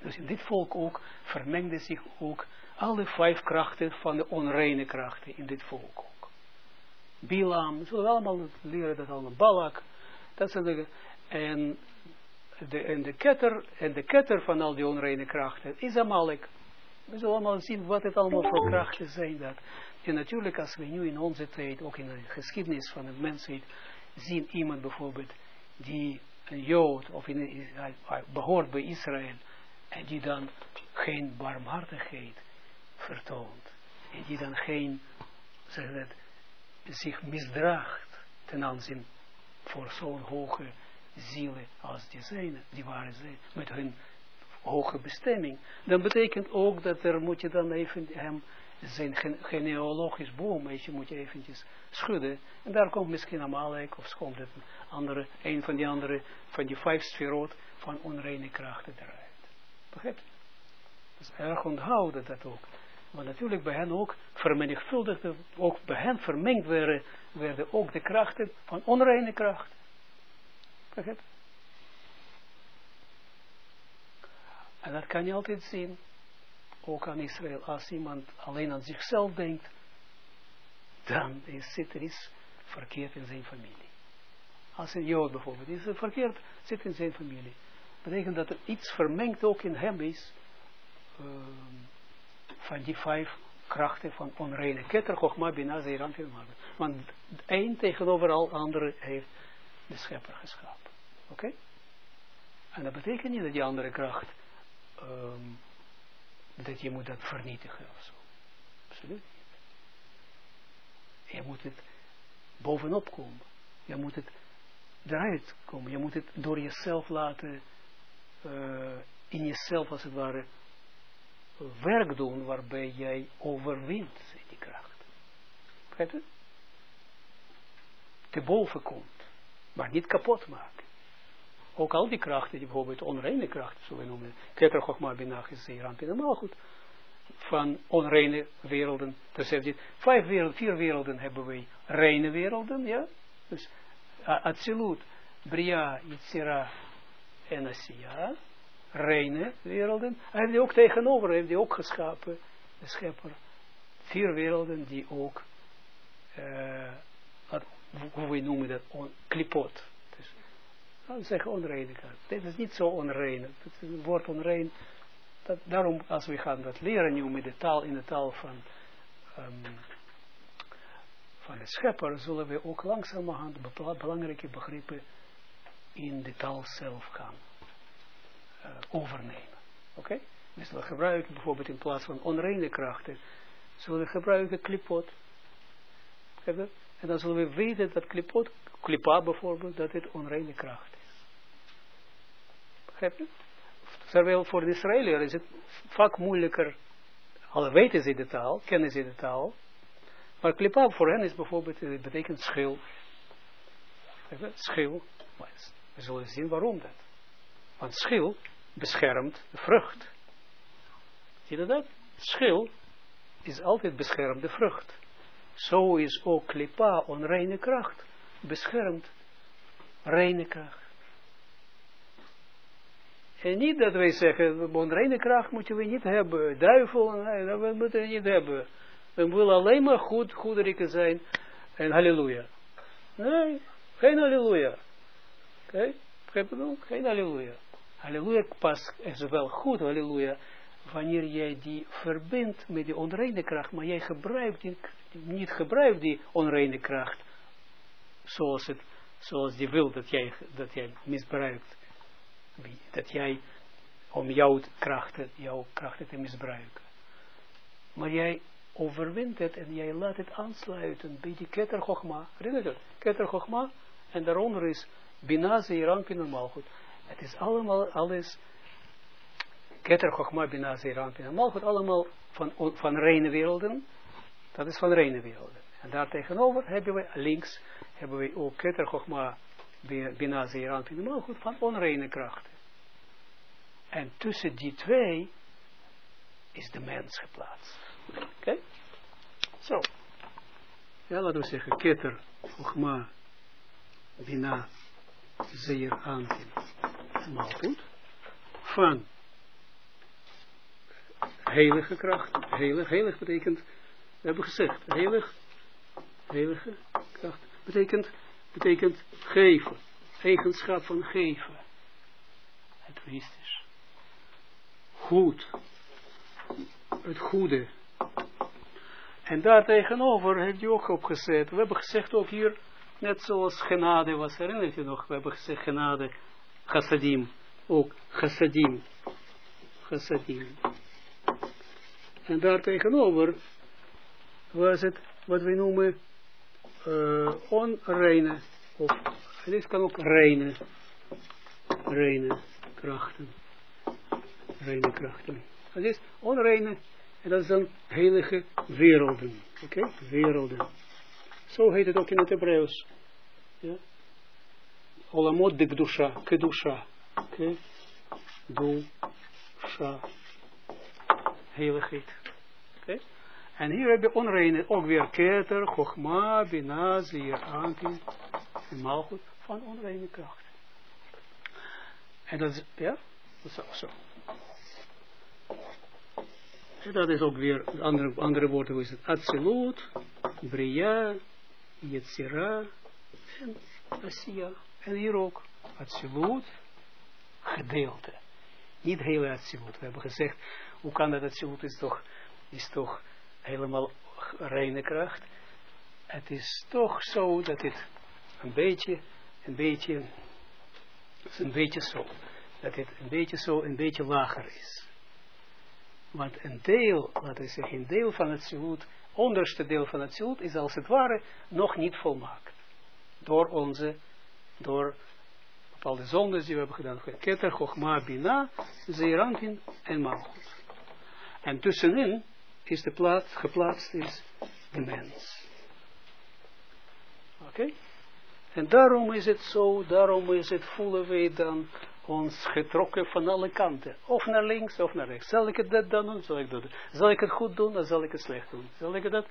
Dus in dit volk ook vermengden zich ook alle vijf krachten van de onreine krachten in dit volk ook. Bilam, zullen we allemaal leren dat allemaal, Balak, dat zijn de, en de, en de ketter, en de ketter van al die onreine krachten is Amalek. We zullen allemaal zien wat het allemaal voor krachten zijn dat. En natuurlijk als we nu in onze tijd, ook in de geschiedenis van de mensheid, zien iemand bijvoorbeeld die een Jood of in, behoort bij Israël en die dan geen barmhartigheid vertoont en die dan geen, zeg dat, zich misdraagt ten aanzien voor zo'n hoge zielen als die zijn, die waren zijn, met hun hoge bestemming, dan betekent ook dat er moet je dan even hem zijn genealogisch boom, weet je, moet je eventjes schudden. En daar komt misschien Amalek, of komt het andere, een van die andere, van die vijf sferot van onreine krachten eruit. Je? Dus erg onthouden dat ook. Maar natuurlijk bij hen ook vermenigvuldigd, ook bij hen vermengd werden, werden ook de krachten van onreine krachten. Begrijp En dat kan je altijd zien, ook aan Israël, als iemand alleen aan zichzelf denkt, dan is, zit er iets verkeerd in zijn familie. Als een Jood bijvoorbeeld is er verkeerd, zit in zijn familie. Betekent dat er iets vermengd ook in hem is, ehm, van die vijf krachten van onreine ketter, Bina, Zeeran, Want één tegenover al andere heeft de schepper geschapen. Oké? En dat betekent niet dat die andere kracht, um, dat je moet dat vernietigen of zo. Absoluut niet. Je moet het bovenop komen. Je moet het eruit komen. Je moet het door jezelf laten, uh, in jezelf als het ware, werk doen waarbij jij overwint die kracht. Begrijp je? Te boven komt, maar niet kapot maken. Ook al die krachten, die bijvoorbeeld onreine krachten, zullen we noemen, Keter Chochma Binach is hier aan goed, van onreine werelden, dus dit, vijf werelden, vier werelden hebben wij reine werelden, ja, dus Atsilut, Bria, Yitzira en Asiya, reine werelden. Hij heeft die ook tegenover, heeft die ook geschapen, de schepper. Vier werelden die ook, uh, wat, hoe we noemen dat, on, klipot. Dus, we zeggen onreine Dit is niet zo onrein. Het woord onrein. Dat, daarom, als we gaan dat leren nu met de taal, in de taal van, um, van de schepper, zullen we ook langzamerhand belangrijke begrippen in de taal zelf gaan uh, overnemen. Oké? Okay? Dus we gebruiken bijvoorbeeld in plaats van onreine krachten, zullen we gebruiken klipot. En dan zullen we weten dat klipot, klipa bijvoorbeeld, dat het onreine kracht is. Begrijp je? Terwijl voor de Israëliër is het vaak moeilijker, al weten ze de taal, kennen ze de taal, maar klipa voor hen is bijvoorbeeld, het betekent schil. Schil. We zullen zien waarom dat. Want schil beschermt de vrucht. Zie je dat? Schil is altijd beschermde vrucht. Zo is ook klipa, onreine kracht, beschermd reine kracht. En niet dat wij zeggen, onreine kracht moeten we niet hebben, duivel, dat moeten we niet hebben. We willen alleen maar goed, zijn en halleluja. Nee, geen halleluja. Oké, okay? geen halleluja. Halleluja pas is wel goed, halleluja, wanneer jij die verbindt met die onreine kracht, maar jij gebruikt die, niet gebruikt die onreine kracht, zoals, het, zoals die wil dat jij, dat jij misbruikt. Dat jij, om jouw krachten, jouw krachten te misbruiken. Maar jij overwint het en jij laat het aansluiten bij die Keter. Herinner je dat? Keter. En daaronder is Bina Zeiran normaal goed. Het is allemaal, alles, Keter, Chochma, Bina, Zeran, Pina, goed allemaal van, van reine werelden. Dat is van reine werelden. En daar tegenover hebben we, links, hebben we ook Keter, Chochma, Bina, Zeran, Pina, goed van onreine krachten. En tussen die twee is de mens geplaatst. Oké? Zo. Ja, laten we zeggen, Keter, Chochma, Bina, zeer. Maar goed. Van heilige kracht. Heilig, heilig betekent, we hebben gezegd, heilig, heilige kracht betekent, betekent geven. Eigenschap van geven. Het is Goed. Het goede. En daar tegenover heeft hij ook opgezet. We hebben gezegd ook hier, net zoals genade was, herinnert je nog? We hebben gezegd genade, chassadim, ook chassadim, chassadim. En daar tegenover was het wat we noemen uh, onreine, of dit kan ook reine, reine krachten, reine krachten. Dat is onreine, en dat is dan heilige werelden, oké, werelden. Zo heet het ook in het Hebreeuws. Ja. Olamot de Gdusha, Kedusha, oké, okay? Dusha, heiligheid. Okay? En hier heb je onreine, ook weer keter, chogma, bina, zeer, ankin, en van onreine kracht. En dat is, ja, dat is ook zo. En dat is ook weer, andere, andere woorden, is het, Atsilut, Bria, Yetzira, en Asiya. En hier ook, Atsilut, gedeelte. Niet hele Atsilut. We hebben gezegd, hoe kan dat Atsilut is toch, is toch helemaal reine kracht. Het is toch zo dat het een beetje, een beetje, een beetje zo, dat het een beetje zo, een beetje lager is. Want een deel, laten we zeggen, een deel van het zilut, onderste deel van het zilut, is als het ware nog niet volmaakt. Door onze, door bepaalde zondes die we hebben gedaan. Keter, Chochma, Bina, Zeerantin en Malchut. En tussenin is de plaats, geplaatst is de mens. Oké? Okay? En daarom is het zo, daarom is het, voelen wij dan ons getrokken van alle kanten. Of naar links, of naar rechts. Zal ik het dat dan doen? Zal ik, dat? Zal ik het goed doen, dan zal ik het slecht doen. Zal ik dat?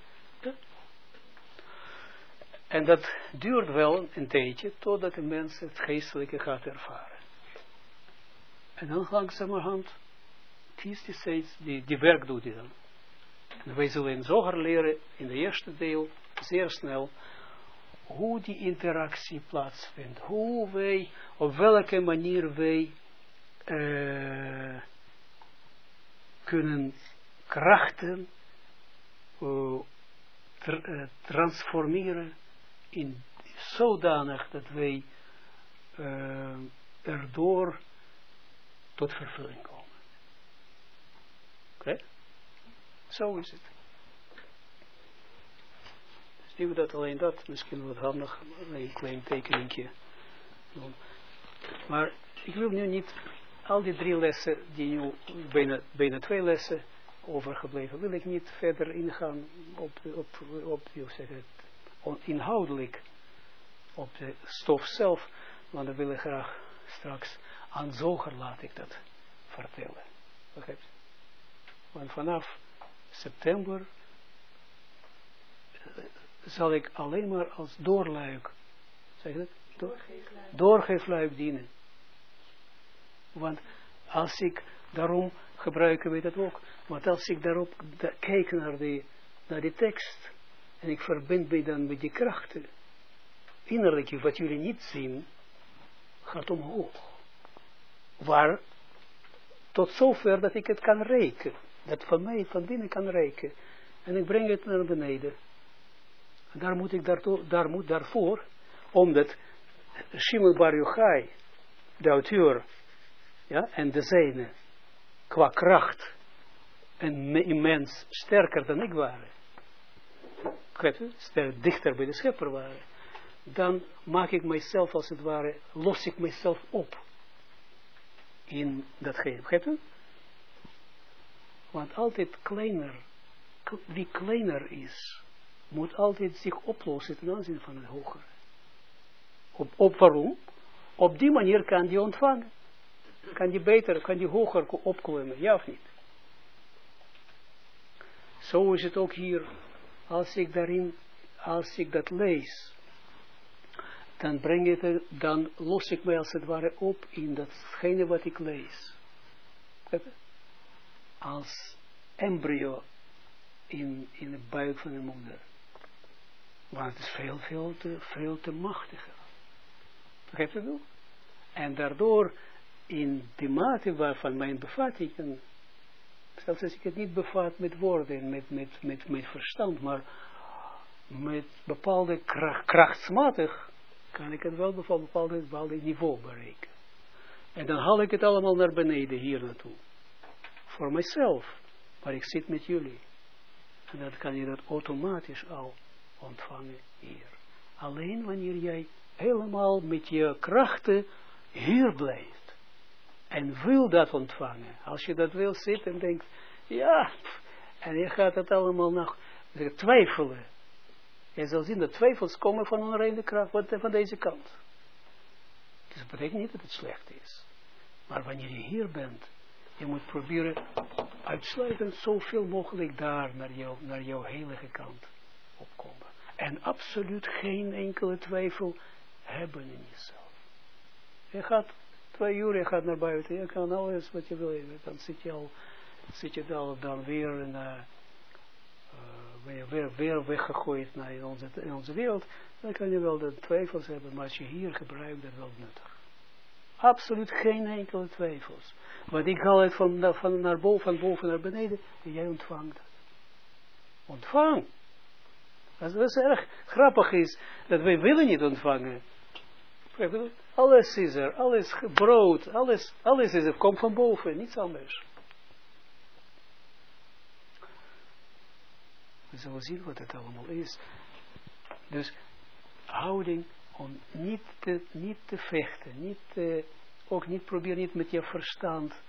En dat duurt wel een tijdje, totdat de mens het geestelijke gaat ervaren. En dan langzamerhand kiest hij steeds, die, die werk doet hij dan. En wij zullen in Zoger leren, in de eerste deel, zeer snel, hoe die interactie plaatsvindt. Hoe wij, op welke manier wij uh, kunnen krachten tra uh, transformeren in zodanig dat wij erdoor tot vervulling komen. Oké? Zo is het. Nu dat alleen dat, misschien wat handig, een klein tekeningje doen. Maar ik wil nu niet al die drie lessen, die nu bijna, bijna twee lessen overgebleven, wil ik niet verder ingaan op, op, op hoe zeg het, inhoudelijk op de stof zelf, want dan wil ik graag straks aan zoger laat ik dat vertellen. Begrijpt? Want vanaf september zal ik alleen maar als doorluik, zeg je dat? Doorgeefluik. doorgeefluik dienen. Want als ik, daarom gebruiken we dat ook, want als ik daarop da, kijk naar die, naar die tekst, en ik verbind me dan met die krachten, innerlijk, wat jullie niet zien, gaat omhoog. Waar, tot zover dat ik het kan rekenen dat van mij van binnen kan reiken. En ik breng het naar beneden. Daar moet ik daartoe, daar moet daarvoor, omdat Shimon Bar Yochai, de auteur, ja, en de zijne, qua kracht, en immens sterker dan ik waren, sterk dichter bij de schepper waren, dan maak ik mijzelf als het ware, los ik mijzelf op in datgene. Begrijp je? Want altijd kleiner, wie kleiner is, moet altijd zich oplossen ten aanzien van het hogere. Op, op waarom? Op die manier kan die ontvangen. Kan die beter, kan die hoger opklimmen, ja of niet? Zo is het ook hier, als ik daarin, als ik dat lees, dan breng ik het, dan los ik mij als het ware op in datgene wat ik lees als embryo in, in de buik van de moeder. Want het is veel, veel te, veel te machtiger. Begrijp je wel? En daardoor, in de mate waarvan mijn bevattingen Zelfs als ik het niet bevat met woorden, met, met, met, met verstand, maar met bepaalde kracht, krachtsmatig, kan ik het wel op een bepaalde niveau bereiken. En dan haal ik het allemaal naar beneden hier naartoe. Voor mijzelf. Maar ik zit met jullie. En dan kan je dat automatisch al ontvangen hier. Alleen wanneer jij helemaal met je krachten hier blijft. En wil dat ontvangen. Als je dat wil zitten en denkt, ja, en je gaat het allemaal nog twijfelen. Je zal zien dat twijfels komen van onreine kracht, van deze kant. Dus dat betekent niet dat het slecht is. Maar wanneer je hier bent, je moet proberen uitsluitend zoveel mogelijk daar naar, jou, naar jouw heilige kant opkomen. En absoluut geen enkele twijfel hebben in jezelf. Je gaat twee uur, je gaat naar buiten, je kan alles wat je wil, dan zit je al, zit je dan, weer in, uh, weer, weer, weer weggegooid naar in onze, in onze wereld, dan kan je wel de twijfels hebben, maar als je hier gebruikt, dat wel nuttig. Absoluut geen enkele twijfels. Want ik haal het van, van naar boven, van boven naar beneden, en jij ontvangt het. Ontvang. Als het erg grappig is, dat wij willen niet ontvangen. Alles is er, alles brood, alles, alles is er, komt van boven, niets anders. We zullen zien wat het allemaal is. Dus houding om niet te, niet te vechten, niet ook niet probeer niet met je verstand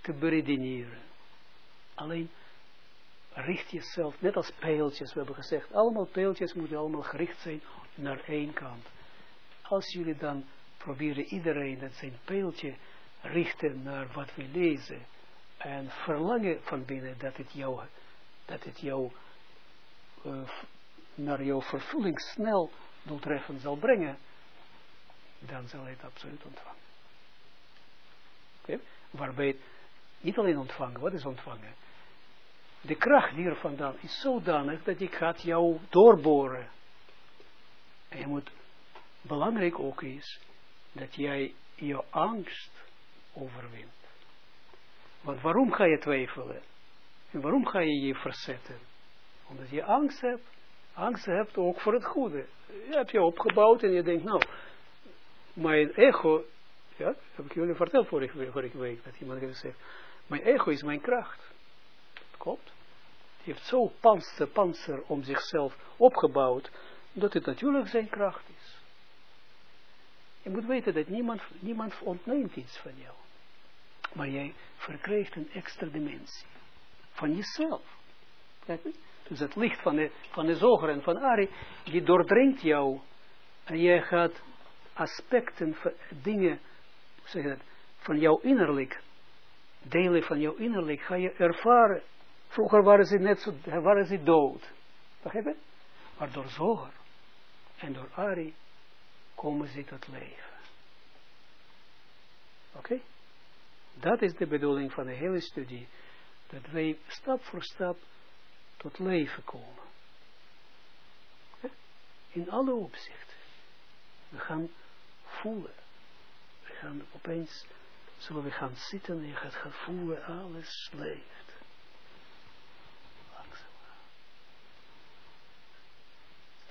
te beredeneren. Alleen richt jezelf, net als pijltjes, we hebben gezegd, allemaal pijltjes moeten allemaal gericht zijn naar één kant. Als jullie dan proberen iedereen dat zijn pijltje richten naar wat we lezen en verlangen van binnen dat het jou, dat het jou uh, naar jouw vervulling snel doeltreffend zal brengen, dan zal hij het absoluut ontvangen. Okay? Waarbij niet alleen ontvangen, wat is ontvangen? De kracht hier vandaan is zodanig dat ik gaat jou doorboren. En je moet, belangrijk ook is, dat jij je angst overwint. Want waarom ga je twijfelen? En waarom ga je je verzetten? Omdat je angst hebt. Angst hebt ook voor het goede. Je hebt je opgebouwd en je denkt, nou, mijn ego, ja, heb ik jullie verteld vorige, vorige week, dat iemand heeft gezegd, mijn ego is mijn kracht. Klopt. Die heeft zo panzer, panzer om zichzelf opgebouwd, dat het natuurlijk zijn kracht is. Je moet weten dat niemand, niemand ontneemt iets van jou. Maar jij verkrijgt een extra dimensie. Van jezelf. Dus het licht van de, van de zoger en van Ari, die doordringt jou. En jij gaat aspecten, dingen, zeg dat, van jouw innerlijk, delen van jouw innerlijk, ga je ervaren. Vroeger waren ze net zo, waren ze dood. Begrijp je? Maar door zoger en door Ari komen ze tot leven. Oké? Dat is de bedoeling van de hele studie. Dat wij stap voor stap tot leven komen. In alle opzichten. We gaan voelen. We gaan opeens, zullen we gaan zitten en je gaat voelen, alles leeft.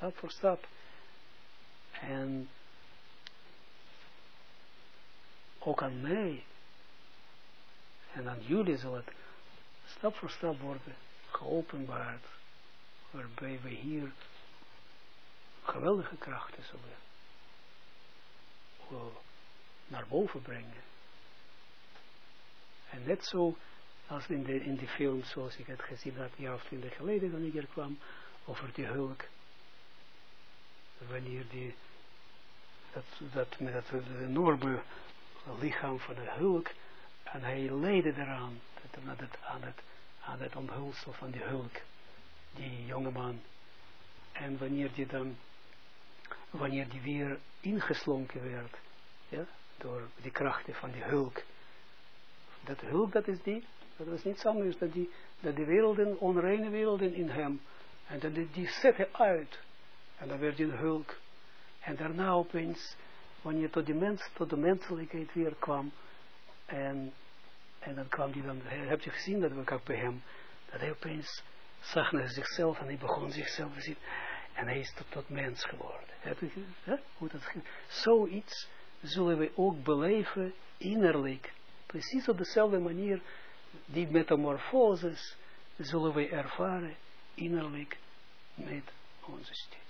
Stap voor stap. En ook aan mij en aan jullie zal het stap voor stap worden geopenbaard, waarbij we hier geweldige krachten zullen naar boven brengen. En net zo als in de, in de film, zoals ik het gezien had, een jaar of twintig geleden, toen ik hier kwam, over die hulk. Wanneer die, dat, dat met het enorme lichaam van de hulk, en hij leidde eraan, dat, dat, aan het aan het omhulsel van die hulk, die jongeman. En wanneer die dan, wanneer die weer ingeslonken werd, ja, door de krachten van die hulk. Dat hulk, dat is die, dat was niets anders, dat die, dat de werelden, onreine werelden in hem, en dat die, die zette uit. En dan werd hij een hulk. En daarna opeens, wanneer tot de mens, tot de menselijkheid weer kwam, en En dan kwam hij dan, heb je gezien dat we ook bij hem, dat hij opeens zag naar zichzelf en hij begon zichzelf te zien. En hij is tot, tot mens geworden. Heb je, hè? Hoe dat Zoiets zullen we ook beleven innerlijk. Precies op dezelfde manier, die metamorfoses zullen we ervaren innerlijk met onze studie.